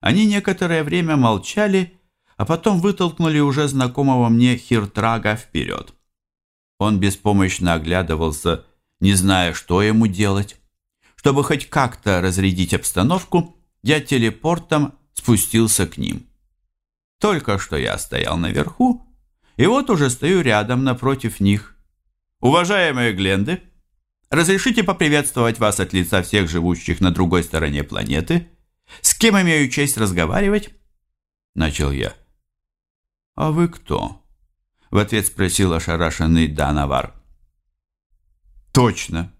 Они некоторое время молчали, а потом вытолкнули уже знакомого мне Хиртрага вперед. Он беспомощно оглядывался не зная, что ему делать. Чтобы хоть как-то разрядить обстановку, я телепортом спустился к ним. Только что я стоял наверху, и вот уже стою рядом напротив них. Уважаемые Гленды, разрешите поприветствовать вас от лица всех живущих на другой стороне планеты. С кем имею честь разговаривать? Начал я. А вы кто? В ответ спросил ошарашенный Данавар. «Точно!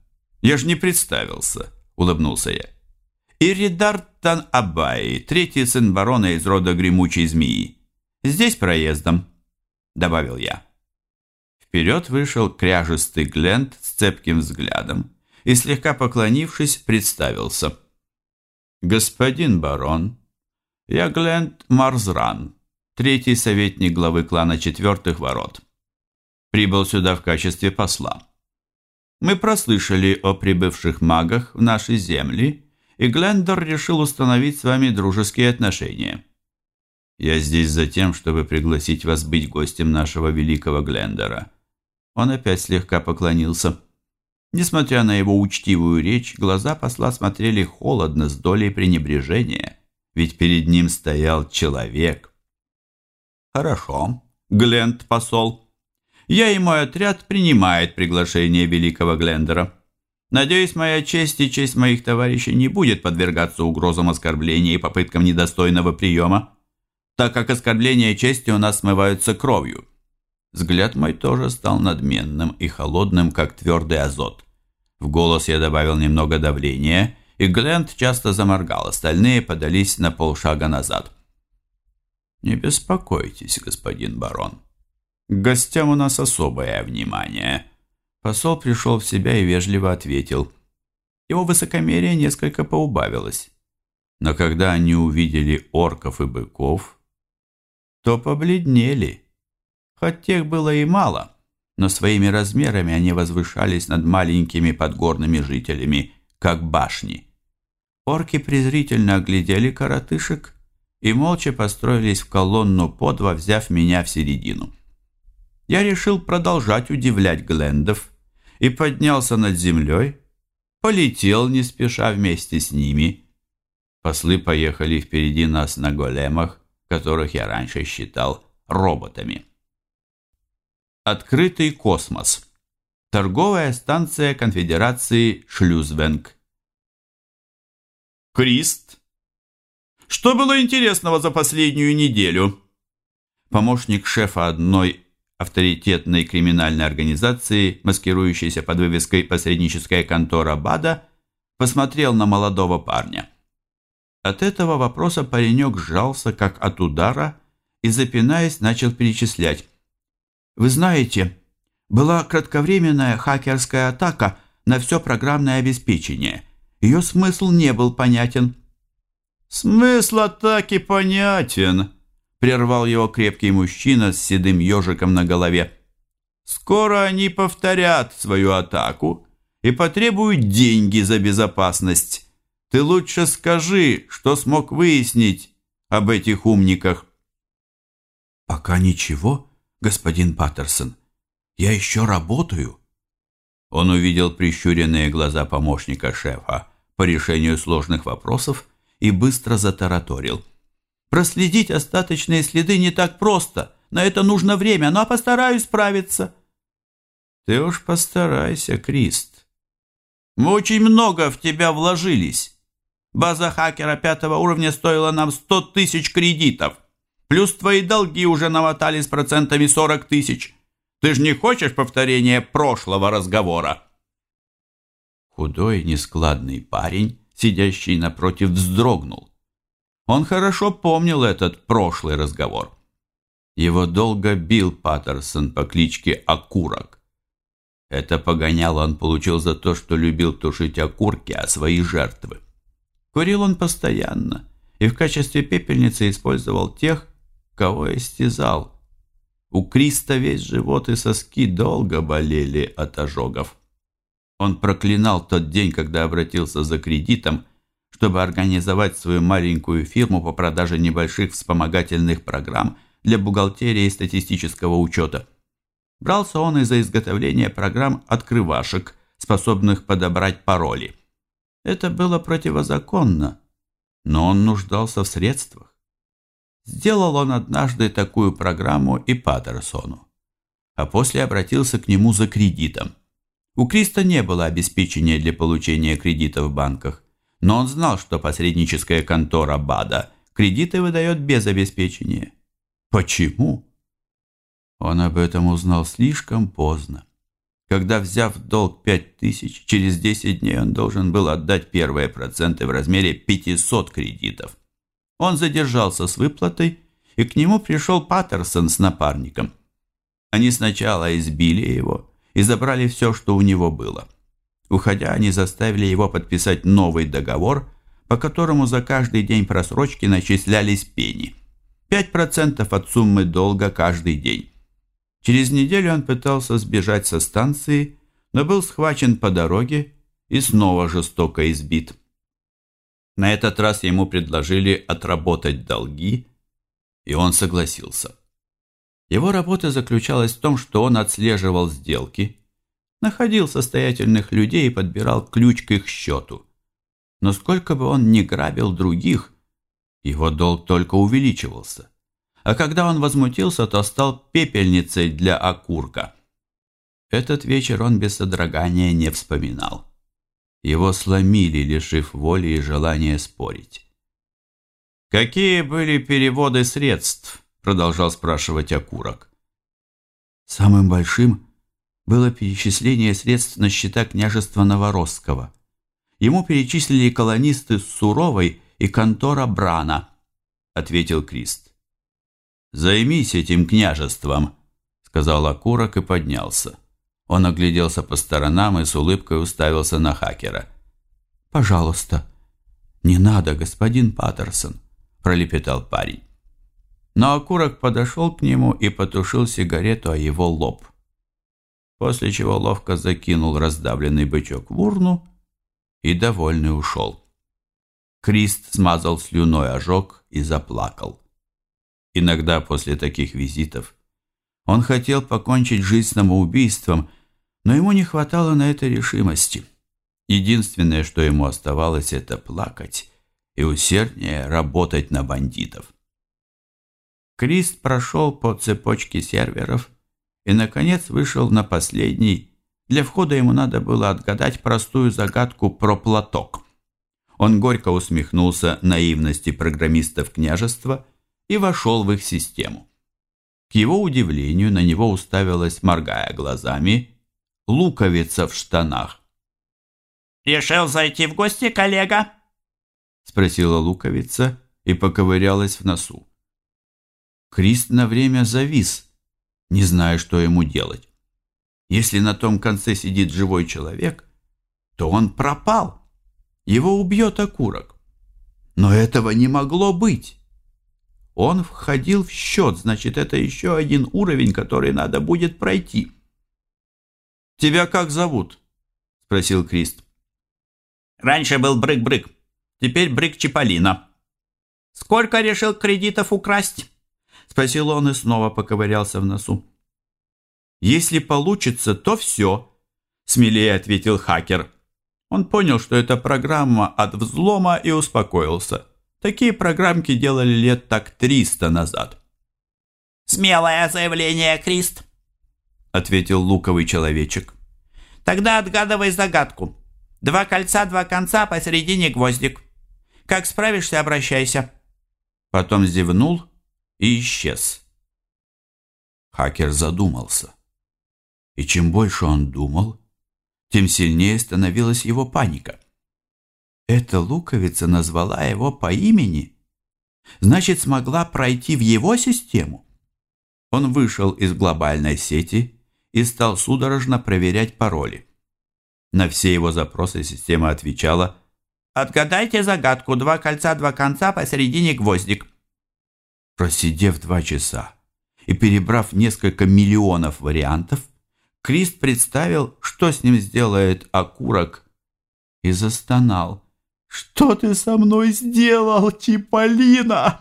Я же не представился!» — улыбнулся я. «Иридар Тан Абай, третий сын барона из рода гремучей змеи. Здесь проездом», — добавил я. Вперед вышел кряжестый Глент с цепким взглядом и, слегка поклонившись, представился. «Господин барон, я Глент Марзран, третий советник главы клана Четвертых Ворот. Прибыл сюда в качестве посла». Мы прослышали о прибывших магах в наши земли, и Глендор решил установить с вами дружеские отношения. Я здесь за тем, чтобы пригласить вас быть гостем нашего великого Глендора. Он опять слегка поклонился. Несмотря на его учтивую речь, глаза посла смотрели холодно, с долей пренебрежения, ведь перед ним стоял человек. «Хорошо, Глент, посол. Я и мой отряд принимает приглашение великого Глендера. Надеюсь, моя честь и честь моих товарищей не будет подвергаться угрозам оскорбления и попыткам недостойного приема, так как оскорбления чести у нас смываются кровью. Взгляд мой тоже стал надменным и холодным, как твердый азот. В голос я добавил немного давления, и Глент часто заморгал, остальные подались на полшага назад. «Не беспокойтесь, господин барон. К гостям у нас особое внимание». Посол пришел в себя и вежливо ответил. Его высокомерие несколько поубавилось. Но когда они увидели орков и быков, то побледнели. Хоть тех было и мало, но своими размерами они возвышались над маленькими подгорными жителями, как башни. Орки презрительно оглядели коротышек и молча построились в колонну по два, взяв меня в середину. Я решил продолжать удивлять Глендов, и поднялся над землей, полетел не спеша вместе с ними. Послы поехали впереди нас на големах, которых я раньше считал роботами. Открытый космос. Торговая станция конфедерации Шлюзвенг. Крист. Что было интересного за последнюю неделю? Помощник шефа одной авторитетной криминальной организации, маскирующейся под вывеской «Посредническая контора БАДа», посмотрел на молодого парня. От этого вопроса паренек сжался, как от удара, и, запинаясь, начал перечислять. «Вы знаете, была кратковременная хакерская атака на все программное обеспечение. Ее смысл не был понятен». «Смысл атаки понятен», прервал его крепкий мужчина с седым ежиком на голове. «Скоро они повторят свою атаку и потребуют деньги за безопасность. Ты лучше скажи, что смог выяснить об этих умниках». «Пока ничего, господин Паттерсон. Я еще работаю». Он увидел прищуренные глаза помощника шефа по решению сложных вопросов и быстро затараторил – Проследить остаточные следы не так просто. На это нужно время, но постараюсь справиться. Ты уж постарайся, Крист. Мы очень много в тебя вложились. База хакера пятого уровня стоила нам сто тысяч кредитов. Плюс твои долги уже намотали с процентами сорок тысяч. Ты же не хочешь повторения прошлого разговора?» Худой, нескладный парень, сидящий напротив, вздрогнул. Он хорошо помнил этот прошлый разговор. Его долго бил Паттерсон по кличке Окурок. Это погоняло он получил за то, что любил тушить окурки, а свои жертвы. Курил он постоянно и в качестве пепельницы использовал тех, кого истязал. У Криста весь живот и соски долго болели от ожогов. Он проклинал тот день, когда обратился за кредитом чтобы организовать свою маленькую фирму по продаже небольших вспомогательных программ для бухгалтерии и статистического учета. Брался он из-за изготовления программ открывашек, способных подобрать пароли. Это было противозаконно, но он нуждался в средствах. Сделал он однажды такую программу и Паттерсону, а после обратился к нему за кредитом. У Криста не было обеспечения для получения кредита в банках, но он знал, что посредническая контора БАДа кредиты выдает без обеспечения. Почему? Он об этом узнал слишком поздно. Когда, взяв долг 5 тысяч, через 10 дней он должен был отдать первые проценты в размере 500 кредитов. Он задержался с выплатой, и к нему пришел Паттерсон с напарником. Они сначала избили его и забрали все, что у него было – Уходя, они заставили его подписать новый договор, по которому за каждый день просрочки начислялись пени. 5% от суммы долга каждый день. Через неделю он пытался сбежать со станции, но был схвачен по дороге и снова жестоко избит. На этот раз ему предложили отработать долги, и он согласился. Его работа заключалась в том, что он отслеживал сделки, находил состоятельных людей и подбирал ключ к их счету. Но сколько бы он ни грабил других, его долг только увеличивался. А когда он возмутился, то стал пепельницей для окурка. Этот вечер он без содрогания не вспоминал. Его сломили, лишив воли и желания спорить. «Какие были переводы средств?» – продолжал спрашивать окурок. Самым большим было перечисление средств на счета княжества Новоросского. Ему перечислили колонисты Суровой и контора Брана, ответил Крист. «Займись этим княжеством», — сказал окурок и поднялся. Он огляделся по сторонам и с улыбкой уставился на хакера. «Пожалуйста, не надо, господин Паттерсон», – пролепетал парень. Но окурок подошел к нему и потушил сигарету о его лоб. После чего ловко закинул раздавленный бычок в урну и довольный ушел. Крист смазал слюной ожог и заплакал. Иногда после таких визитов он хотел покончить жизнь самоубийством, но ему не хватало на это решимости. Единственное, что ему оставалось, это плакать и усерднее работать на бандитов. Крист прошел по цепочке серверов и, наконец, вышел на последний. Для входа ему надо было отгадать простую загадку про платок. Он горько усмехнулся наивности программистов княжества и вошел в их систему. К его удивлению на него уставилась, моргая глазами, луковица в штанах. «Решил зайти в гости, коллега?» Спросила луковица и поковырялась в носу. Крист на время завис, не зная, что ему делать. Если на том конце сидит живой человек, то он пропал. Его убьет окурок. Но этого не могло быть. Он входил в счет, значит, это еще один уровень, который надо будет пройти. «Тебя как зовут?» – спросил Крист. «Раньше был Брык-Брык, теперь Брык Чиполлино». «Сколько решил кредитов украсть?» – спросил он и снова поковырялся в носу. «Если получится, то все», – смелее ответил хакер. Он понял, что это программа от взлома и успокоился. Такие программки делали лет так триста назад. «Смелое заявление, Крист», — ответил луковый человечек. «Тогда отгадывай загадку. Два кольца, два конца, посередине гвоздик. Как справишься, обращайся». Потом зевнул и исчез. Хакер задумался. И чем больше он думал, тем сильнее становилась его паника. Эта луковица назвала его по имени. Значит, смогла пройти в его систему. Он вышел из глобальной сети и стал судорожно проверять пароли. На все его запросы система отвечала «Отгадайте загадку, два кольца, два конца, посередине гвоздик». Просидев два часа и перебрав несколько миллионов вариантов, Крист представил, что с ним сделает окурок, и застонал. «Что ты со мной сделал, Чиполлино?»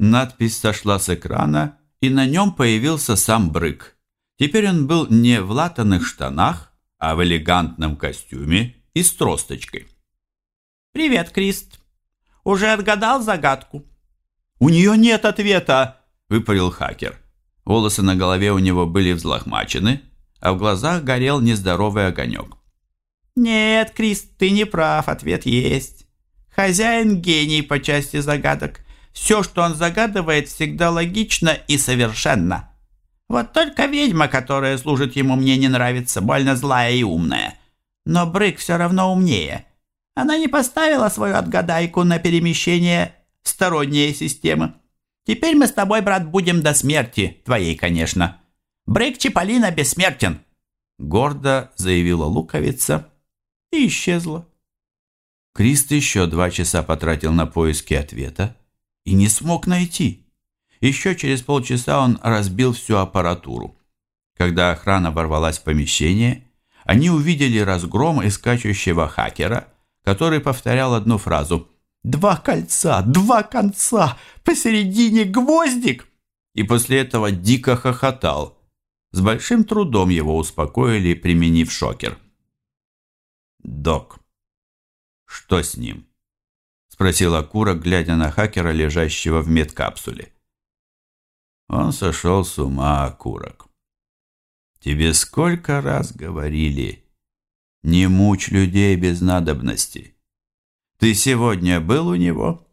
Надпись сошла с экрана, и на нем появился сам Брык. Теперь он был не в латаных штанах, а в элегантном костюме и с тросточкой. «Привет, Крист. Уже отгадал загадку?» «У нее нет ответа!» – выпалил хакер. Волосы на голове у него были взлохмачены, а в глазах горел нездоровый огонек. «Нет, Крис, ты не прав, ответ есть. Хозяин гений по части загадок. Все, что он загадывает, всегда логично и совершенно. Вот только ведьма, которая служит ему, мне не нравится, больно злая и умная. Но Брык все равно умнее. Она не поставила свою отгадайку на перемещение сторонние системы. Теперь мы с тобой, брат, будем до смерти, твоей, конечно. Брык Чиполлино бессмертен!» Гордо заявила луковица и исчезла. Крист еще два часа потратил на поиски ответа и не смог найти. Еще через полчаса он разбил всю аппаратуру. Когда охрана ворвалась в помещение, они увидели разгром и хакера, который повторял одну фразу «Два кольца, два конца, посередине гвоздик!» и после этого дико хохотал. С большим трудом его успокоили, применив шокер. «Док, что с ним?» – спросил Окурок, глядя на хакера, лежащего в медкапсуле. Он сошел с ума, Окурок. «Тебе сколько раз говорили, не мучь людей без надобности. Ты сегодня был у него?»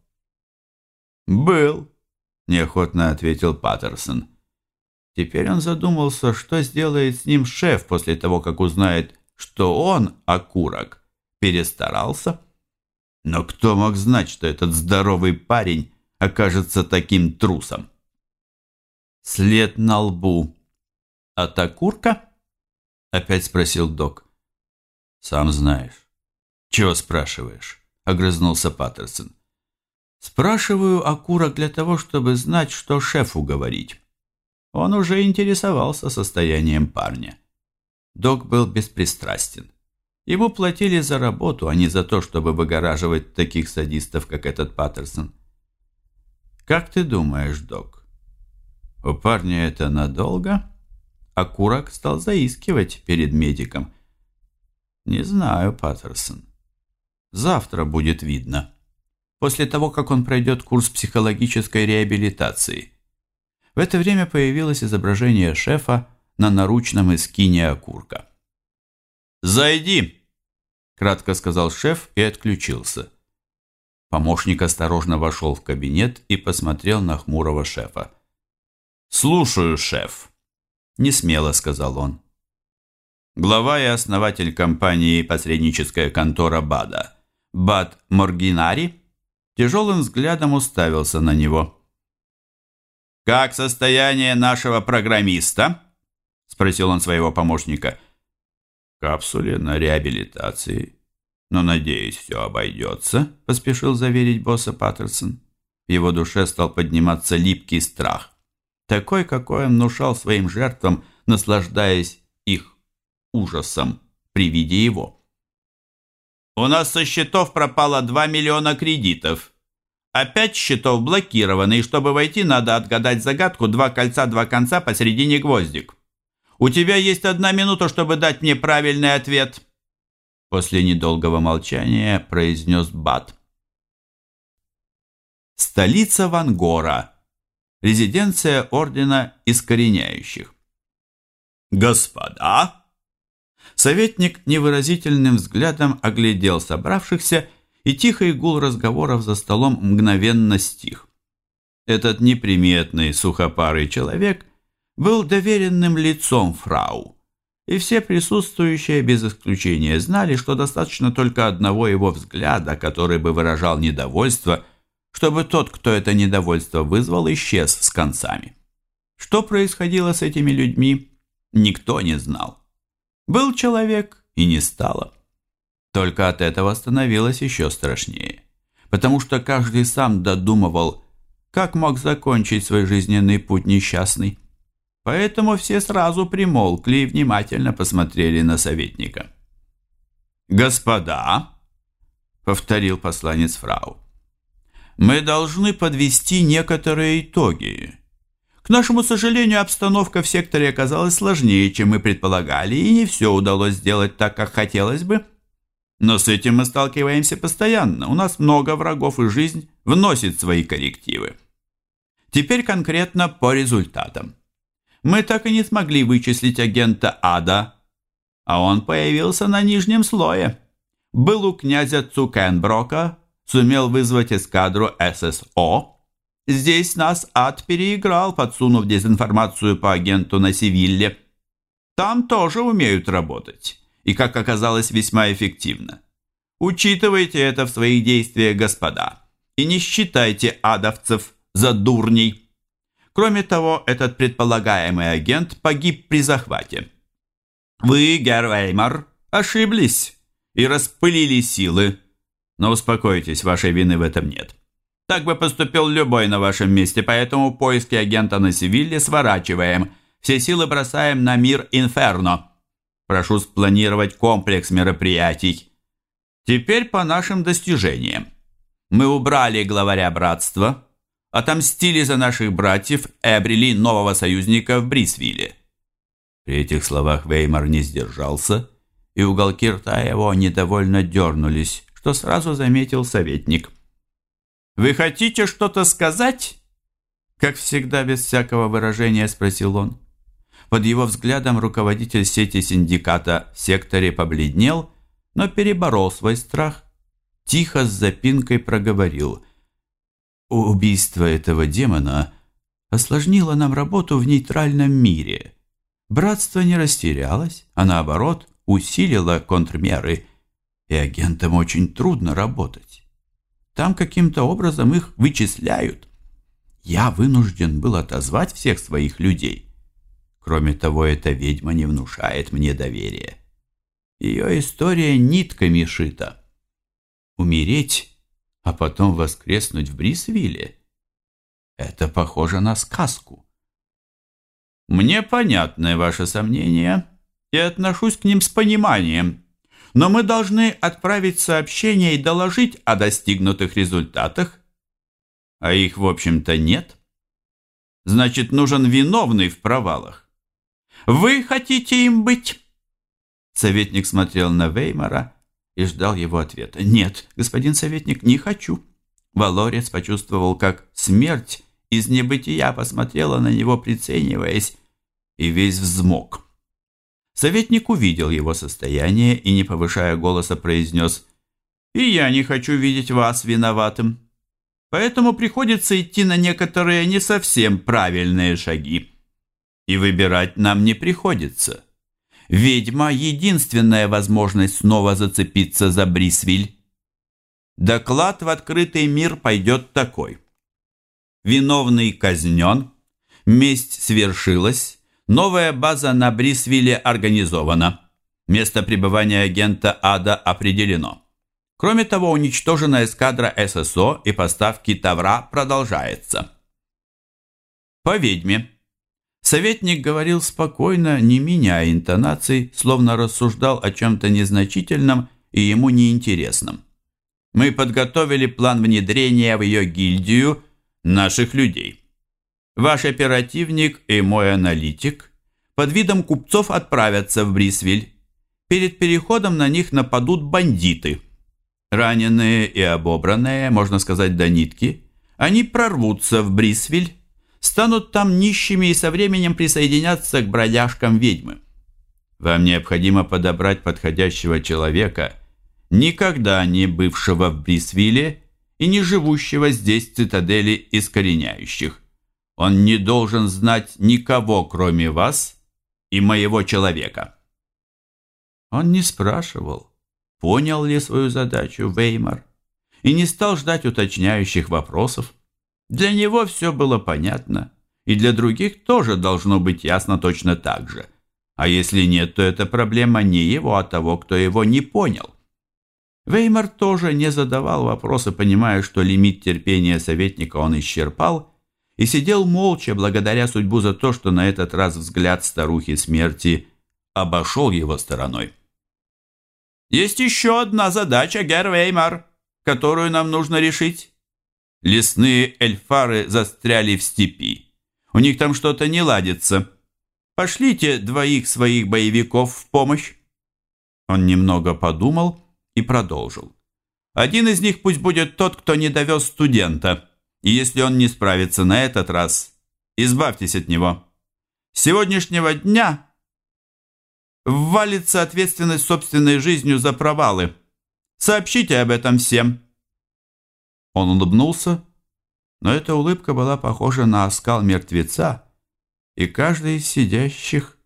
«Был», – неохотно ответил Паттерсон. Теперь он задумался, что сделает с ним шеф после того, как узнает, что он, окурок, перестарался. Но кто мог знать, что этот здоровый парень окажется таким трусом? След на лбу. От окурка? Опять спросил док. Сам знаешь. Чего спрашиваешь? Огрызнулся Паттерсон. Спрашиваю окурок для того, чтобы знать, что шефу говорить. Он уже интересовался состоянием парня. Док был беспристрастен. Ему платили за работу, а не за то, чтобы выгораживать таких садистов, как этот Паттерсон. «Как ты думаешь, док, у парня это надолго?» А Курак стал заискивать перед медиком. «Не знаю, Паттерсон. Завтра будет видно. После того, как он пройдет курс психологической реабилитации». В это время появилось изображение шефа на наручном эскине окурка. «Зайди!» – кратко сказал шеф и отключился. Помощник осторожно вошел в кабинет и посмотрел на хмурого шефа. «Слушаю, шеф», – несмело сказал он. Глава и основатель компании «Посредническая контора БАДа» Бад Моргинари тяжелым взглядом уставился на него. «Как состояние нашего программиста?» – спросил он своего помощника. «В капсуле на реабилитации. Но, надеюсь, все обойдется», – поспешил заверить босса Паттерсон. В его душе стал подниматься липкий страх. Такой, какой он внушал своим жертвам, наслаждаясь их ужасом при виде его. «У нас со счетов пропало 2 миллиона кредитов», Опять счетов блокированы, и чтобы войти, надо отгадать загадку «Два кольца, два конца, посередине гвоздик». У тебя есть одна минута, чтобы дать мне правильный ответ. После недолгого молчания произнес Бат. Столица Вангора. Резиденция Ордена Искореняющих. «Господа!» Советник невыразительным взглядом оглядел собравшихся и тихий гул разговоров за столом мгновенно стих. Этот неприметный сухопарый человек был доверенным лицом фрау, и все присутствующие без исключения знали, что достаточно только одного его взгляда, который бы выражал недовольство, чтобы тот, кто это недовольство вызвал, исчез с концами. Что происходило с этими людьми, никто не знал. Был человек и не стало. Только от этого становилось еще страшнее, потому что каждый сам додумывал, как мог закончить свой жизненный путь несчастный. Поэтому все сразу примолкли и внимательно посмотрели на советника. «Господа», — повторил посланец фрау, — «мы должны подвести некоторые итоги. К нашему сожалению, обстановка в секторе оказалась сложнее, чем мы предполагали, и не все удалось сделать так, как хотелось бы». Но с этим мы сталкиваемся постоянно. У нас много врагов, и жизнь вносит свои коррективы. Теперь конкретно по результатам. Мы так и не смогли вычислить агента Ада, а он появился на нижнем слое. Был у князя Цукенброка, сумел вызвать эскадру ССО. Здесь нас Ад переиграл, подсунув дезинформацию по агенту на Севилле. Там тоже умеют работать и, как оказалось, весьма эффективно. Учитывайте это в своих действиях, господа, и не считайте адовцев за дурней. Кроме того, этот предполагаемый агент погиб при захвате. Вы, Гервеймар, ошиблись и распылили силы, но успокойтесь, вашей вины в этом нет. Так бы поступил любой на вашем месте, поэтому поиски агента на Севилле сворачиваем, все силы бросаем на мир Инферно. Прошу спланировать комплекс мероприятий. Теперь по нашим достижениям. Мы убрали главаря братства, отомстили за наших братьев и обрели нового союзника в Брисвилле. При этих словах Веймар не сдержался, и уголки рта его недовольно дернулись, что сразу заметил советник. «Вы хотите что-то сказать?» Как всегда, без всякого выражения спросил он. Под его взглядом руководитель сети синдиката в секторе побледнел, но переборол свой страх. Тихо с запинкой проговорил. «Убийство этого демона осложнило нам работу в нейтральном мире. Братство не растерялось, а наоборот усилило контрмеры, и агентам очень трудно работать. Там каким-то образом их вычисляют. Я вынужден был отозвать всех своих людей. Кроме того, эта ведьма не внушает мне доверия. Ее история нитками шита. Умереть, а потом воскреснуть в Брисвилле — это похоже на сказку. Мне понятны ваши сомнения, и отношусь к ним с пониманием, но мы должны отправить сообщение и доложить о достигнутых результатах, а их, в общем-то, нет. Значит, нужен виновный в провалах. Вы хотите им быть? Советник смотрел на Веймара и ждал его ответа. «Нет, господин советник, не хочу». Валорец почувствовал, как смерть из небытия посмотрела на него, прицениваясь, и весь взмок. Советник увидел его состояние и, не повышая голоса, произнес «И я не хочу видеть вас виноватым, поэтому приходится идти на некоторые не совсем правильные шаги. И выбирать нам не приходится. Ведьма – единственная возможность снова зацепиться за Брисвиль. Доклад в открытый мир пойдет такой. Виновный казнен, месть свершилась, Новая база на Брисвилле организована. Место пребывания агента Ада определено. Кроме того, уничтожена эскадра ССО и поставки тавра продолжается. По ведьме. Советник говорил спокойно, не меняя интонаций, словно рассуждал о чем-то незначительном и ему неинтересном. Мы подготовили план внедрения в ее гильдию наших людей. Ваш оперативник и мой аналитик под видом купцов отправятся в Брисвиль. Перед переходом на них нападут бандиты. Раненые и обобранные, можно сказать, до нитки, они прорвутся в Брисвиль, станут там нищими и со временем присоединятся к бродяжкам ведьмы. Вам необходимо подобрать подходящего человека, никогда не бывшего в Брисвилле и не живущего здесь в цитадели искореняющих. Он не должен знать никого, кроме вас и моего человека. Он не спрашивал, понял ли свою задачу Веймар, и не стал ждать уточняющих вопросов. Для него все было понятно, и для других тоже должно быть ясно точно так же. А если нет, то эта проблема не его, а того, кто его не понял. Веймар тоже не задавал вопросы, понимая, что лимит терпения советника он исчерпал, и сидел молча, благодаря судьбу за то, что на этот раз взгляд старухи смерти обошел его стороной. «Есть еще одна задача, Гервеймар, которую нам нужно решить. Лесные эльфары застряли в степи. У них там что-то не ладится. Пошлите двоих своих боевиков в помощь». Он немного подумал и продолжил. «Один из них пусть будет тот, кто не довез студента». И если он не справится на этот раз, избавьтесь от него. С сегодняшнего дня ввалится ответственность собственной жизнью за провалы. Сообщите об этом всем». Он улыбнулся, но эта улыбка была похожа на оскал мертвеца, и каждый из сидящих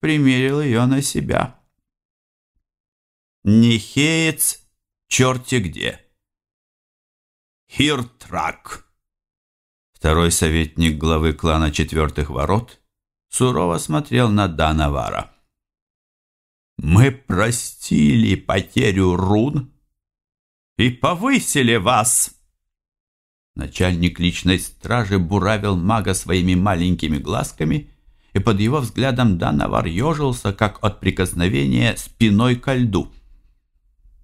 примерил ее на себя. Нихеец черти где. Хиртрак. Второй советник главы клана Четвертых Ворот сурово смотрел на Данавара. «Мы простили потерю рун и повысили вас!» Начальник личной стражи буравил мага своими маленькими глазками, и под его взглядом Данавар ежился, как от прикосновения спиной ко льду.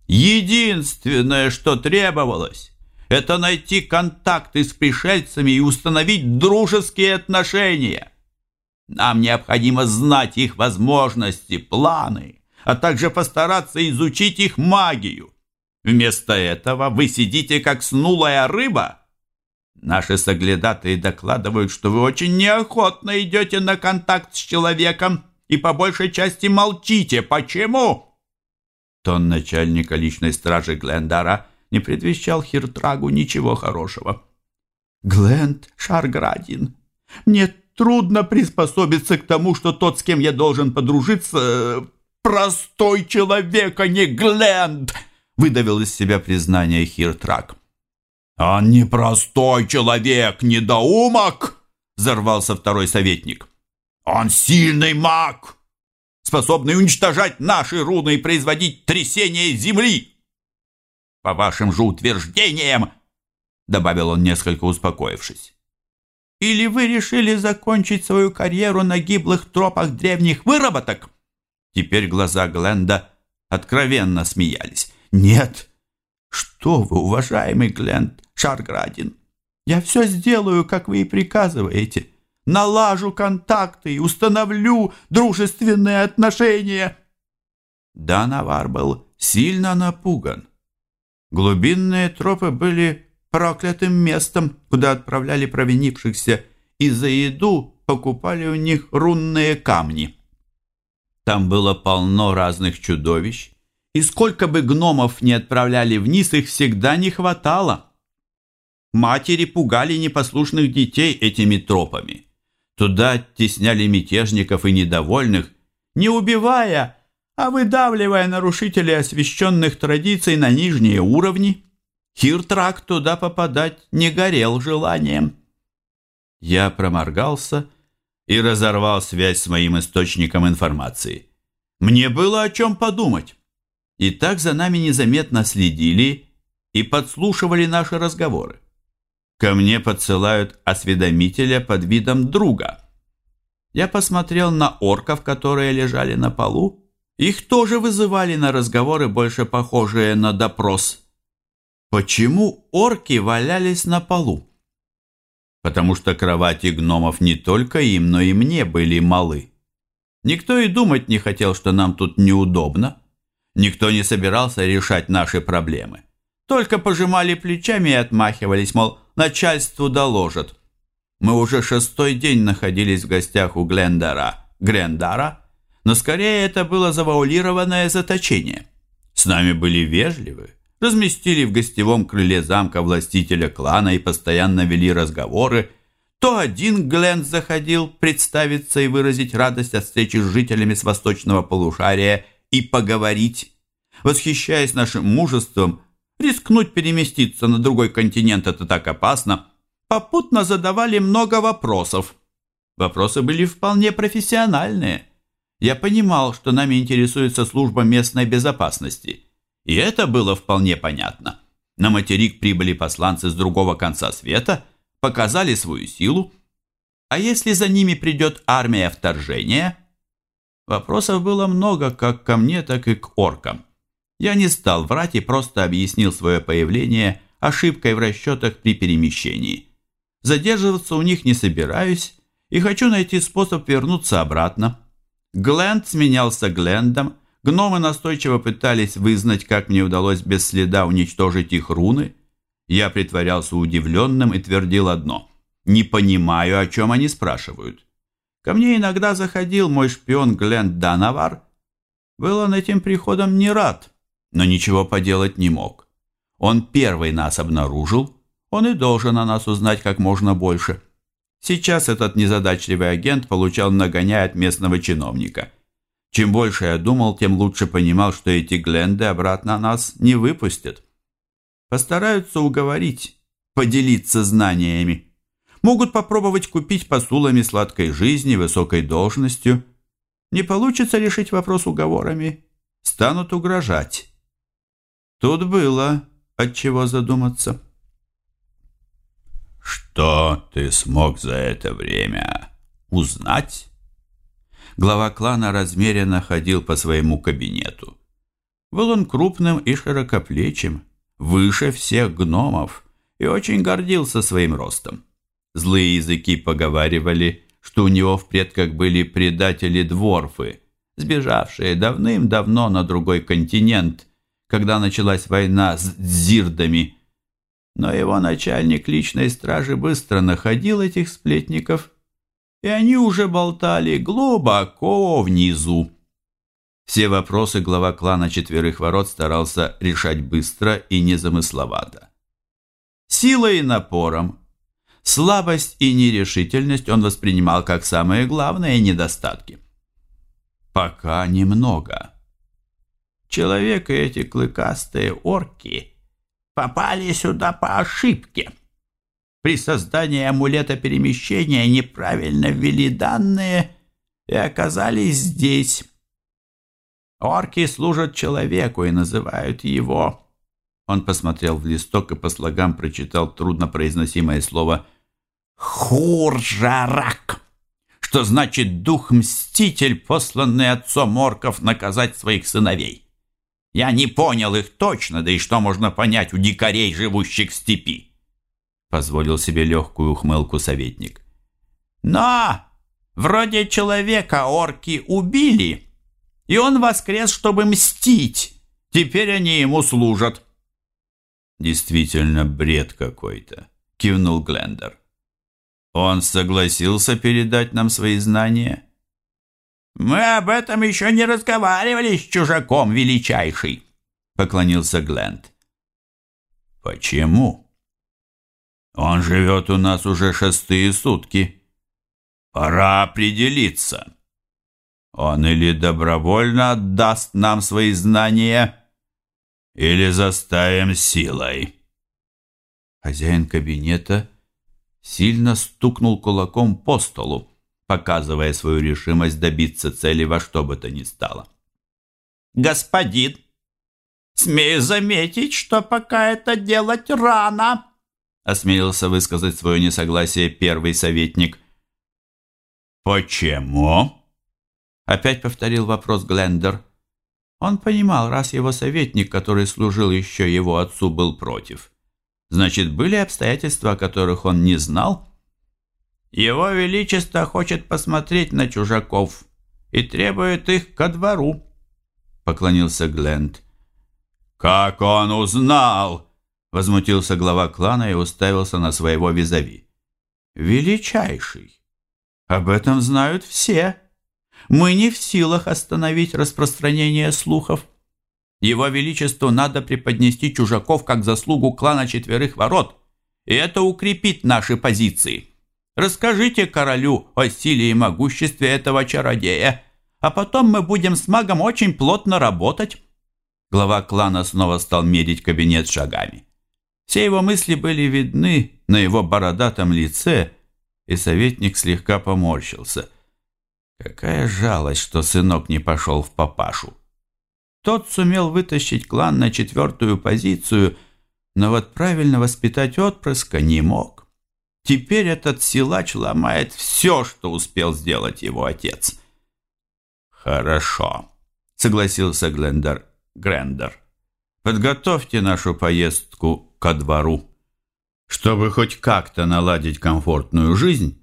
«Единственное, что требовалось, это найти контакты с пришельцами и установить дружеские отношения. Нам необходимо знать их возможности, планы, а также постараться изучить их магию. Вместо этого вы сидите как снулая рыба. Наши соглядатые докладывают, что вы очень неохотно идете на контакт с человеком и по большей части молчите. Почему?» Тон начальника личной стражи Глендара не предвещал Хиртрагу ничего хорошего. «Гленд Шарградин, мне трудно приспособиться к тому, что тот, с кем я должен подружиться, простой человек, а не Гленд!» Выдавил из себя признание Хиртраг. «Он не простой человек, недоумок!» взорвался второй советник. «Он сильный маг, способный уничтожать наши руны и производить трясение земли!» «По вашим же утверждениям!» добавил он, несколько успокоившись. «Или вы решили закончить свою карьеру на гиблых тропах древних выработок?» Теперь глаза Гленда откровенно смеялись. «Нет! Что вы, уважаемый Гленд Шарградин! Я все сделаю, как вы и приказываете. Налажу контакты и установлю дружественные отношения!» Данавар был сильно напуган. Глубинные тропы были проклятым местом, куда отправляли провинившихся, и за еду покупали у них рунные камни. Там было полно разных чудовищ, и сколько бы гномов не отправляли вниз, их всегда не хватало. Матери пугали непослушных детей этими тропами. Туда оттесняли мятежников и недовольных, не убивая, а выдавливая нарушителей освященных традиций на нижние уровни. Хиртрак туда попадать не горел желанием. Я проморгался и разорвал связь с моим источником информации. Мне было о чем подумать. И так за нами незаметно следили и подслушивали наши разговоры. Ко мне подсылают осведомителя под видом друга. Я посмотрел на орков, которые лежали на полу. Их тоже вызывали на разговоры, больше похожие на допрос. Почему орки валялись на полу? Потому что кровати гномов не только им, но и мне были малы. Никто и думать не хотел, что нам тут неудобно. Никто не собирался решать наши проблемы. Только пожимали плечами и отмахивались, мол, начальству доложат. Мы уже шестой день находились в гостях у Глендара, Грендара, но скорее это было завуалированное заточение. С нами были вежливы, разместили в гостевом крыле замка властителя клана и постоянно вели разговоры. То один Гленд заходил представиться и выразить радость от встречи с жителями с восточного полушария – и поговорить. Восхищаясь нашим мужеством, рискнуть переместиться на другой континент – это так опасно. Попутно задавали много вопросов. Вопросы были вполне профессиональные. Я понимал, что нами интересуется служба местной безопасности. И это было вполне понятно. На материк прибыли посланцы с другого конца света, показали свою силу. А если за ними придет армия вторжения – Вопросов было много как ко мне, так и к оркам. Я не стал врать и просто объяснил свое появление ошибкой в расчетах при перемещении. Задерживаться у них не собираюсь и хочу найти способ вернуться обратно. Гленд сменялся Глендом, гномы настойчиво пытались вызнать, как мне удалось без следа уничтожить их руны. Я притворялся удивленным и твердил одно – не понимаю, о чем они спрашивают. Ко мне иногда заходил мой шпион Глен Данавар. Был он этим приходом не рад, но ничего поделать не мог. Он первый нас обнаружил, он и должен о нас узнать как можно больше. Сейчас этот незадачливый агент получал нагоняя от местного чиновника. Чем больше я думал, тем лучше понимал, что эти Гленды обратно нас не выпустят. Постараются уговорить, поделиться знаниями могут попробовать купить посулами сладкой жизни, высокой должностью. Не получится решить вопрос уговорами, станут угрожать. Тут было от чего задуматься. «Что ты смог за это время узнать?» Глава клана размеренно ходил по своему кабинету. Был он крупным и широкоплечим, выше всех гномов, и очень гордился своим ростом. Злые языки поговаривали, что у него в предках были предатели-дворфы, сбежавшие давным-давно на другой континент, когда началась война с дзирдами. Но его начальник личной стражи быстро находил этих сплетников, и они уже болтали глубоко внизу. Все вопросы глава клана Четверых Ворот старался решать быстро и незамысловато. Силой и напором, слабость и нерешительность он воспринимал как самые главные недостатки. Пока немного. Человек и эти клыкастые орки попали сюда по ошибке. При создании амулета перемещения неправильно ввели данные и оказались здесь. Орки служат человеку и называют его... Он посмотрел в листок и по слогам прочитал труднопроизносимое слово «Хуржарак», что значит «дух-мститель, посланный отцом орков наказать своих сыновей». Я не понял их точно, да и что можно понять у дикарей, живущих в степи. Позволил себе легкую ухмылку советник. Но вроде человека орки убили, и он воскрес, чтобы мстить. Теперь они ему служат. Действительно бред какой-то, кивнул Глендер. Он согласился передать нам свои знания? Мы об этом еще не разговаривали с чужаком величайший, поклонился Гленд. Почему? Он живет у нас уже шестые сутки. Пора определиться. Он или добровольно отдаст нам свои знания, или заставим силой. Хозяин кабинета сильно стукнул кулаком по столу, показывая свою решимость добиться цели во что бы то ни стало. «Господин, смею заметить, что пока это делать рано», осмелился высказать свое несогласие первый советник. «Почему?» Опять повторил вопрос Глендер. Он понимал, раз его советник, который служил еще его отцу, был против. Значит, были обстоятельства, о которых он не знал? Его Величество хочет посмотреть на чужаков и требует их ко двору, поклонился Гленд. «Как он узнал?» — возмутился глава клана и уставился на своего визави. «Величайший! Об этом знают все!» Мы не в силах остановить распространение слухов. Его Величеству надо преподнести чужаков как заслугу клана Четверых Ворот, и это укрепит наши позиции. Расскажите королю о силе и могуществе этого чародея, а потом мы будем с магом очень плотно работать». Глава клана снова стал мерить кабинет шагами. Все его мысли были видны на его бородатом лице, и советник слегка поморщился – Какая жалость, что сынок не пошел в папашу. Тот сумел вытащить клан на четвертую позицию, но вот правильно воспитать отпрыска не мог. Теперь этот силач ломает все, что успел сделать его отец. «Хорошо», — согласился Глендер Грендер. «Подготовьте нашу поездку ко двору. Чтобы хоть как-то наладить комфортную жизнь,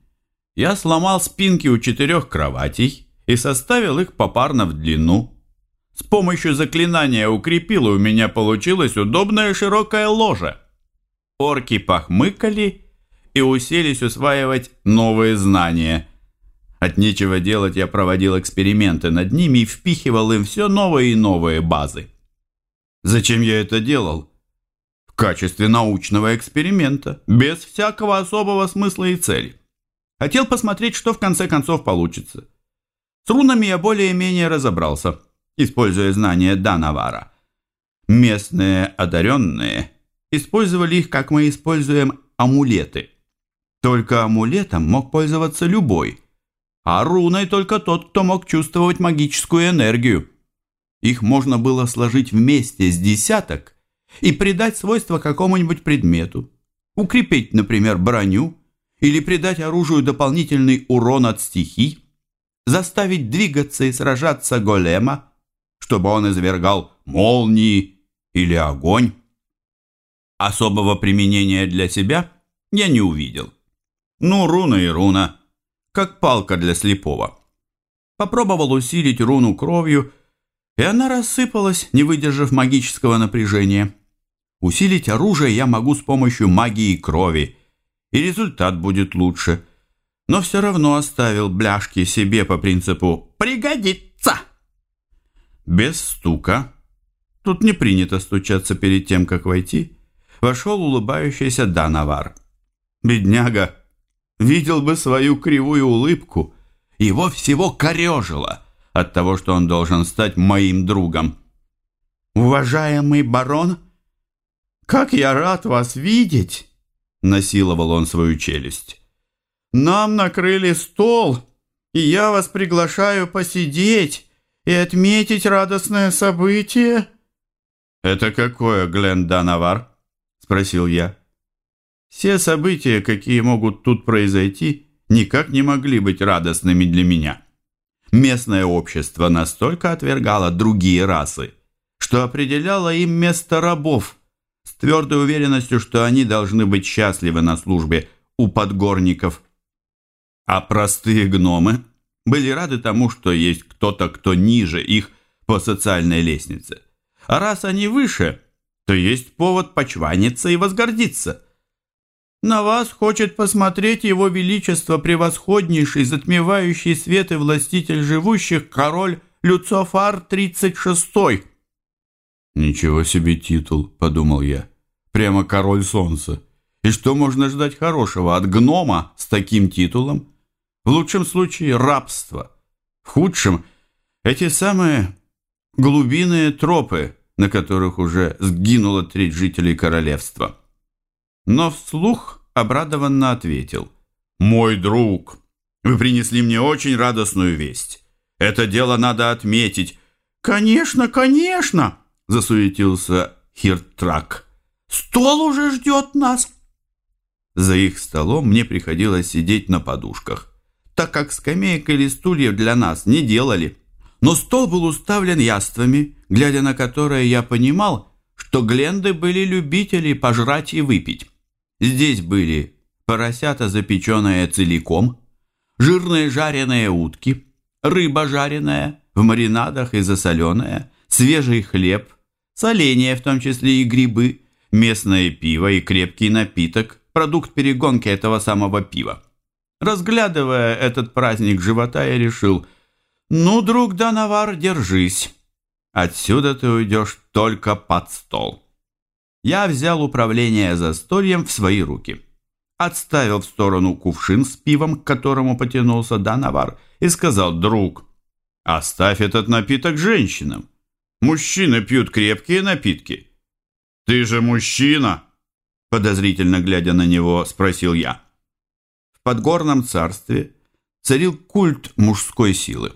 я сломал спинки у четырех кроватей и составил их попарно в длину. С помощью заклинания укрепил, и у меня получилось удобное широкое ложе. Орки похмыкали и уселись усваивать новые знания. От нечего делать я проводил эксперименты над ними и впихивал им все новые и новые базы. Зачем я это делал? В качестве научного эксперимента, без всякого особого смысла и цели. Хотел посмотреть, что в конце концов получится. С рунами я более-менее разобрался, используя знания Данавара. Местные одаренные использовали их, как мы используем амулеты. Только амулетом мог пользоваться любой, а руной только тот, кто мог чувствовать магическую энергию. Их можно было сложить вместе с десяток и придать свойства какому-нибудь предмету. Укрепить, например, броню или придать оружию дополнительный урон от стихий, заставить двигаться и сражаться голема, чтобы он извергал молнии или огонь. Особого применения для себя я не увидел. Ну, руна и руна. как палка для слепого. Попробовал усилить руну кровью, и она рассыпалась, не выдержав магического напряжения. Усилить оружие я могу с помощью магии крови, и результат будет лучше. Но все равно оставил бляшки себе по принципу «пригодится». Без стука, тут не принято стучаться перед тем, как войти, вошел улыбающийся Данавар. Бедняга, видел бы свою кривую улыбку, его всего корежило от того, что он должен стать моим другом. «Уважаемый барон», «Как я рад вас видеть!» — насиловал он свою челюсть. «Нам накрыли стол, и я вас приглашаю посидеть и отметить радостное событие». «Это какое, Глен Данавар?» — спросил я. «Все события, какие могут тут произойти, никак не могли быть радостными для меня. Местное общество настолько отвергало другие расы, что определяло им место рабов, с твердой уверенностью, что они должны быть счастливы на службе у подгорников. А простые гномы были рады тому, что есть кто-то, кто ниже их по социальной лестнице. А раз они выше, то есть повод почваниться и возгордиться. На вас хочет посмотреть его величество превосходнейший, затмевающий свет и властитель живущих, король Люцофар 36-й. «Ничего себе титул», — подумал я. «Прямо король солнца. И что можно ждать хорошего от гнома с таким титулом? В лучшем случае рабство. В худшем — эти самые глубинные тропы, на которых уже сгинула треть жителей королевства». Но вслух обрадованно ответил. «Мой друг, вы принесли мне очень радостную весть. Это дело надо отметить». «Конечно, конечно!» Засуетился Хиртрак. «Стол уже ждет нас!» За их столом мне приходилось сидеть на подушках, так как скамеек или стульев для нас не делали. Но стол был уставлен яствами, глядя на которые я понимал, что гленды были любители пожрать и выпить. Здесь были поросята, запеченные целиком, жирные жареные утки, рыба жареная, в маринадах и засоленная, свежий хлеб, соленья, в том числе и грибы, местное пиво и крепкий напиток, продукт перегонки этого самого пива. Разглядывая этот праздник живота, я решил, ну, друг Данавар, держись. Отсюда ты уйдешь только под стол. Я взял управление застольем в свои руки. Отставил в сторону кувшин с пивом, к которому потянулся Данавар, и сказал, друг, оставь этот напиток женщинам. Мужчины пьют крепкие напитки. Ты же мужчина, подозрительно глядя на него, спросил я. В подгорном царстве царил культ мужской силы.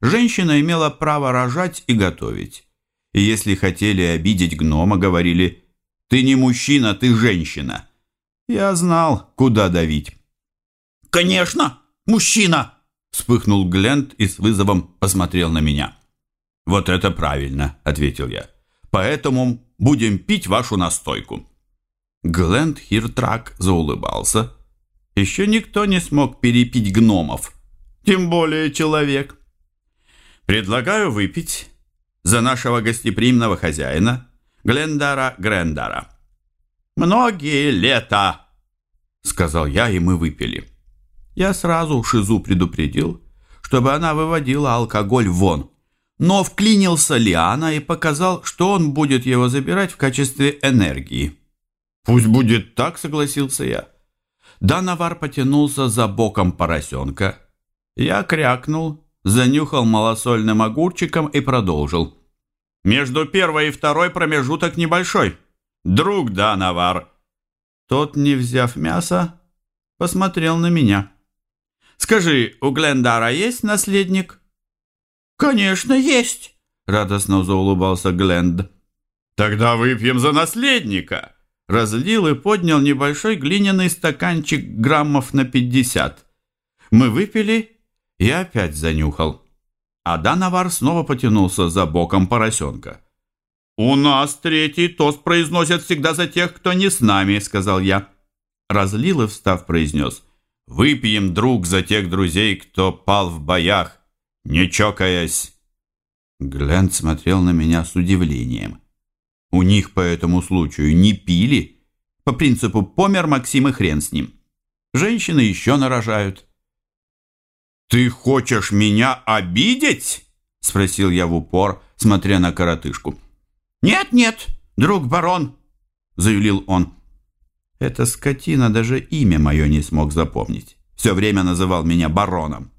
Женщина имела право рожать и готовить. И если хотели обидеть гнома, говорили «Ты не мужчина, ты женщина». Я знал, куда давить. «Конечно, мужчина!» Вспыхнул Глент и с вызовом посмотрел на меня. «Вот это правильно», — ответил я. «Поэтому будем пить вашу настойку». Гленд Хиртрак заулыбался. Еще никто не смог перепить гномов, тем более человек. «Предлагаю выпить за нашего гостеприимного хозяина Глендара Грендара». «Многие лета», — сказал я, и мы выпили. Я сразу Шизу предупредил, чтобы она выводила алкоголь вон но вклинился Лиана и показал, что он будет его забирать в качестве энергии. «Пусть будет так», — согласился я. Данавар потянулся за боком поросенка. Я крякнул, занюхал малосольным огурчиком и продолжил. «Между первой и второй промежуток небольшой. Друг Данавар». Тот, не взяв мясо, посмотрел на меня. «Скажи, у Глендара есть наследник?» «Конечно, есть!» — радостно заулыбался Гленд. «Тогда выпьем за наследника!» Разлил и поднял небольшой глиняный стаканчик граммов на пятьдесят. Мы выпили и опять занюхал. А Данавар снова потянулся за боком поросенка. «У нас третий тост произносят всегда за тех, кто не с нами», — сказал я. Разлил и, встав, произнес. Выпьем, друг, за тех друзей, кто пал в боях, не чокаясь. Глент смотрел на меня с удивлением. У них по этому случаю не пили. По принципу «помер Максим и хрен с ним». Женщины еще нарожают. «Ты хочешь меня обидеть?» — спросил я в упор, смотря на коротышку. «Нет, нет, друг барон», — заявил он. Эта скотина даже имя мое не смог запомнить. Все время называл меня бароном.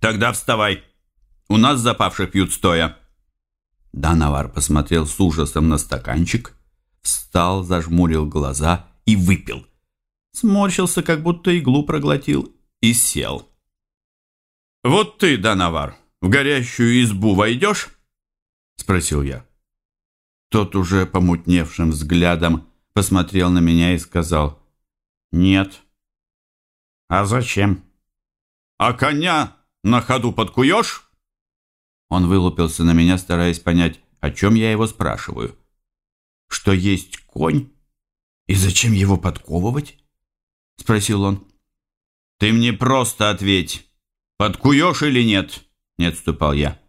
«Тогда вставай. У нас запавших пьют стоя». Данавар посмотрел с ужасом на стаканчик, встал, зажмурил глаза и выпил. Сморщился, как будто иглу проглотил, и сел. «Вот ты, Данавар, в горящую избу войдешь?» — спросил я. Тот уже помутневшим взглядом посмотрел на меня и сказал «Нет». «А зачем?» «А коня на ходу подкуешь?» Он вылупился на меня, стараясь понять, о чем я его спрашиваю. «Что есть конь? И зачем его подковывать?» — спросил он. «Ты мне просто ответь, подкуешь или нет?» — не отступал я.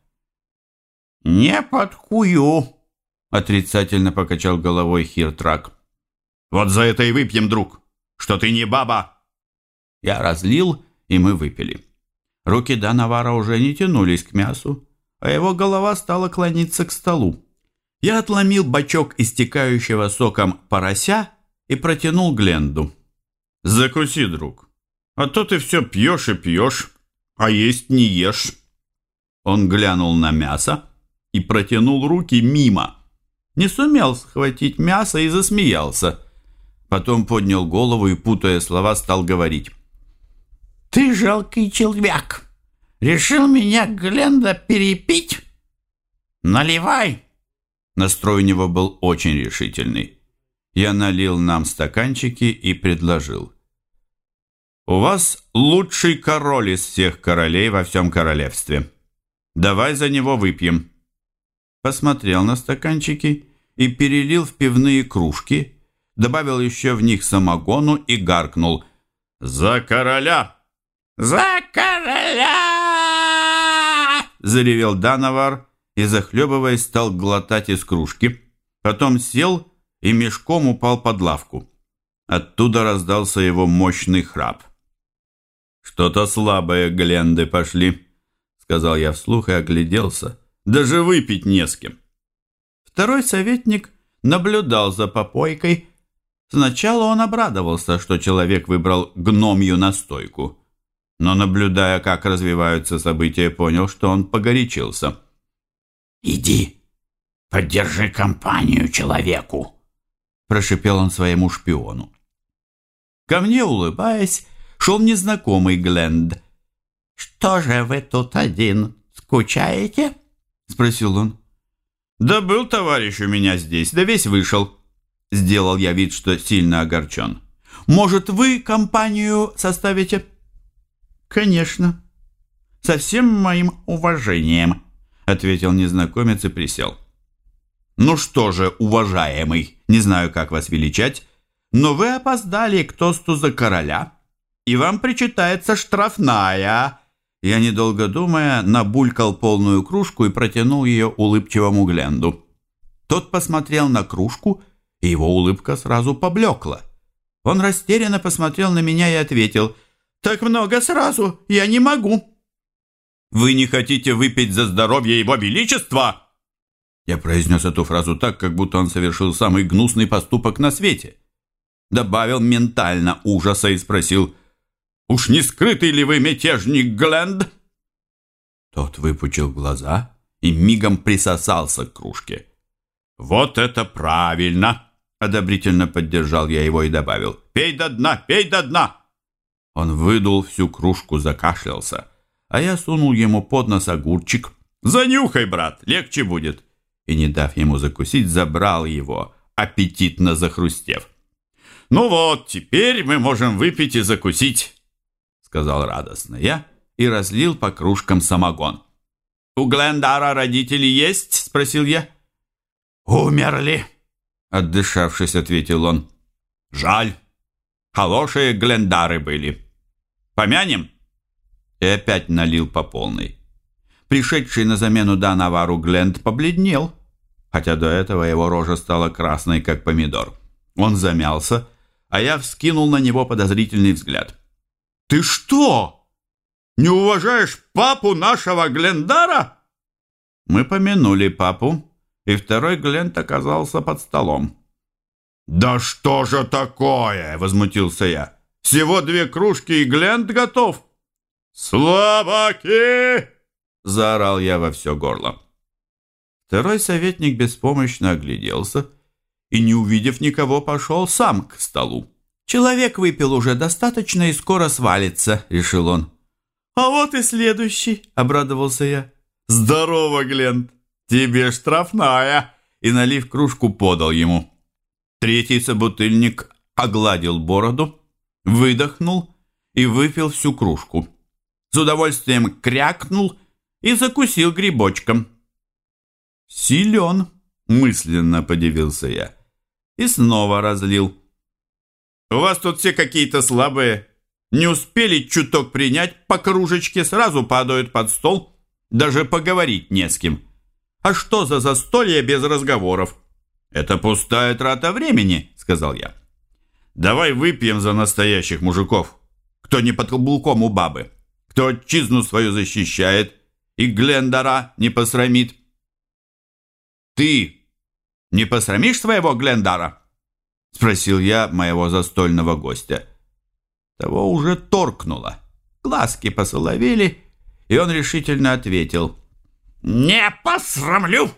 «Не подкую», — отрицательно покачал головой Хиртрак. Вот за это и выпьем, друг, что ты не баба. Я разлил, и мы выпили. Руки Данавара уже не тянулись к мясу, а его голова стала клониться к столу. Я отломил бачок истекающего соком порося и протянул Гленду. «Закуси, друг, а то ты все пьешь и пьешь, а есть не ешь». Он глянул на мясо и протянул руки мимо. Не сумел схватить мясо и засмеялся. Потом поднял голову и, путая слова, стал говорить. «Ты жалкий человек! Решил меня, Гленда, перепить? Наливай!» Настрой у него был очень решительный. Я налил нам стаканчики и предложил. «У вас лучший король из всех королей во всем королевстве. Давай за него выпьем». Посмотрел на стаканчики и перелил в пивные кружки – добавил еще в них самогону и гаркнул «За короля!» «За короля!» Заревел Дановар и, захлебываясь, стал глотать из кружки. Потом сел и мешком упал под лавку. Оттуда раздался его мощный храп. «Что-то слабое Гленды пошли», — сказал я вслух и огляделся. «Даже выпить не с кем». Второй советник наблюдал за попойкой, Сначала он обрадовался, что человек выбрал гномью настойку, но, наблюдая, как развиваются события, понял, что он погорячился. «Иди, поддержи компанию человеку», – прошипел он своему шпиону. Ко мне, улыбаясь, шел незнакомый Гленд. «Что же вы тут один? Скучаете?» – спросил он. «Да был товарищ у меня здесь, да весь вышел». Сделал я вид, что сильно огорчен. «Может, вы компанию составите?» «Конечно. Со всем моим уважением», — ответил незнакомец и присел. «Ну что же, уважаемый, не знаю, как вас величать, но вы опоздали к тосту за короля, и вам причитается штрафная». Я, недолго думая, набулькал полную кружку и протянул ее улыбчивому Гленду. Тот посмотрел на кружку и его улыбка сразу поблекла. Он растерянно посмотрел на меня и ответил, «Так много сразу, я не могу». «Вы не хотите выпить за здоровье его величества?» Я произнес эту фразу так, как будто он совершил самый гнусный поступок на свете. Добавил ментально ужаса и спросил, «Уж не скрытый ли вы мятежник Гленд?» Тот выпучил глаза и мигом присосался к кружке. «Вот это правильно!» Одобрительно поддержал я его и добавил. «Пей до дна! Пей до дна!» Он выдул всю кружку, закашлялся, а я сунул ему под нос огурчик. «Занюхай, брат, легче будет!» И, не дав ему закусить, забрал его, аппетитно захрустев. «Ну вот, теперь мы можем выпить и закусить», — сказал радостно я и разлил по кружкам самогон. «У Глендара родители есть?» — спросил я. «Умерли», Отдышавшись, ответил он. Жаль. Хорошие глендары были. Помянем?» И опять налил по полной. Пришедший на замену Данавару Гленд побледнел, хотя до этого его рожа стала красной, как помидор. Он замялся, а я вскинул на него подозрительный взгляд. «Ты что, не уважаешь папу нашего Глендара?» Мы помянули папу, и второй Гленд оказался под столом. «Да что же такое?» — возмутился я. «Всего две кружки, и Гленд готов!» «Слабаки!» — заорал я во все горло. Второй советник беспомощно огляделся и, не увидев никого, пошел сам к столу. «Человек выпил уже достаточно и скоро свалится», — решил он. «А вот и следующий», — обрадовался я. «Здорово, Глент, тебе штрафная!» И, налив кружку, подал ему. Третий собутыльник огладил бороду, выдохнул и выпил всю кружку. С удовольствием крякнул и закусил грибочком. «Силен!» — мысленно подивился я. И снова разлил. «У вас тут все какие-то слабые. Не успели чуток принять, по кружечке сразу падают под стол. Даже поговорить не с кем. А что за застолье без разговоров?» «Это пустая трата времени», — сказал я. «Давай выпьем за настоящих мужиков, кто не под каблуком у бабы, кто отчизну свою защищает и Глендора не посрамит». «Ты не посрамишь своего Глендара?» — спросил я моего застольного гостя. Того уже торкнуло. Глазки посоловели, и он решительно ответил. «Не посрамлю!»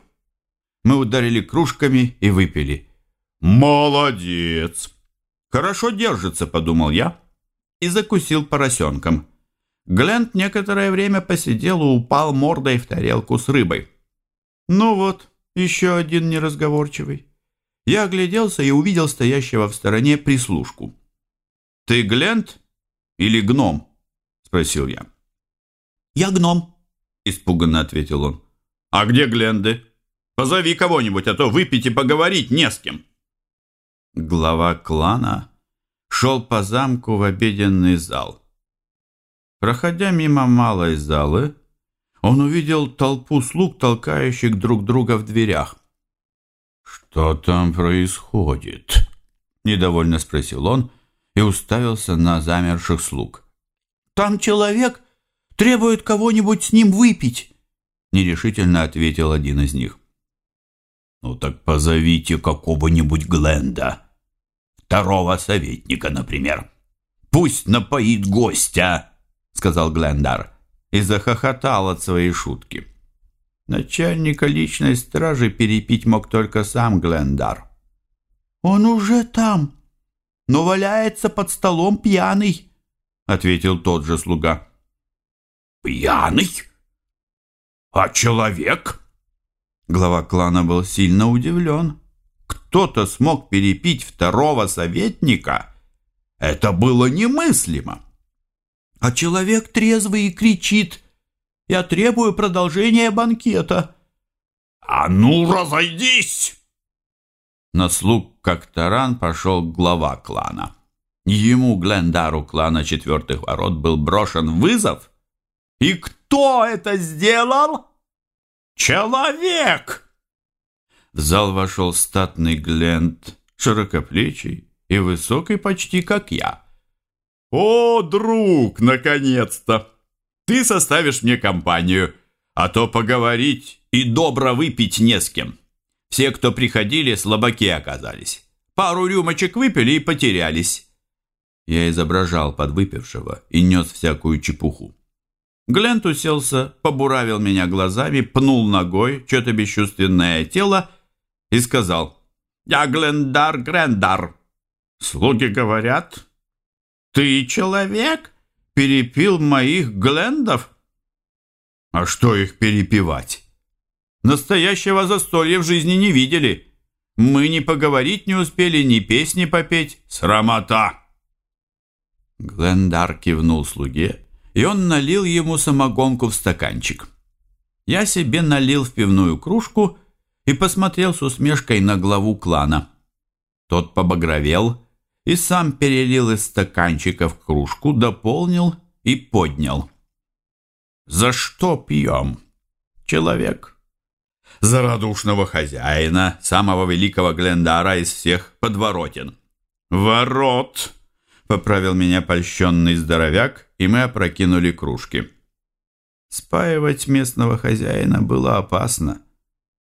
Мы ударили кружками и выпили. «Молодец!» «Хорошо держится», — подумал я, и закусил поросенком. Глент некоторое время посидел и упал мордой в тарелку с рыбой. «Ну вот, еще один неразговорчивый». Я огляделся и увидел стоящего в стороне прислужку. «Ты Глент или гном?» — спросил я. «Я гном», — испуганно ответил он. «А где Гленды?» Позови кого-нибудь, а то выпить и поговорить не с кем. Глава клана шел по замку в обеденный зал. Проходя мимо малой залы, он увидел толпу слуг, толкающих друг друга в дверях. «Что там происходит?» – недовольно спросил он и уставился на замерших слуг. «Там человек требует кого-нибудь с ним выпить», – нерешительно ответил один из них. Ну так позовите какого-нибудь Гленда. Второго советника, например. Пусть напоит гостя, сказал Глендар и захохотал от своей шутки. Начальника личной стражи перепить мог только сам Глендар. «Он уже там, но валяется под столом пьяный», — ответил тот же слуга. «Пьяный? А человек?» Глава клана был сильно удивлен. Кто-то смог перепить второго советника? Это было немыслимо. А человек трезвый и кричит. Я требую продолжения банкета. А ну, разойдись! На слуг как таран пошел глава клана. Ему, Глендару клана четвертых ворот, был брошен вызов. И кто это сделал? «Человек!» В зал вошел статный Глент, широкоплечий и высокий почти как я. «О, друг, наконец-то! Ты составишь мне компанию, а то поговорить и добро выпить не с кем. Все, кто приходили, слабаки оказались. Пару рюмочек выпили и потерялись». Я изображал подвыпившего и нес всякую чепуху. Глент уселся, побуравил меня глазами, пнул ногой что-то бесчувственное тело и сказал «Я Глендар Грендар». Слуги говорят «Ты человек перепил моих Глендов?» А что их перепивать? Настоящего застолья в жизни не видели. Мы ни поговорить не успели, ни песни попеть. Срамота!» Глендар кивнул слуге и он налил ему самогонку в стаканчик. Я себе налил в пивную кружку и посмотрел с усмешкой на главу клана. Тот побагровел и сам перелил из стаканчика в кружку, дополнил и поднял. «За что пьем, человек?» «За радушного хозяина, самого великого Глендара из всех подворотен». «Ворот!» — поправил меня польщенный здоровяк, и мы опрокинули кружки. Спаивать местного хозяина было опасно.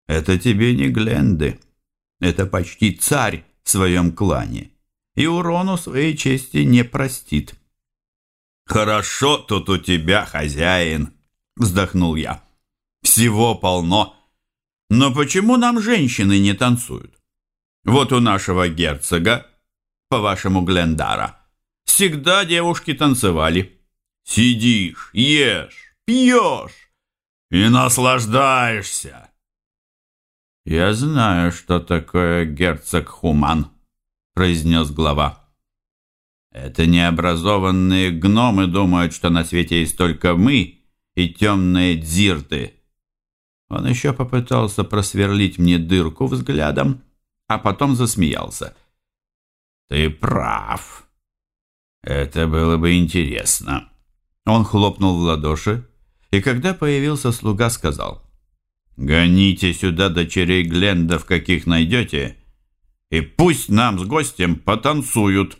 Это тебе не Гленды. Это почти царь в своем клане. И урону своей чести не простит. «Хорошо тут у тебя, хозяин!» — вздохнул я. «Всего полно. Но почему нам женщины не танцуют? Вот у нашего герцога, по-вашему, Глендара, всегда девушки танцевали. Сидишь, ешь, пьешь и наслаждаешься. «Я знаю, что такое герцог Хуман», — произнес глава. «Это необразованные гномы думают, что на свете есть только мы и темные дзирты». Он еще попытался просверлить мне дырку взглядом, а потом засмеялся. «Ты прав. Это было бы интересно». Он хлопнул в ладоши, и когда появился слуга, сказал — Гоните сюда дочерей Глендов, каких найдете, и пусть нам с гостем потанцуют.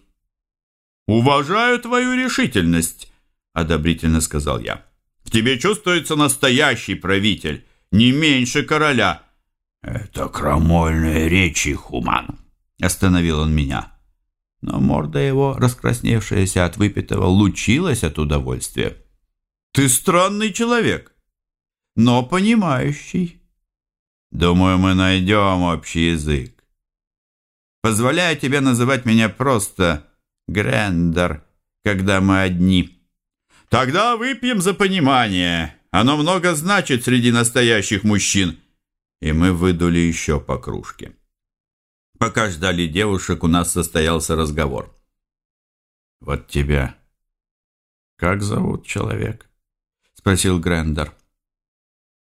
Уважаю твою решительность, одобрительно сказал я. В тебе чувствуется настоящий правитель, не меньше короля. Это крамольные речи, Хуман, остановил он меня. Но морда его, раскрасневшаяся от выпитого, лучилась от удовольствия. Ты странный человек но понимающий. Думаю, мы найдем общий язык. Позволяю тебе называть меня просто Грендер, когда мы одни. Тогда выпьем за понимание. Оно много значит среди настоящих мужчин. И мы выдули еще по кружке. Пока ждали девушек, у нас состоялся разговор. «Вот тебя как зовут человек?» — спросил Грендер.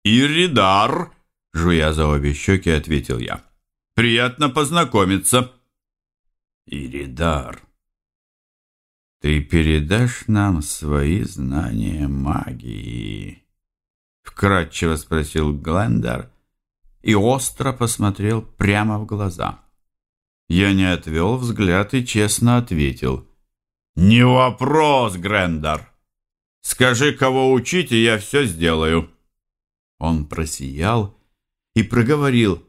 «Иридар», — жуя за обе щеки, ответил я. «Приятно познакомиться». «Иридар, ты передашь нам свои знания магии?» Вкратчиво спросил Глендар и остро посмотрел прямо в глаза. Я не отвел взгляд и честно ответил. «Не вопрос, Грендар. Скажи, кого учить, и я все сделаю». Он просиял и проговорил.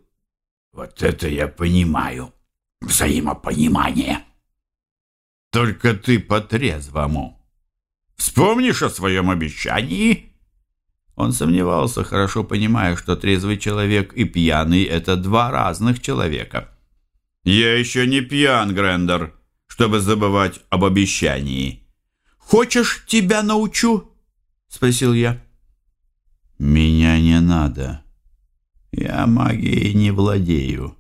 «Вот это я понимаю. Взаимопонимание. Только ты по-трезвому. Вспомнишь о своем обещании?» Он сомневался, хорошо понимая, что трезвый человек и пьяный — это два разных человека. «Я еще не пьян, Грендер, чтобы забывать об обещании. Хочешь, тебя научу?» — спросил я. «Меня не надо. Я магией не владею.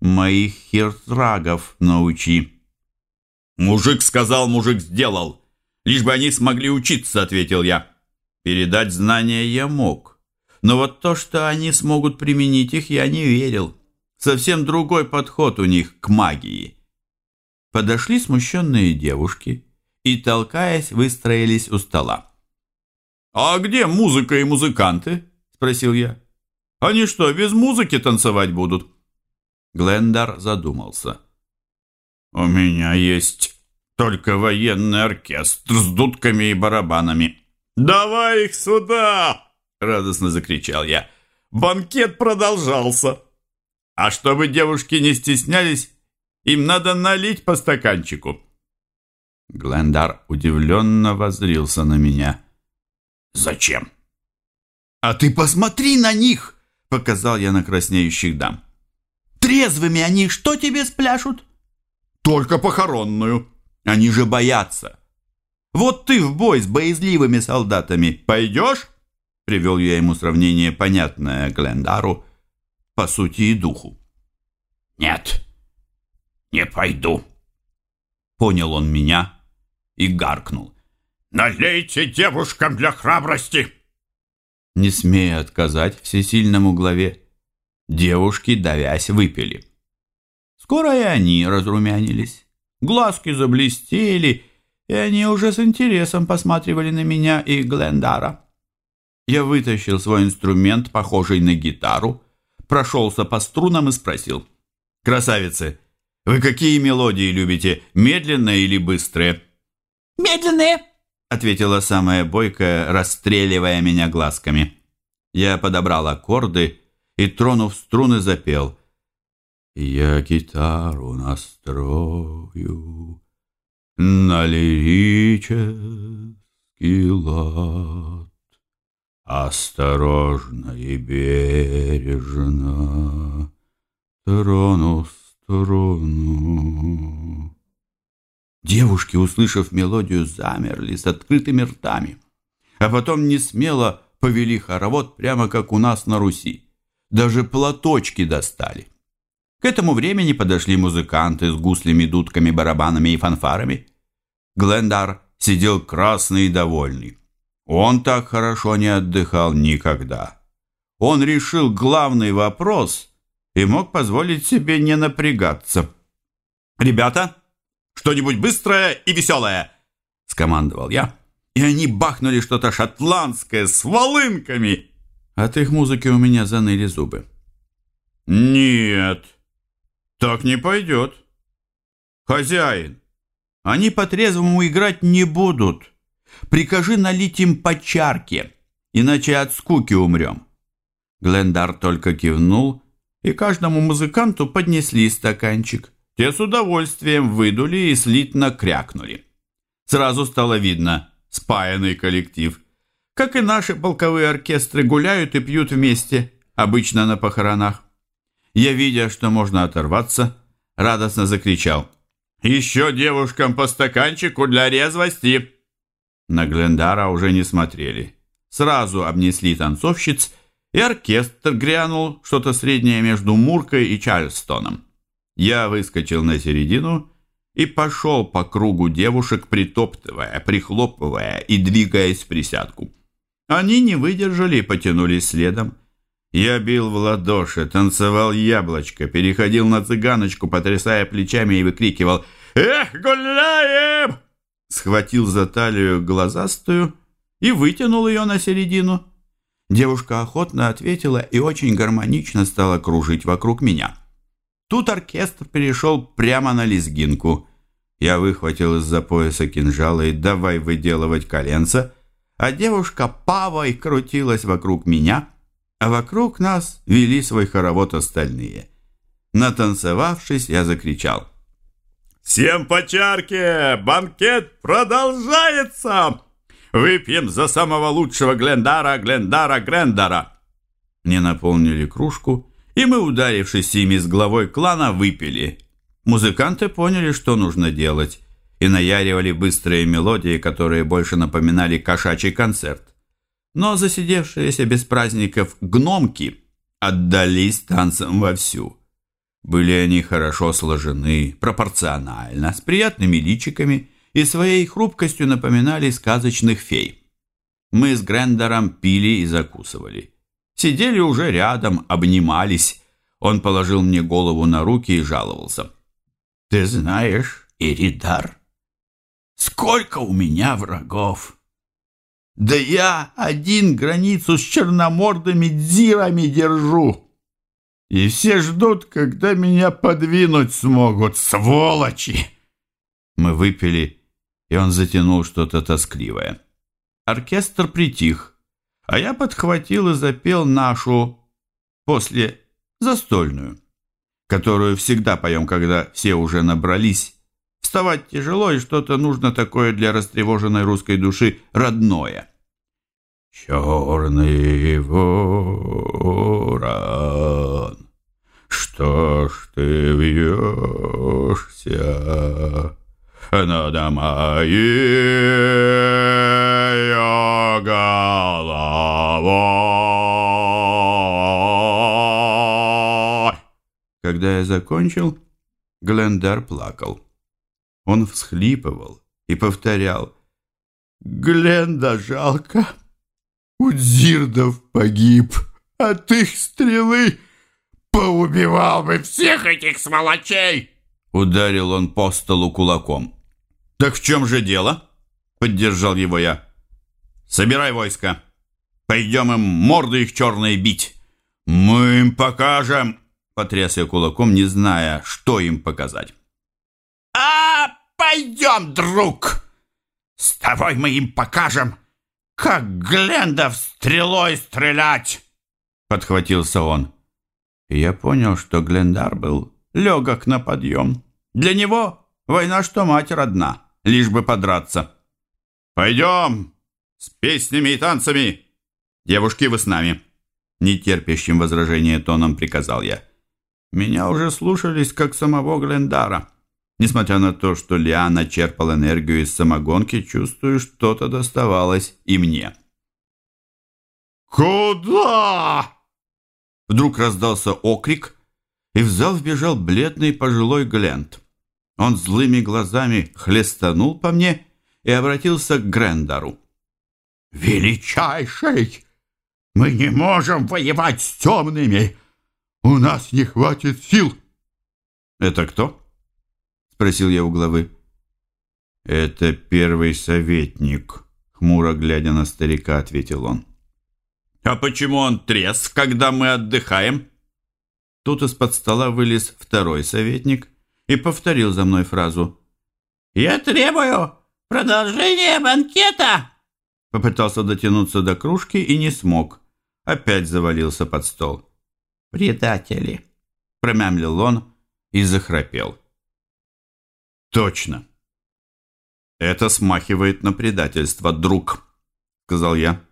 Моих хертрагов научи». «Мужик сказал, мужик сделал. Лишь бы они смогли учиться», — ответил я. «Передать знания я мог. Но вот то, что они смогут применить их, я не верил. Совсем другой подход у них к магии». Подошли смущенные девушки и, толкаясь, выстроились у стола. «А где музыка и музыканты?» – спросил я. «Они что, без музыки танцевать будут?» Глендар задумался. «У меня есть только военный оркестр с дудками и барабанами». «Давай их сюда!» – радостно закричал я. «Банкет продолжался!» «А чтобы девушки не стеснялись, им надо налить по стаканчику». Глендар удивленно воззрился на меня – «Зачем?» «А ты посмотри на них!» — показал я на краснеющих дам. «Трезвыми они что тебе спляшут?» «Только похоронную. Они же боятся. Вот ты в бой с боязливыми солдатами пойдешь?» Привел я ему сравнение, понятное Глендару, по сути и духу. «Нет, не пойду», — понял он меня и гаркнул. «Налейте девушкам для храбрости!» Не смея отказать всесильному главе, девушки, давясь, выпили. Скоро и они разрумянились. Глазки заблестели, и они уже с интересом посматривали на меня и Глендара. Я вытащил свой инструмент, похожий на гитару, прошелся по струнам и спросил. «Красавицы, вы какие мелодии любите, медленные или быстрые?» «Медленные», — ответила самая бойкая, расстреливая меня глазками. Я подобрал аккорды и, тронув струны, запел. «Я гитару настрою на лирический лад, Осторожно и бережно трону струну». Девушки, услышав мелодию, замерли с открытыми ртами, а потом не смело повели хоровод прямо как у нас на Руси. Даже платочки достали. К этому времени подошли музыканты с гуслями, дудками, барабанами и фанфарами. Глендар сидел красный и довольный. Он так хорошо не отдыхал никогда. Он решил главный вопрос и мог позволить себе не напрягаться. «Ребята, что-нибудь быстрое и веселое!» – скомандовал я и они бахнули что-то шотландское с волынками. От их музыки у меня заныли зубы. «Нет, так не пойдет. Хозяин, они по-трезвому играть не будут. Прикажи налить им по чарке, иначе от скуки умрем». Глендар только кивнул, и каждому музыканту поднесли стаканчик. Те с удовольствием выдули и слитно крякнули. Сразу стало видно, спаянный коллектив. Как и наши полковые оркестры гуляют и пьют вместе, обычно на похоронах. Я, видя, что можно оторваться, радостно закричал. «Еще девушкам по стаканчику для резвости!» На Глендара уже не смотрели. Сразу обнесли танцовщиц, и оркестр грянул что-то среднее между Муркой и Чарльстоном. Я выскочил на середину и пошел по кругу девушек, притоптывая, прихлопывая и двигаясь в присядку. Они не выдержали и потянулись следом. Я бил в ладоши, танцевал яблочко, переходил на цыганочку, потрясая плечами и выкрикивал «Эх, гуляем!» Схватил за талию глазастую и вытянул ее на середину. Девушка охотно ответила и очень гармонично стала кружить вокруг меня. Тут оркестр перешел прямо на лезгинку. Я выхватил из-за пояса кинжала и давай выделывать коленца, а девушка павой крутилась вокруг меня, а вокруг нас вели свой хоровод остальные. Натанцевавшись, я закричал. «Всем по чарке! Банкет продолжается! Выпьем за самого лучшего Глендара, Глендара, Грендара!» Мне наполнили кружку, и мы, ударившись ими с главой клана, выпили. Музыканты поняли, что нужно делать, и наяривали быстрые мелодии, которые больше напоминали кошачий концерт. Но засидевшиеся без праздников гномки отдались танцам вовсю. Были они хорошо сложены, пропорционально, с приятными личиками и своей хрупкостью напоминали сказочных фей. Мы с Грендером пили и закусывали. Сидели уже рядом, обнимались. Он положил мне голову на руки и жаловался. «Ты знаешь, Иридар, сколько у меня врагов! Да я один границу с черномордыми дзирами держу!» И все ждут, когда меня подвинуть смогут, сволочи!» Мы выпили, и он затянул что-то тоскливое. Оркестр притих а я подхватил и запел нашу после застольную, которую всегда поем, когда все уже набрались. Вставать тяжело, и что-то нужно такое для растревоженной русской души родное. Черный ворон, что ж ты вьешься над моей головой. Когда я закончил, Глендар плакал. Он всхлипывал и повторял. «Гленда жалко, у Дзирдов погиб, от их стрелы поубивал бы всех этих сволочей!» Ударил он по столу кулаком. «Так в чем же дело?» — поддержал его я. «Собирай войско. Пойдем им морды их черные бить. Мы им покажем!» — потряс я кулаком, не зная, что им показать. «А, пойдем, друг! С тобой мы им покажем, как Глендов стрелой стрелять!» Подхватился он. И я понял, что Глендар был легок на подъем. Для него война что мать родна, лишь бы подраться. «Пойдем! С песнями и танцами! Девушки, вы с нами!» Нетерпящим возражения тоном приказал я. Меня уже слушались, как самого Глендара. Несмотря на то, что Лиана черпал энергию из самогонки, чувствую, что-то доставалось и мне. «Куда?» Вдруг раздался окрик, и в зал вбежал бледный пожилой Глент. Он злыми глазами хлестанул по мне и обратился к Грендару. «Величайший! Мы не можем воевать с темными! У нас не хватит сил!» «Это кто?» — спросил я у главы. «Это первый советник», — хмуро глядя на старика, ответил он. «А почему он трезв, когда мы отдыхаем?» Тут из-под стола вылез второй советник и повторил за мной фразу. «Я требую продолжения банкета!» Попытался дотянуться до кружки и не смог. Опять завалился под стол. «Предатели!» Промямлил он и захрапел. «Точно!» «Это смахивает на предательство, друг», — сказал я.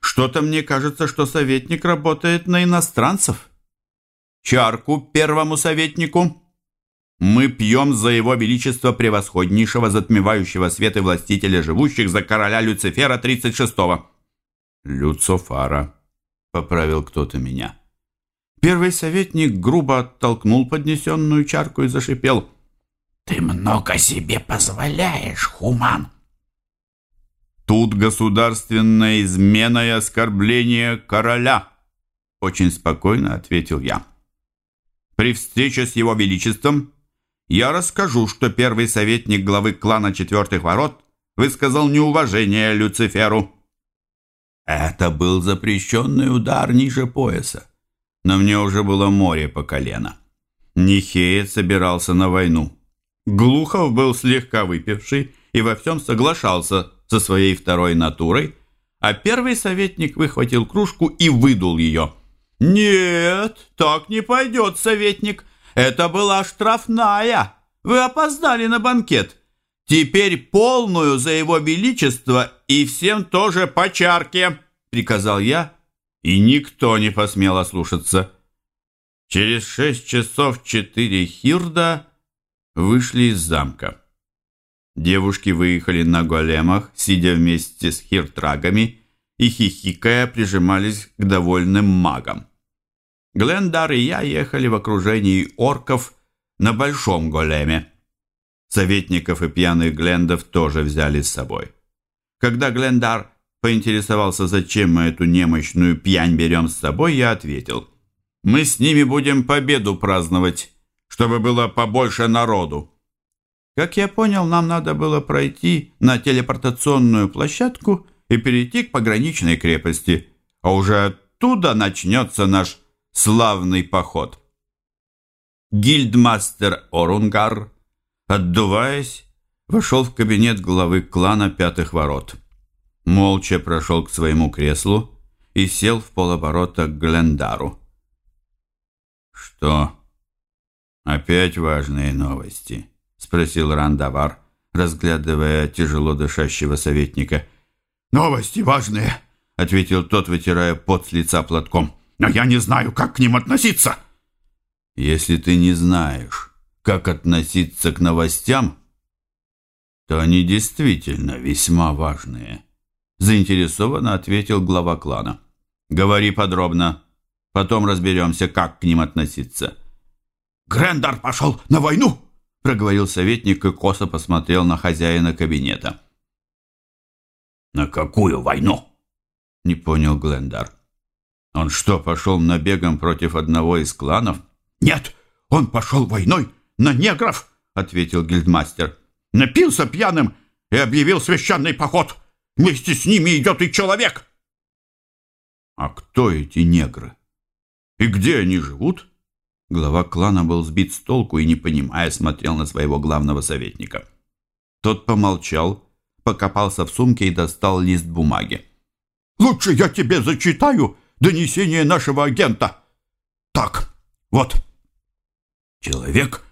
«Что-то мне кажется, что советник работает на иностранцев. Чарку первому советнику. Мы пьем за его величество превосходнейшего затмевающего свет и властителя живущих за короля Люцифера 36-го». «Люцофара», — поправил кто-то меня. Первый советник грубо оттолкнул поднесенную чарку и зашипел. «Ты много себе позволяешь, Хуман!» «Тут государственная измена и оскорбление короля», — очень спокойно ответил я. «При встрече с его величеством я расскажу, что первый советник главы клана Четвертых Ворот высказал неуважение Люциферу». Это был запрещенный удар ниже пояса но мне уже было море по колено. Нихеец собирался на войну. Глухов был слегка выпивший и во всем соглашался со своей второй натурой, а первый советник выхватил кружку и выдул ее. «Нет, так не пойдет, советник. Это была штрафная. Вы опоздали на банкет. Теперь полную за его величество и всем тоже по чарке», — приказал я, и никто не посмел ослушаться. Через шесть часов четыре хирда вышли из замка. Девушки выехали на големах, сидя вместе с хиртрагами и хихикая прижимались к довольным магам. Глендар и я ехали в окружении орков на большом големе. Советников и пьяных Глендов тоже взяли с собой. Когда Глендар поинтересовался, зачем мы эту немощную пьянь берем с собой, я ответил. Мы с ними будем победу праздновать, чтобы было побольше народу. Как я понял, нам надо было пройти на телепортационную площадку и перейти к пограничной крепости, а уже оттуда начнется наш славный поход. Гильдмастер Орунгар, отдуваясь, вошел в кабинет главы клана Пятых Ворот молча прошел к своему креслу и сел в полоборота к Глендару. «Что? Опять важные новости?» — спросил Рандавар, разглядывая тяжело дышащего советника. «Новости важные!» — ответил тот, вытирая пот с лица платком. «Но я не знаю, как к ним относиться!» «Если ты не знаешь, как относиться к новостям, то они действительно весьма важные» заинтересованно ответил глава клана. «Говори подробно. Потом разберемся, как к ним относиться». «Грендар пошел на войну!» проговорил советник и косо посмотрел на хозяина кабинета. «На какую войну?» не понял Глендар. «Он что, пошел набегом против одного из кланов?» «Нет, он пошел войной на негров!» ответил гильдмастер. напился пьяным и объявил священный поход. Вместе с ними идет и человек. А кто эти негры? И где они живут? Глава клана был сбит с толку и, не понимая, смотрел на своего главного советника. Тот помолчал, покопался в сумке и достал лист бумаги. «Лучше я тебе зачитаю донесение нашего агента. Так, вот». Человек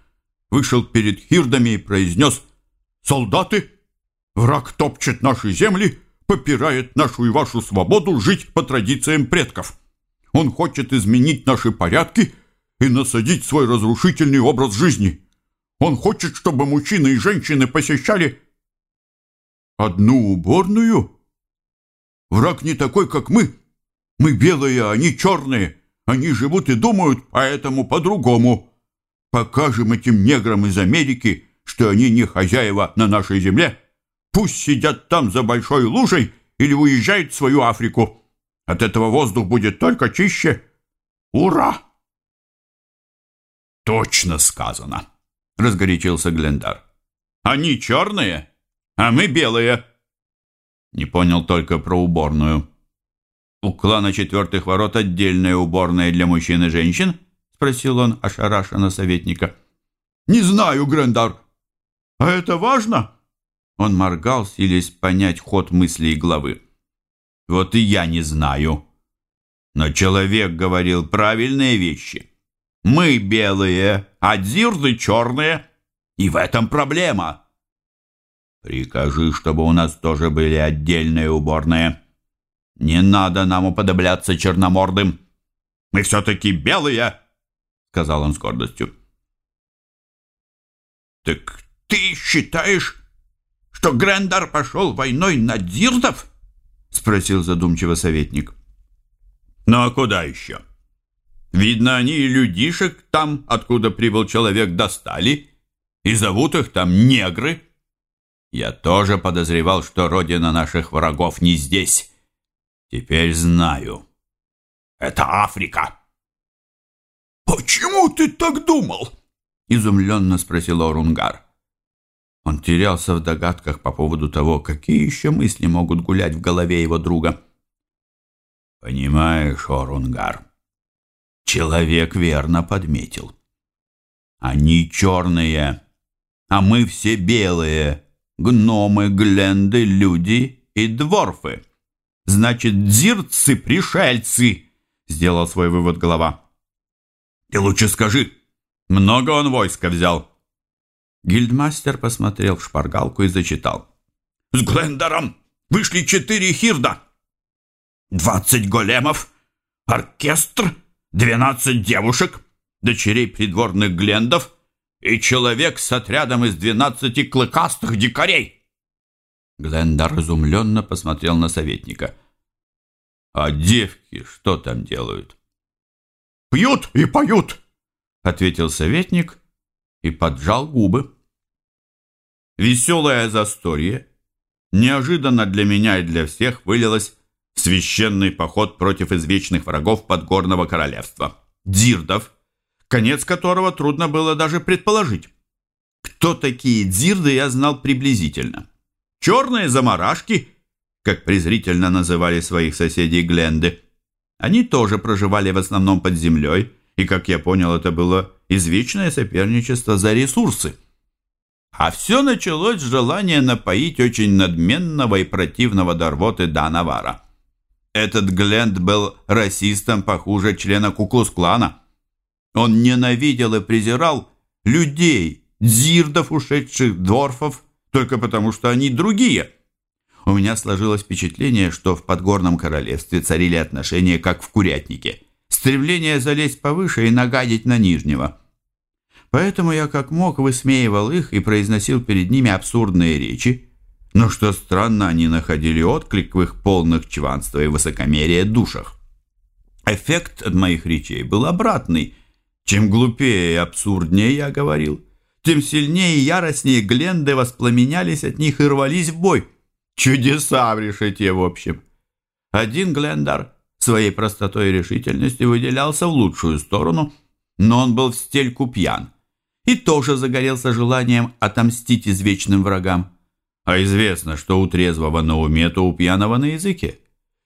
вышел перед хирдами и произнес «Солдаты, враг топчет наши земли, попирает нашу и вашу свободу жить по традициям предков. Он хочет изменить наши порядки и насадить свой разрушительный образ жизни. Он хочет, чтобы мужчины и женщины посещали одну уборную. Враг не такой, как мы. Мы белые, а они черные. Они живут и думают, поэтому по-другому. Покажем этим неграм из Америки, что они не хозяева на нашей земле. Пусть сидят там за большой лужей или уезжают в свою Африку. От этого воздух будет только чище. Ура! Точно сказано, разгорячился Глендар. Они черные, а мы белые. Не понял только про уборную. У клана четвертых ворот отдельная уборная для мужчин и женщин? Спросил он ошарашенно советника. Не знаю, Грендар. А это важно? Он моргал, силясь понять ход мыслей главы. Вот и я не знаю. Но человек говорил правильные вещи. Мы белые, а дзирды черные. И в этом проблема. Прикажи, чтобы у нас тоже были отдельные уборные. Не надо нам уподобляться черномордым. Мы все-таки белые, сказал он с гордостью. Так ты считаешь, что Грендар пошел войной на дзирдов? спросил задумчиво советник. Ну а куда еще? Видно, они и людишек там, откуда прибыл человек, достали, и зовут их там негры. Я тоже подозревал, что родина наших врагов не здесь. Теперь знаю. Это Африка. «Почему ты так думал?» — изумленно спросил Орунгар. Он терялся в догадках по поводу того, какие еще мысли могут гулять в голове его друга. «Понимаешь, Орунгар, человек верно подметил. Они черные, а мы все белые» гномы, гленды, люди и дворфы. Значит, дзирцы — пришельцы, — сделал свой вывод голова. Ты лучше скажи, много он войска взял? Гильдмастер посмотрел в шпаргалку и зачитал. С Глендером вышли четыре хирда. Двадцать големов, оркестр, двенадцать девушек, дочерей придворных глендов — и человек с отрядом из двенадцати клыкастых дикарей. Глендар изумленно посмотрел на советника. «А девки что там делают?» «Пьют и поют», — ответил советник и поджал губы. Веселое застолье неожиданно для меня и для всех вылилось священный поход против извечных врагов подгорного королевства — дзирдов, конец которого трудно было даже предположить. Кто такие дзирды, я знал приблизительно. Черные заморашки, как презрительно называли своих соседей Гленды. Они тоже проживали в основном под землей, и, как я понял, это было извечное соперничество за ресурсы. А все началось с желания напоить очень надменного и противного Дарвоты Данавара. Этот Гленд был расистом похуже члена Куклус-клана. Он ненавидел и презирал людей, дзирдов, ушедших дворфов, только потому что они другие. У меня сложилось впечатление, что в подгорном королевстве царили отношения, как в курятнике. Стремление залезть повыше и нагадить на нижнего. Поэтому я как мог высмеивал их и произносил перед ними абсурдные речи, но что странно, они находили отклик в их полных чванства и высокомерия душах. Эффект от моих речей был обратный – чем глупее и абсурднее я говорил, тем сильнее и яростнее Гленды воспламенялись от них и рвались в бой. Чудеса в решете, в общем. Один Глендар своей простотой и решительностью выделялся в лучшую сторону, но он был в стельку пьян и тоже загорелся желанием отомстить извечным врагам. А известно, что у трезвого на уме, то у пьяного на языке.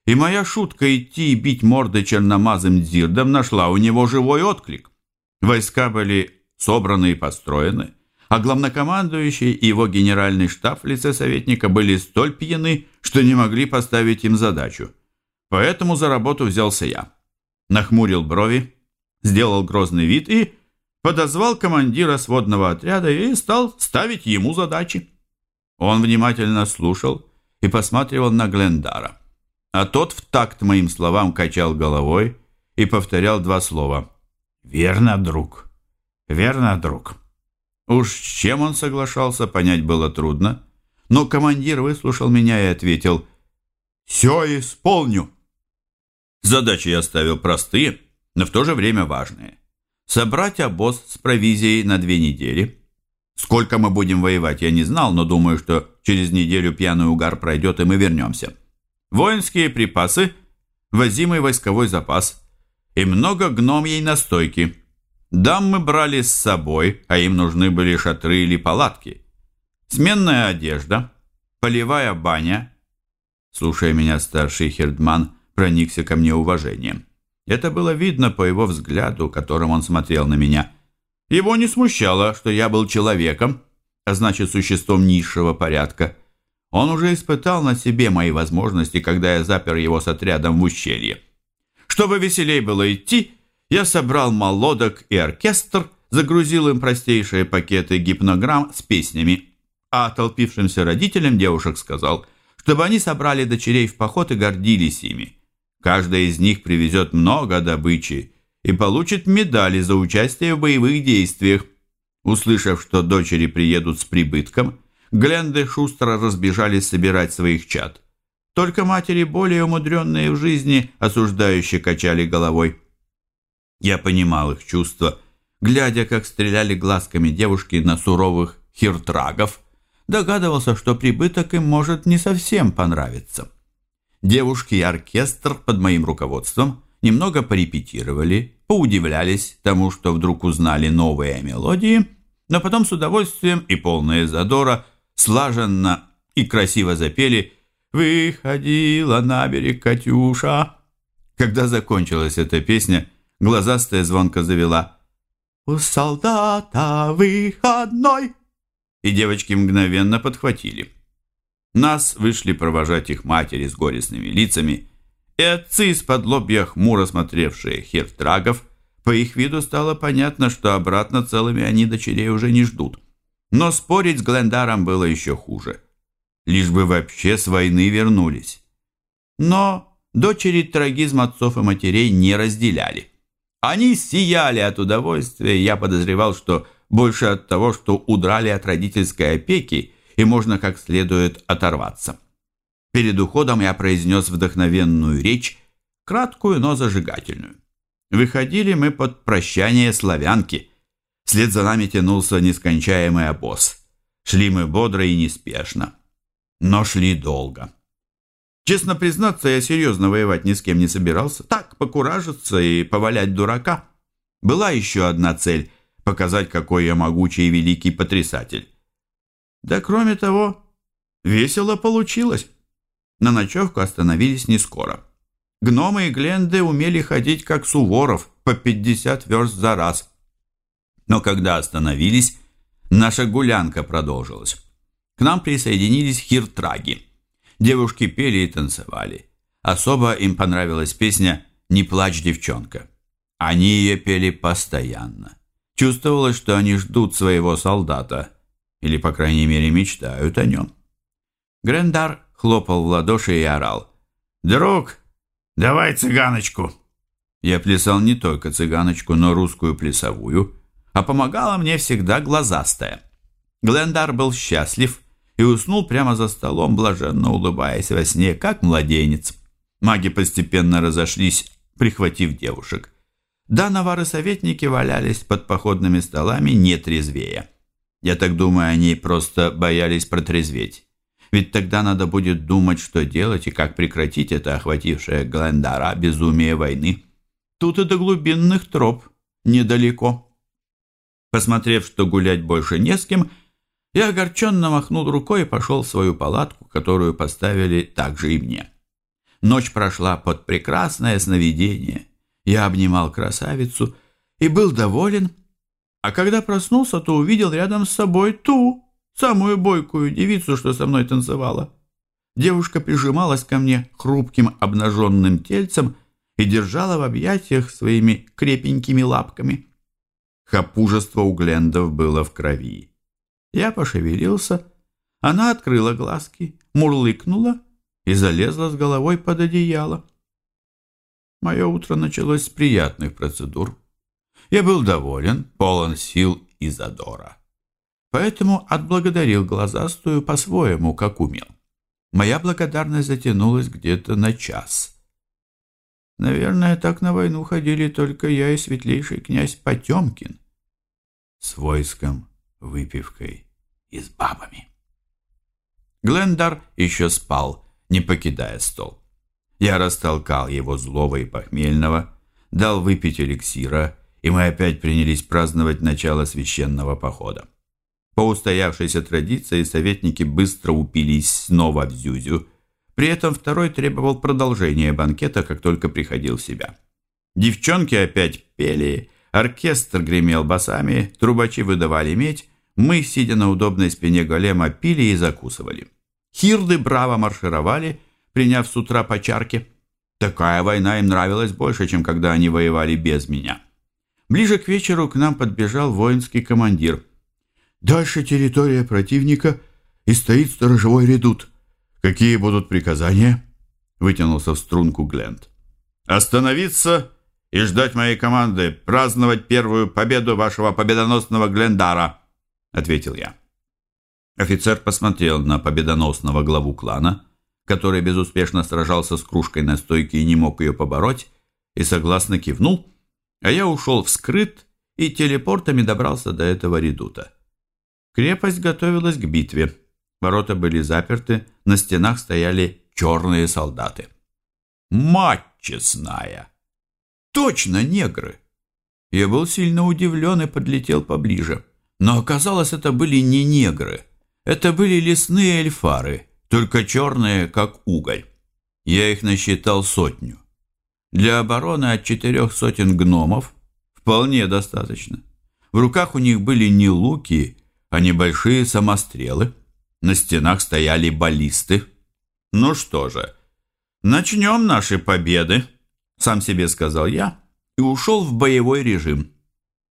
И моя шутка идти и бить морды черномазым дзирдом нашла у него живой отклик. Войска были собраны и построены, а главнокомандующий и его генеральный штаб в лице советника были столь пьяны, что не могли поставить им задачу. Поэтому за работу взялся я. Нахмурил брови, сделал грозный вид и подозвал командира сводного отряда и стал ставить ему задачи. Он внимательно слушал и посматривал на Глендара, а тот в такт моим словам качал головой и повторял два слова «Верно, друг, верно, друг». Уж с чем он соглашался, понять было трудно, но командир выслушал меня и ответил «Все исполню». Задачи я ставил простые, но в то же время важные собрать обоз с провизией на две недели. Сколько мы будем воевать, я не знал, но думаю, что через неделю пьяный угар пройдет, и мы вернемся. Воинские припасы, возимый войсковой запас и много гномьей настойки. Дам мы брали с собой, а им нужны были шатры или палатки. Сменная одежда, полевая баня. Слушая меня, старший Хердман проникся ко мне уважением. Это было видно по его взгляду, которым он смотрел на меня. Его не смущало, что я был человеком, а значит, существом низшего порядка. Он уже испытал на себе мои возможности, когда я запер его с отрядом в ущелье. Чтобы веселей было идти, я собрал молодок и оркестр, загрузил им простейшие пакеты гипнограмм с песнями, а толпившимся родителям девушек сказал, чтобы они собрали дочерей в поход и гордились ими. Каждая из них привезет много добычи и получит медали за участие в боевых действиях. Услышав, что дочери приедут с прибытком, Гленды шустро разбежались собирать своих чад. Только матери, более умудренные в жизни, осуждающие качали головой. Я понимал их чувства, глядя, как стреляли глазками девушки на суровых хиртрагов, догадывался, что прибыток им может не совсем понравиться. Девушки и оркестр под моим руководством немного порепетировали, поудивлялись тому, что вдруг узнали новые мелодии, но потом с удовольствием и полные задора слаженно и красиво запели «Выходила на берег Катюша». Когда закончилась эта песня, глазастая звонко завела «У солдата выходной!» И девочки мгновенно подхватили. Нас вышли провожать их матери с горестными лицами, и отцы из-под лобья хмуро смотревшие хертрагов, по их виду стало понятно, что обратно целыми они дочерей уже не ждут. Но спорить с Глендаром было еще хуже. Лишь бы вообще с войны вернулись. Но дочери трагизм отцов и матерей не разделяли. Они сияли от удовольствия, я подозревал, что больше от того, что удрали от родительской опеки и можно как следует оторваться. Перед уходом я произнес вдохновенную речь, краткую, но зажигательную. Выходили мы под прощание славянки. Вслед за нами тянулся нескончаемый обоз. Шли мы бодро и неспешно. Но шли долго. Честно признаться, я серьезно воевать ни с кем не собирался. Так, покуражиться и повалять дурака. Была еще одна цель – показать, какой я могучий и великий потрясатель. Да кроме того, весело получилось. На ночевку остановились не скоро. Гномы и Гленды умели ходить как суворов по 50 верст за раз. Но когда остановились, наша гулянка продолжилась. К нам присоединились хиртраги. Девушки пели и танцевали. Особо им понравилась песня «Не плачь, девчонка». Они ее пели постоянно. Чувствовалось, что они ждут своего солдата – или, по крайней мере, мечтают о нем. Грендар хлопал в ладоши и орал. «Друг, давай цыганочку!» Я плясал не только цыганочку, но русскую плясовую, а помогала мне всегда глазастая. Глендар был счастлив и уснул прямо за столом, блаженно улыбаясь во сне, как младенец. Маги постепенно разошлись, прихватив девушек. Да, навары-советники валялись под походными столами не трезвее. Я так думаю, они просто боялись протрезветь. Ведь тогда надо будет думать, что делать и как прекратить это охватившее Глендара безумие войны. Тут и до глубинных троп недалеко. Посмотрев, что гулять больше не с кем, я огорченно махнул рукой и пошел в свою палатку, которую поставили также и мне. Ночь прошла под прекрасное сновидение. Я обнимал красавицу и был доволен, а когда проснулся, то увидел рядом с собой ту, самую бойкую девицу, что со мной танцевала. Девушка прижималась ко мне хрупким обнаженным тельцем и держала в объятиях своими крепенькими лапками. Хапужество у Глендов было в крови. Я пошевелился, она открыла глазки, мурлыкнула и залезла с головой под одеяло. Мое утро началось с приятных процедур. Я был доволен, полон сил и задора. Поэтому отблагодарил глазастую по-своему, как умел. Моя благодарность затянулась где-то на час. Наверное, так на войну ходили только я и светлейший князь Потемкин. С войском, выпивкой и с бабами. Глендар еще спал, не покидая стол. Я растолкал его злого и похмельного, дал выпить эликсира, и мы опять принялись праздновать начало священного похода. По устоявшейся традиции советники быстро упились снова в Зюзю. При этом второй требовал продолжения банкета, как только приходил в себя. Девчонки опять пели, оркестр гремел басами, трубачи выдавали медь, мы, сидя на удобной спине голема, пили и закусывали. Хирды браво маршировали, приняв с утра по чарке. Такая война им нравилась больше, чем когда они воевали без меня. Ближе к вечеру к нам подбежал воинский командир – Дальше территория противника и стоит сторожевой редут. Какие будут приказания? Вытянулся в струнку Глент. Остановиться и ждать моей команды, праздновать первую победу вашего победоносного Глендара, ответил я. Офицер посмотрел на победоносного главу клана, который безуспешно сражался с кружкой на стойке и не мог ее побороть, и согласно кивнул, а я ушел вскрыт и телепортами добрался до этого редута. Крепость готовилась к битве. Ворота были заперты, на стенах стояли черные солдаты. Мать честная! Точно негры! Я был сильно удивлен и подлетел поближе. Но оказалось, это были не негры. Это были лесные эльфары, только черные, как уголь. Я их насчитал сотню. Для обороны от четырех сотен гномов вполне достаточно. В руках у них были не луки, а небольшие самострелы. На стенах стояли баллисты. Ну что же, начнем наши победы, сам себе сказал я и ушел в боевой режим.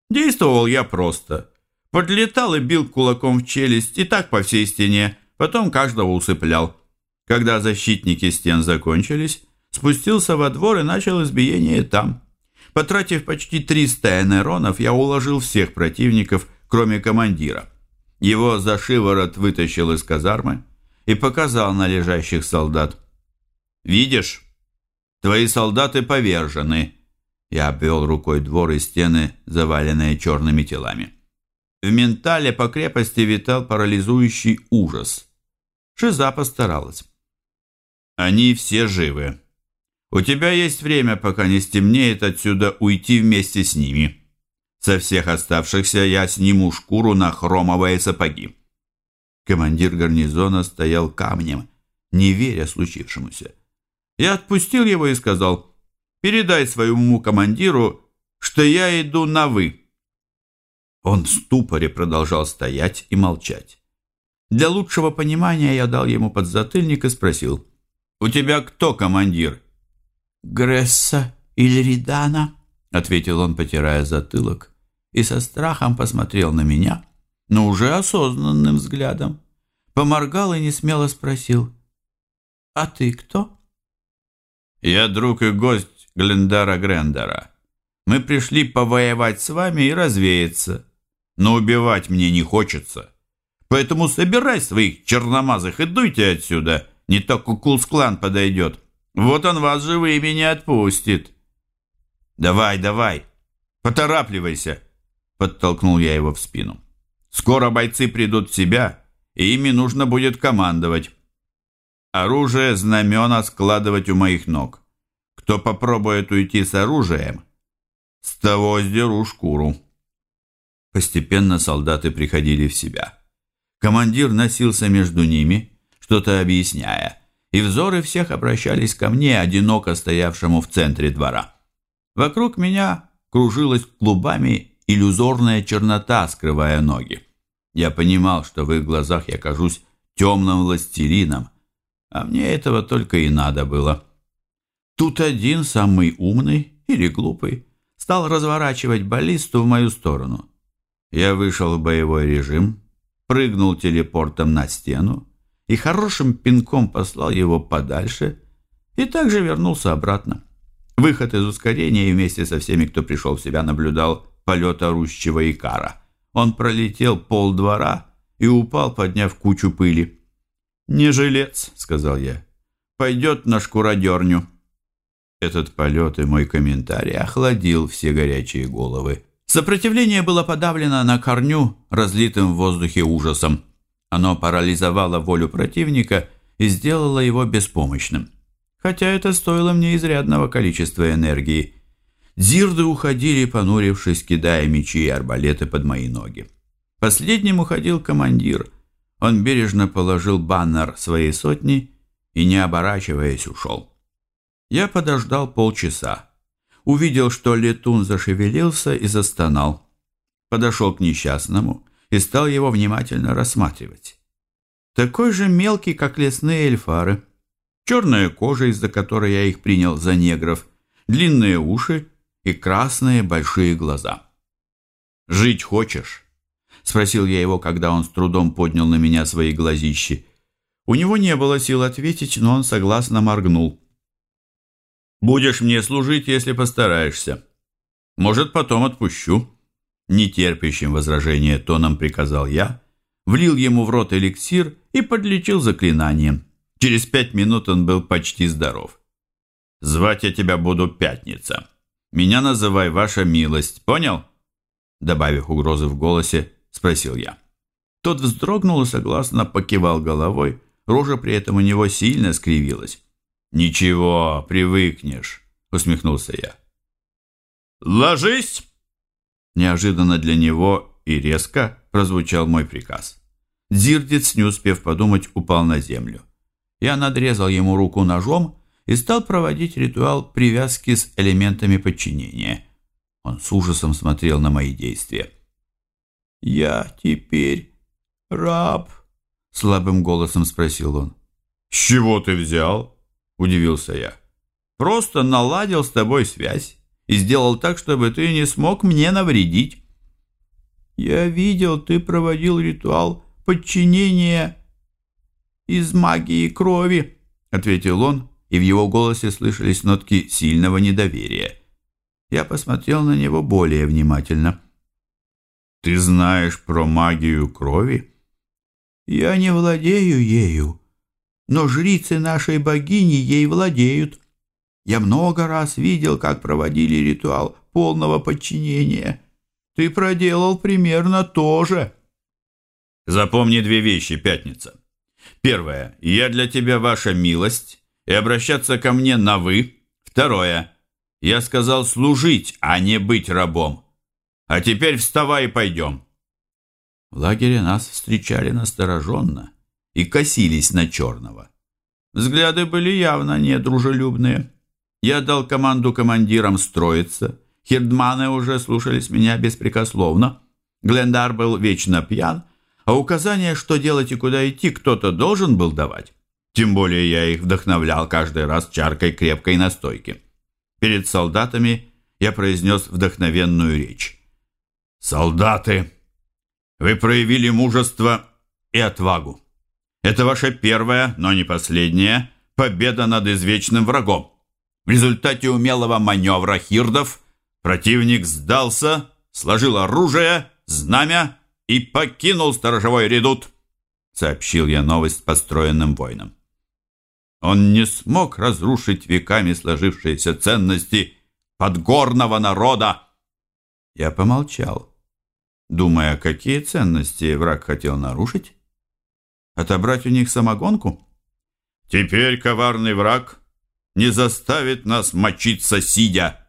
Действовал я просто. Подлетал и бил кулаком в челюсть, и так по всей стене, потом каждого усыплял. Когда защитники стен закончились, спустился во двор и начал избиение там. Потратив почти 300 энеронов, я уложил всех противников, кроме командира. Его за шиворот вытащил из казармы и показал на лежащих солдат. «Видишь, твои солдаты повержены». Я обвел рукой двор и стены, заваленные черными телами. В ментале по крепости витал парализующий ужас. Шиза постаралась. «Они все живы. У тебя есть время, пока не стемнеет, отсюда уйти вместе с ними». Со всех оставшихся я сниму шкуру на хромовые сапоги. Командир гарнизона стоял камнем, не веря случившемуся. Я отпустил его и сказал, «Передай своему командиру, что я иду на «вы». Он в ступоре продолжал стоять и молчать. Для лучшего понимания я дал ему подзатыльник и спросил, «У тебя кто командир?» «Гресса или Ридана?» — ответил он, потирая затылок и со страхом посмотрел на меня, но уже осознанным взглядом. Поморгал и несмело спросил, «А ты кто?» «Я друг и гость Глендара Грендера. Мы пришли повоевать с вами и развеяться, но убивать мне не хочется. Поэтому собирай своих черномазых и дуйте отсюда, не то Кукулс-клан подойдет. Вот он вас живыми не отпустит». «Давай, давай, поторапливайся!» Подтолкнул я его в спину. «Скоро бойцы придут в себя, и ими нужно будет командовать. Оружие, знамена складывать у моих ног. Кто попробует уйти с оружием, с того сдеру шкуру». Постепенно солдаты приходили в себя. Командир носился между ними, что-то объясняя, и взоры всех обращались ко мне, одиноко стоявшему в центре двора. Вокруг меня кружилась клубами иллюзорная чернота, скрывая ноги. Я понимал, что в их глазах я кажусь темным властелином, а мне этого только и надо было. Тут один, самый умный или глупый, стал разворачивать баллисту в мою сторону. Я вышел в боевой режим, прыгнул телепортом на стену и хорошим пинком послал его подальше и также вернулся обратно. Выход из ускорения и вместе со всеми, кто пришел в себя, наблюдал полет орущего Икара. Он пролетел пол двора и упал, подняв кучу пыли. «Не жилец», — сказал я, — «пойдет на шкуродерню». Этот полет и мой комментарий охладил все горячие головы. Сопротивление было подавлено на корню, разлитым в воздухе ужасом. Оно парализовало волю противника и сделало его беспомощным. Хотя это стоило мне изрядного количества энергии. Дзирды уходили, понурившись, кидая мечи и арбалеты под мои ноги. Последним уходил командир. Он бережно положил баннер своей сотни и, не оборачиваясь, ушел. Я подождал полчаса. Увидел, что летун зашевелился и застонал. Подошел к несчастному и стал его внимательно рассматривать. Такой же мелкий, как лесные эльфары. Черная кожа, из-за которой я их принял за негров, длинные уши и красные большие глаза. «Жить хочешь?» — спросил я его, когда он с трудом поднял на меня свои глазищи. У него не было сил ответить, но он согласно моргнул. Будешь мне служить, если постараешься. Может, потом отпущу». Нетерпящим возражения тоном приказал я, влил ему в рот эликсир и подлечил заклинанием. Через пять минут он был почти здоров. «Звать я тебя буду Пятница. Меня называй Ваша Милость, понял?» Добавив угрозы в голосе, спросил я. Тот вздрогнул и согласно покивал головой, рожа при этом у него сильно скривилась. «Ничего, привыкнешь», — усмехнулся я. «Ложись!» Неожиданно для него и резко прозвучал мой приказ. Зирдец, не успев подумать, упал на землю. Я надрезал ему руку ножом и стал проводить ритуал привязки с элементами подчинения. Он с ужасом смотрел на мои действия. «Я теперь раб?» — слабым голосом спросил он. «С чего ты взял?» удивился я. Просто наладил с тобой связь и сделал так, чтобы ты не смог мне навредить. Я видел, ты проводил ритуал подчинения из магии крови, ответил он, и в его голосе слышались нотки сильного недоверия. Я посмотрел на него более внимательно. Ты знаешь про магию крови? Я не владею ею, но жрицы нашей богини ей владеют. Я много раз видел, как проводили ритуал полного подчинения. Ты проделал примерно то же. Запомни две вещи, Пятница. Первое. Я для тебя ваша милость, и обращаться ко мне на «вы». Второе. Я сказал служить, а не быть рабом. А теперь вставай и пойдем. В лагере нас встречали настороженно и косились на черного. Взгляды были явно недружелюбные. Я дал команду командирам строиться. Хирдманы уже слушались меня беспрекословно. Глендар был вечно пьян, а указания, что делать и куда идти, кто-то должен был давать. Тем более я их вдохновлял каждый раз чаркой крепкой настойки. Перед солдатами я произнес вдохновенную речь. «Солдаты, вы проявили мужество и отвагу. Это ваша первая, но не последняя, победа над извечным врагом. В результате умелого маневра хирдов противник сдался, сложил оружие, знамя и покинул сторожевой редут, сообщил я новость построенным воинам. Он не смог разрушить веками сложившиеся ценности подгорного народа. Я помолчал, думая, какие ценности враг хотел нарушить. Отобрать у них самогонку? Теперь коварный враг не заставит нас мочиться сидя.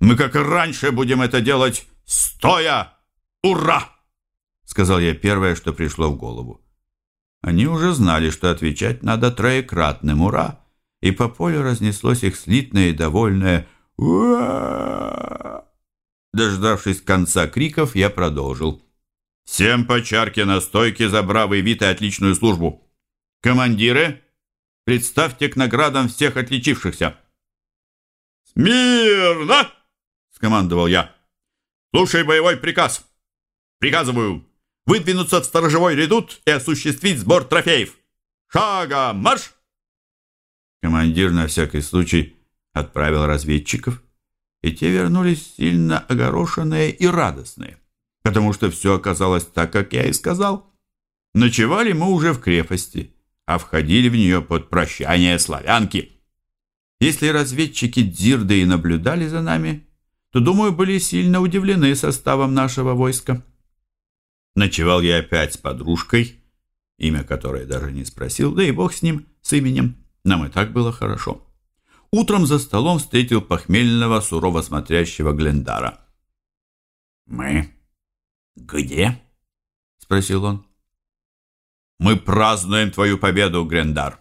Мы, как раньше, будем это делать стоя. Ура!» Сказал я первое, что пришло в голову. Они уже знали, что отвечать надо троекратным «Ура!» и по полю разнеслось их слитное и довольное «Ура!». Дождавшись конца криков, я продолжил. «Всем по чарке на стойке за бравый вид и отличную службу! Командиры, представьте к наградам всех отличившихся!» «Смирно!» — скомандовал я. «Слушай боевой приказ! Приказываю выдвинуться в сторожевой редут и осуществить сбор трофеев! Шага марш!» Командир на всякий случай отправил разведчиков, и те вернулись сильно огорошенные и радостные, потому что все оказалось так, как я и сказал. Ночевали мы уже в крепости, а входили в нее под прощание славянки. Если разведчики Дзирды и наблюдали за нами, то, думаю, были сильно удивлены составом нашего войска. Ночевал я опять с подружкой, имя которой даже не спросил, да и бог с ним, с именем. Нам и так было хорошо. Утром за столом встретил похмельного, сурово смотрящего Глендара. «Мы где?» — спросил он. «Мы празднуем твою победу, Глендар.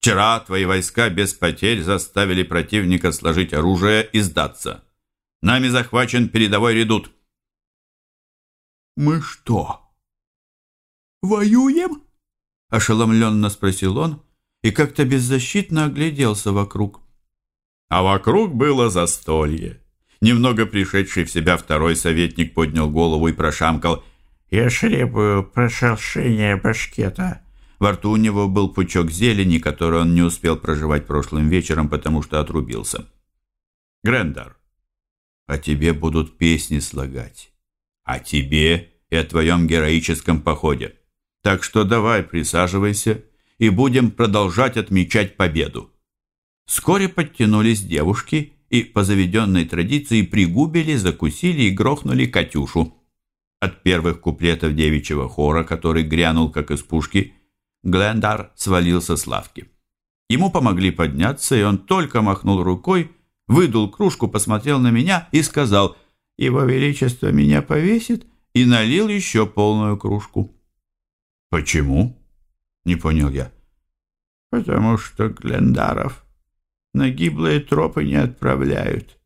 Вчера твои войска без потерь заставили противника сложить оружие и сдаться. Нами захвачен передовой редут». «Мы что, воюем?» — ошеломленно спросил он и как-то беззащитно огляделся вокруг а вокруг было застолье. Немного пришедший в себя второй советник поднял голову и прошамкал «Я требую прошершения башкета». Во рту у него был пучок зелени, который он не успел проживать прошлым вечером, потому что отрубился. «Грендар, о тебе будут песни слагать. О тебе и о твоем героическом походе. Так что давай присаживайся и будем продолжать отмечать победу. Вскоре подтянулись девушки и, по заведенной традиции, пригубили, закусили и грохнули Катюшу. От первых куплетов девичьего хора, который грянул, как из пушки, Глендар свалился с лавки. Ему помогли подняться, и он только махнул рукой, выдул кружку, посмотрел на меня и сказал «Его Величество меня повесит» и налил еще полную кружку. «Почему?» — не понял я. «Потому что Глендаров на гиблые тропы не отправляют.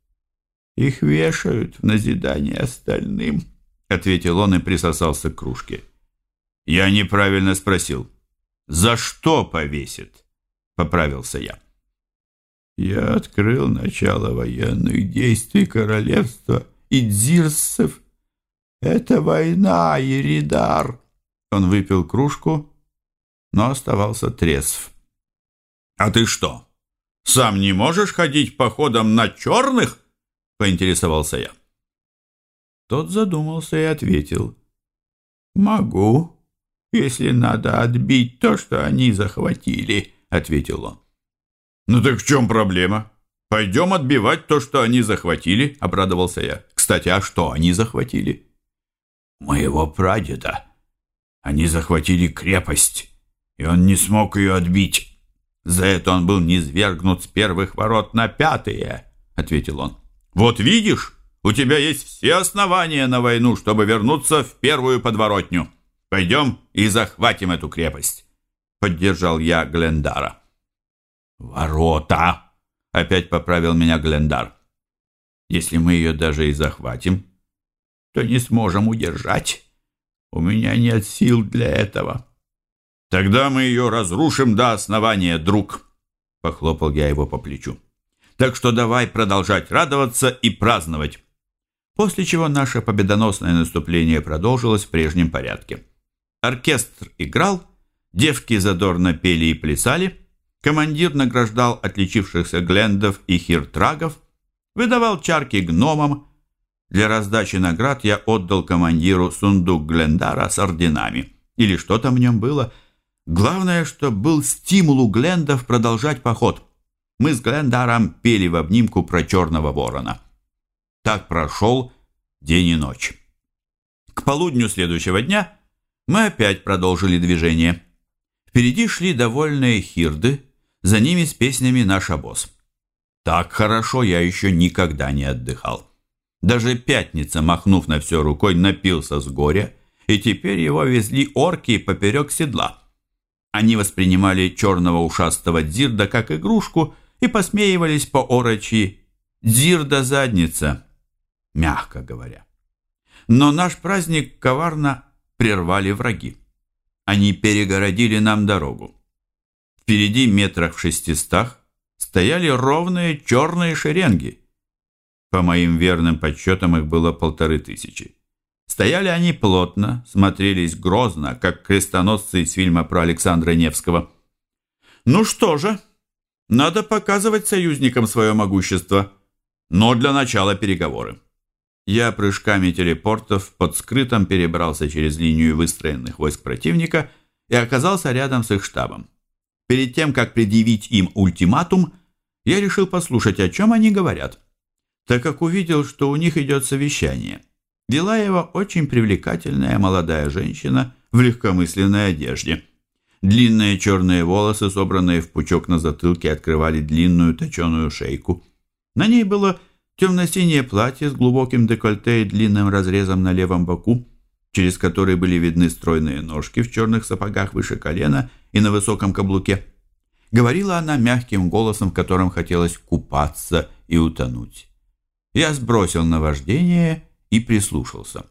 Их вешают в назидание остальным», — ответил он и присосался к кружке. «Я неправильно спросил. За что повесит?» — поправился я. «Я открыл начало военных действий королевства Идзирсов. Это война, Еридар!» Он выпил кружку, но оставался трезв. «А ты что?» Сам не можешь ходить походом на черных?» — поинтересовался я. Тот задумался и ответил. «Могу, если надо отбить то, что они захватили», — ответил он. «Ну так в чем проблема? Пойдем отбивать то, что они захватили», — обрадовался я. «Кстати, а что они захватили?» «Моего прадеда. Они захватили крепость, и он не смог ее отбить». За это он был низвергнут с первых ворот на пятые, ответил он. Вот видишь, у тебя есть все основания на войну, чтобы вернуться в первую подворотню. Пойдем и захватим эту крепость, поддержал я Глендара. Ворота, опять поправил меня Глендар. Если мы ее даже и захватим, то не сможем удержать. У меня нет сил для этого. «Тогда мы ее разрушим до основания, друг!» Похлопал я его по плечу. «Так что давай продолжать радоваться и праздновать!» После чего наше победоносное наступление продолжилось в прежнем порядке. Оркестр играл, девки задорно пели и плясали, командир награждал отличившихся глендов и хиртрагов, выдавал чарки гномам. Для раздачи наград я отдал командиру сундук Глендара с орденами. Или что там в нем было – Главное, что был стимул у Глендов продолжать поход. Мы с Глендаром пели в обнимку про черного ворона. Так прошел день и ночь. К полудню следующего дня мы опять продолжили движение. Впереди шли довольные хирды, за ними с песнями наш обоз. Так хорошо я еще никогда не отдыхал. Даже пятница, махнув на все рукой, напился с горя, и теперь его везли орки поперек седла. Они воспринимали черного ушастого дзирда как игрушку и посмеивались по орочи «дзирда задница», мягко говоря. Но наш праздник коварно прервали враги. Они перегородили нам дорогу. Впереди метрах в шестистах стояли ровные черные шеренги. По моим верным подсчетам их было полторы тысячи. Стояли они плотно, смотрелись грозно, как крестоносцы из фильма про Александра Невского. Ну что же, надо показывать союзникам свое могущество, но для начала переговоры. Я прыжками телепортов под скрытом перебрался через линию выстроенных войск противника и оказался рядом с их штабом. Перед тем, как предъявить им ультиматум, я решил послушать, о чем они говорят, так как увидел, что у них идет совещание. Вела его очень привлекательная молодая женщина в легкомысленной одежде. Длинные черные волосы, собранные в пучок на затылке, открывали длинную точеную шейку. На ней было темно-синее платье с глубоким декольте и длинным разрезом на левом боку, через который были видны стройные ножки в черных сапогах выше колена и на высоком каблуке. Говорила она мягким голосом, в котором хотелось купаться и утонуть. Я сбросил наваждение и прислушался.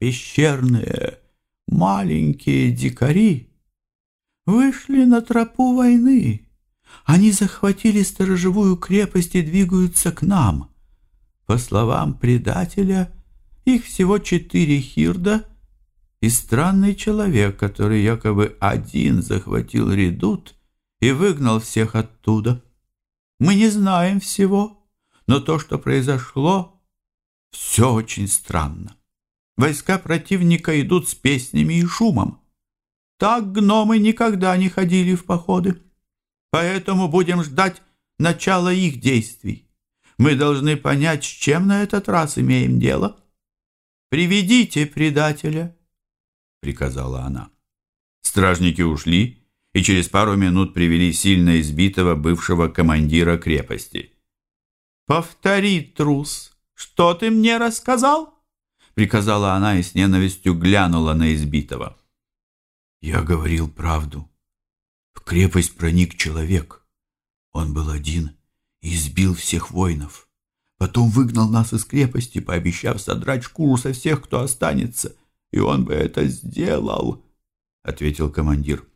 Пещерные маленькие дикари вышли на тропу войны. Они захватили сторожевую крепость и двигаются к нам. По словам предателя, их всего четыре хирда и странный человек, который якобы один захватил редут и выгнал всех оттуда. Мы не знаем всего, но то, что произошло, все очень странно. Войска противника идут с песнями и шумом. Так гномы никогда не ходили в походы. Поэтому будем ждать начала их действий. Мы должны понять, с чем на этот раз имеем дело. «Приведите предателя», — приказала она. Стражники ушли и через пару минут привели сильно избитого бывшего командира крепости. «Повтори, трус, что ты мне рассказал?» — приказала она и с ненавистью глянула на избитого. «Я говорил правду», в крепость проник человек. Он был один и избил всех воинов. Потом выгнал нас из крепости, пообещав содрать шкуру со всех, кто останется. И он бы это сделал, — ответил командир.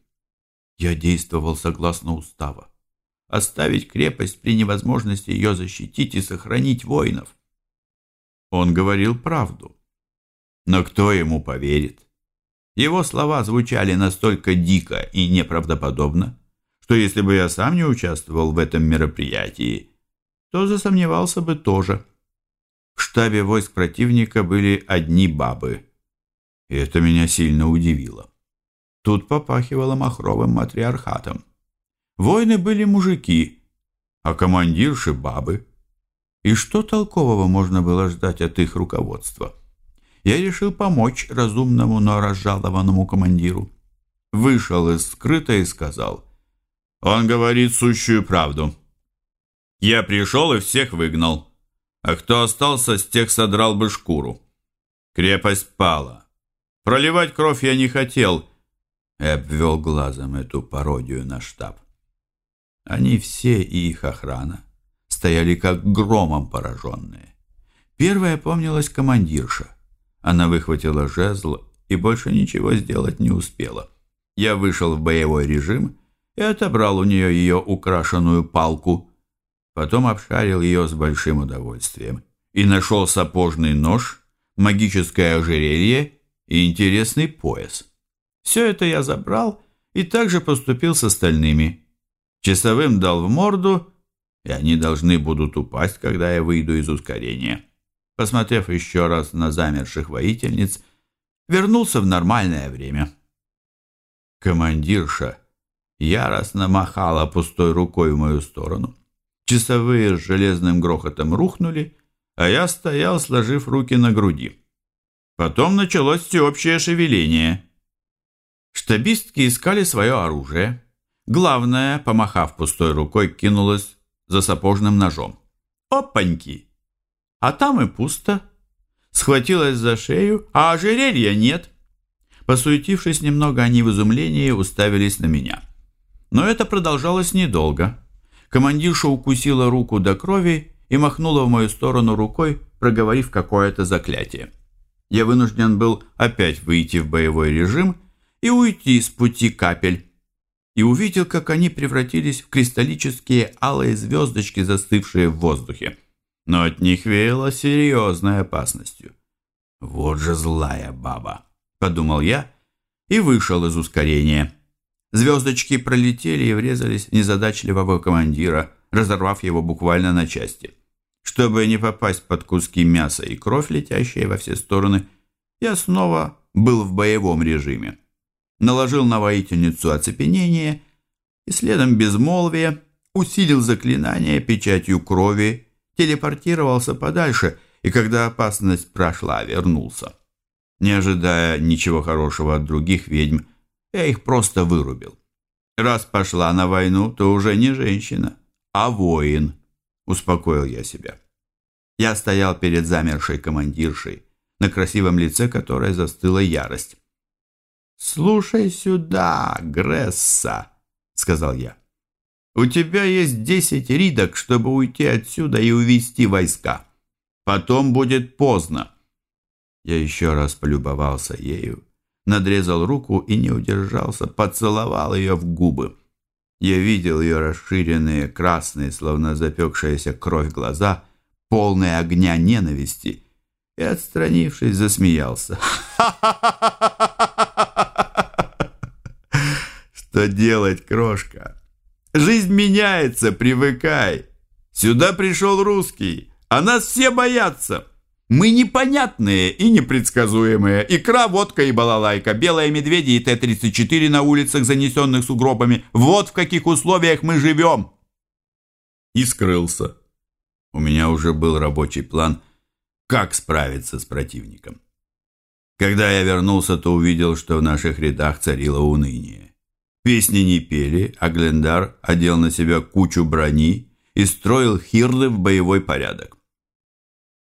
Я действовал согласно устава. Оставить крепость при невозможности ее защитить и сохранить воинов. Он говорил правду. Но кто ему поверит? Его слова звучали настолько дико и неправдоподобно, что если бы я сам не участвовал в этом мероприятии, то засомневался бы тоже. В штабе войск противника были одни бабы, и это меня сильно удивило. Тут попахивало махровым матриархатом. Воины были мужики, а командирши — бабы. И что толкового можно было ждать от их руководства? я решил помочь разумному, но разжалованному командиру. Вышел из скрыта и сказал, «Он говорит сущую правду. Я пришел и всех выгнал, а кто остался, с тех содрал бы шкуру. Крепость пала. Проливать кровь я не хотел» и обвел глазом эту пародию на штаб. Они все и их охрана стояли как громом пораженные. Первая помнилась командирша. Она выхватила жезл и больше ничего сделать не успела. Я вышел в боевой режим и отобрал у нее ее украшенную палку. Потом обшарил ее с большим удовольствием и нашел сапожный нож, магическое ожерелье и интересный пояс. Все это я забрал и также поступил с остальными. Часовым дал в морду, и они должны будут упасть, когда я выйду из ускорения посмотрев еще раз на замерших воительниц, вернулся в нормальное время. Командирша яростно махала пустой рукой в мою сторону. Часовые с железным грохотом рухнули, а я стоял, сложив руки на груди. Потом началось всеобщее шевеление. Штабистки искали свое оружие. Главное, помахав пустой рукой, кинулась за сапожным ножом. «Опаньки!» А там и пусто. Схватилась за шею, а ожерелья нет. Посуетившись немного, они в изумлении уставились на меня. Но это продолжалось недолго. Командирша укусила руку до крови и махнула в мою сторону рукой, проговорив какое-то заклятие. Я вынужден был опять выйти в боевой режим и уйти с пути капель. И увидел, как они превратились в кристаллические алые звездочки, застывшие в воздухе. Но от них веяло серьезной опасностью. «Вот же злая баба!» – подумал я и вышел из ускорения. Звездочки пролетели и врезались в незадачливого командира, разорвав его буквально на части. Чтобы не попасть под куски мяса и кровь, летящие во все стороны, я снова был в боевом режиме. Наложил на воительницу оцепенение и следом безмолвие, усилил заклинание печатью крови, телепортировался подальше и, когда опасность прошла, вернулся. Не ожидая ничего хорошего от других ведьм, я их просто вырубил. Раз пошла на войну, то уже не женщина, а воин, успокоил я себя. Я стоял перед замершей командиршей, на красивом лице которой застыла ярость. «Слушай сюда, Гресса», — сказал я. «У тебя есть десять ридок, чтобы уйти отсюда и увести войска. Потом будет поздно». Я еще раз полюбовался ею, надрезал руку и не удержался, поцеловал ее в губы. Я видел ее расширенные, красные, словно запекшаяся кровь глаза, полные огня ненависти, и, отстранившись, засмеялся. Что делать, крошка? Жизнь меняется, привыкай. Сюда пришел русский, а нас все боятся. Мы непонятные и непредсказуемые. Икра, водка и балалайка, белые медведи и Т-34 на улицах, занесенных сугробами. Вот в каких условиях мы живем. И скрылся. У меня уже был рабочий план, как справиться с противником. Когда я вернулся, то увидел, что в наших рядах царило уныние. Песни не пели, а Глендар одел на себя кучу брони и строил хирлы в боевой порядок.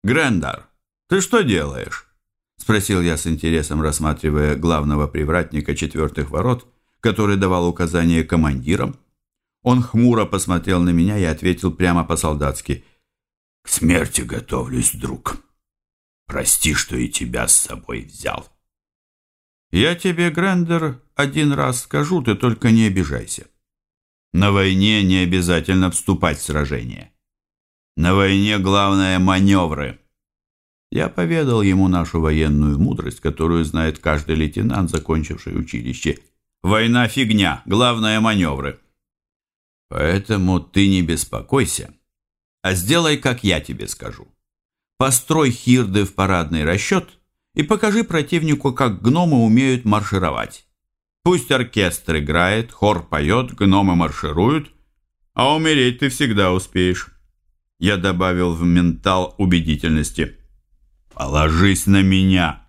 «Грендар, ты что делаешь?» – спросил я с интересом, рассматривая главного привратника четвертых ворот, который давал указания командирам. Он хмуро посмотрел на меня и ответил прямо по-солдатски. «К смерти готовлюсь, друг. Прости, что и тебя с собой взял». «Я тебе, Грендер, один раз скажу, ты только не обижайся. На войне не обязательно вступать в сражение. На войне главное маневры». Я поведал ему нашу военную мудрость, которую знает каждый лейтенант, закончивший училище. «Война фигня, главное маневры». «Поэтому ты не беспокойся, а сделай, как я тебе скажу. Построй хирды в парадный расчет» и покажи противнику, как гномы умеют маршировать. Пусть оркестр играет, хор поет, гномы маршируют, а умереть ты всегда успеешь. Я добавил в ментал убедительности. Положись на меня.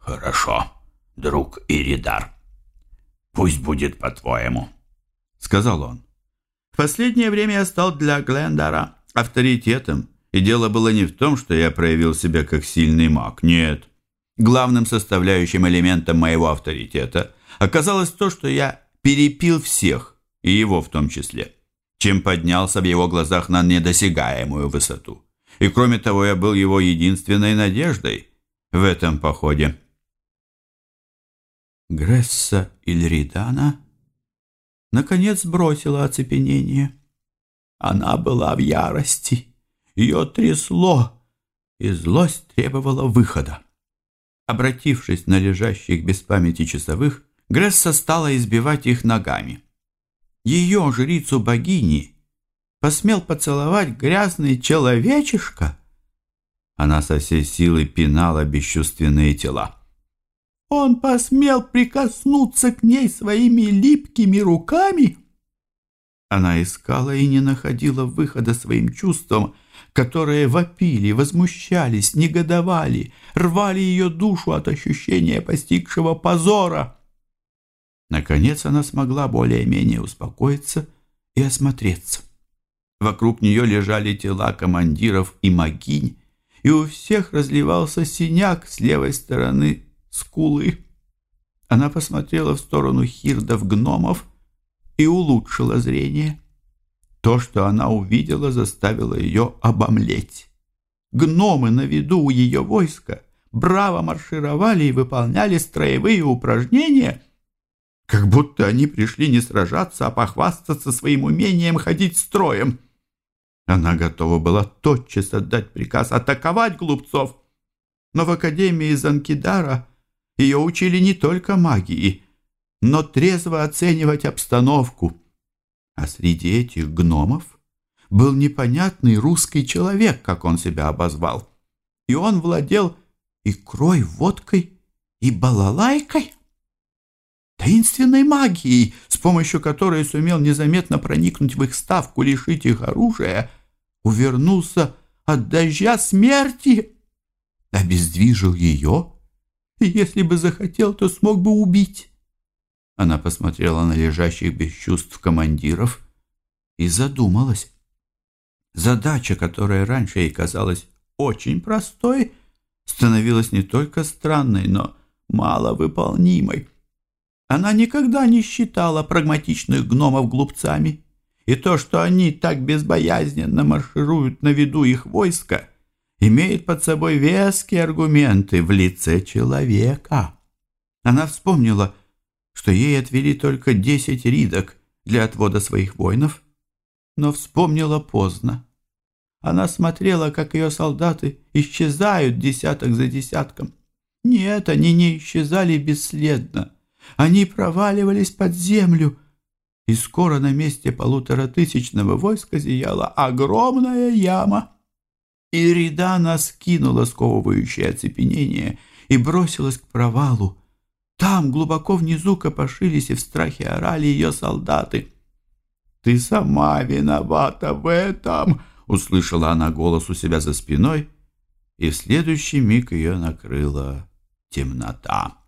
Хорошо, друг Иридар. Пусть будет по-твоему, сказал он. В последнее время я стал для Глендара авторитетом, и дело было не в том, что я проявил себя как сильный маг. Нет. Главным составляющим элементом моего авторитета оказалось то, что я перепил всех, и его в том числе, чем поднялся в его глазах на недосягаемую высоту. И кроме того, я был его единственной надеждой в этом походе. Гресса Ильридана наконец бросила оцепенение. Она была в ярости. Ее трясло, и злость требовала выхода. Обратившись на лежащих без памяти часовых, Гресса стала избивать их ногами. Ее, жрицу богини, посмел поцеловать грязный человечишка? Она со всей силы пинала бесчувственные тела. Он посмел прикоснуться к ней своими липкими руками? Она искала и не находила выхода своим чувствам, которые вопили, возмущались, негодовали, рвали ее душу от ощущения постигшего позора. Наконец она смогла более-менее успокоиться и осмотреться. Вокруг нее лежали тела командиров и могинь, и у всех разливался синяк с левой стороны скулы. Она посмотрела в сторону хирдов-гномов и улучшила зрение. То, что она увидела, заставило ее обомлеть. Гномы на виду у ее войска браво маршировали и выполняли строевые упражнения, как будто они пришли не сражаться, а похвастаться своим умением ходить строем. Она готова была тотчас отдать приказ атаковать глупцов, но в Академии Занкидара ее учили не только магии, но трезво оценивать обстановку. А среди этих гномов был непонятный русский человек, как он себя обозвал. И он владел икрой, водкой и балалайкой. Таинственной магией, с помощью которой сумел незаметно проникнуть в их ставку, лишить их оружия, увернулся от дождя смерти, обездвижил ее и если бы захотел, то смог бы убить. Она посмотрела на лежащих без чувств командиров и задумалась. Задача, которая раньше ей казалась очень простой, становилась не только странной, но маловыполнимой. Она никогда не считала прагматичных гномов глупцами, и то, что они так безбоязненно маршируют на виду их войска, имеет под собой веские аргументы в лице человека. Она вспомнила, что ей отвели только десять ридок для отвода своих воинов, но вспомнила поздно. Она смотрела, как ее солдаты исчезают десяток за десятком. Нет, они не исчезали бесследно. Они проваливались под землю, и скоро на месте полуторатысячного войска зияла огромная яма. Иридана скинула сковывающее оцепенение и бросилась к провалу. Там, глубоко внизу, копошились и в страхе орали ее солдаты. «Ты сама виновата в этом!» — услышала она голос у себя за спиной, и в следующий миг ее накрыла темнота.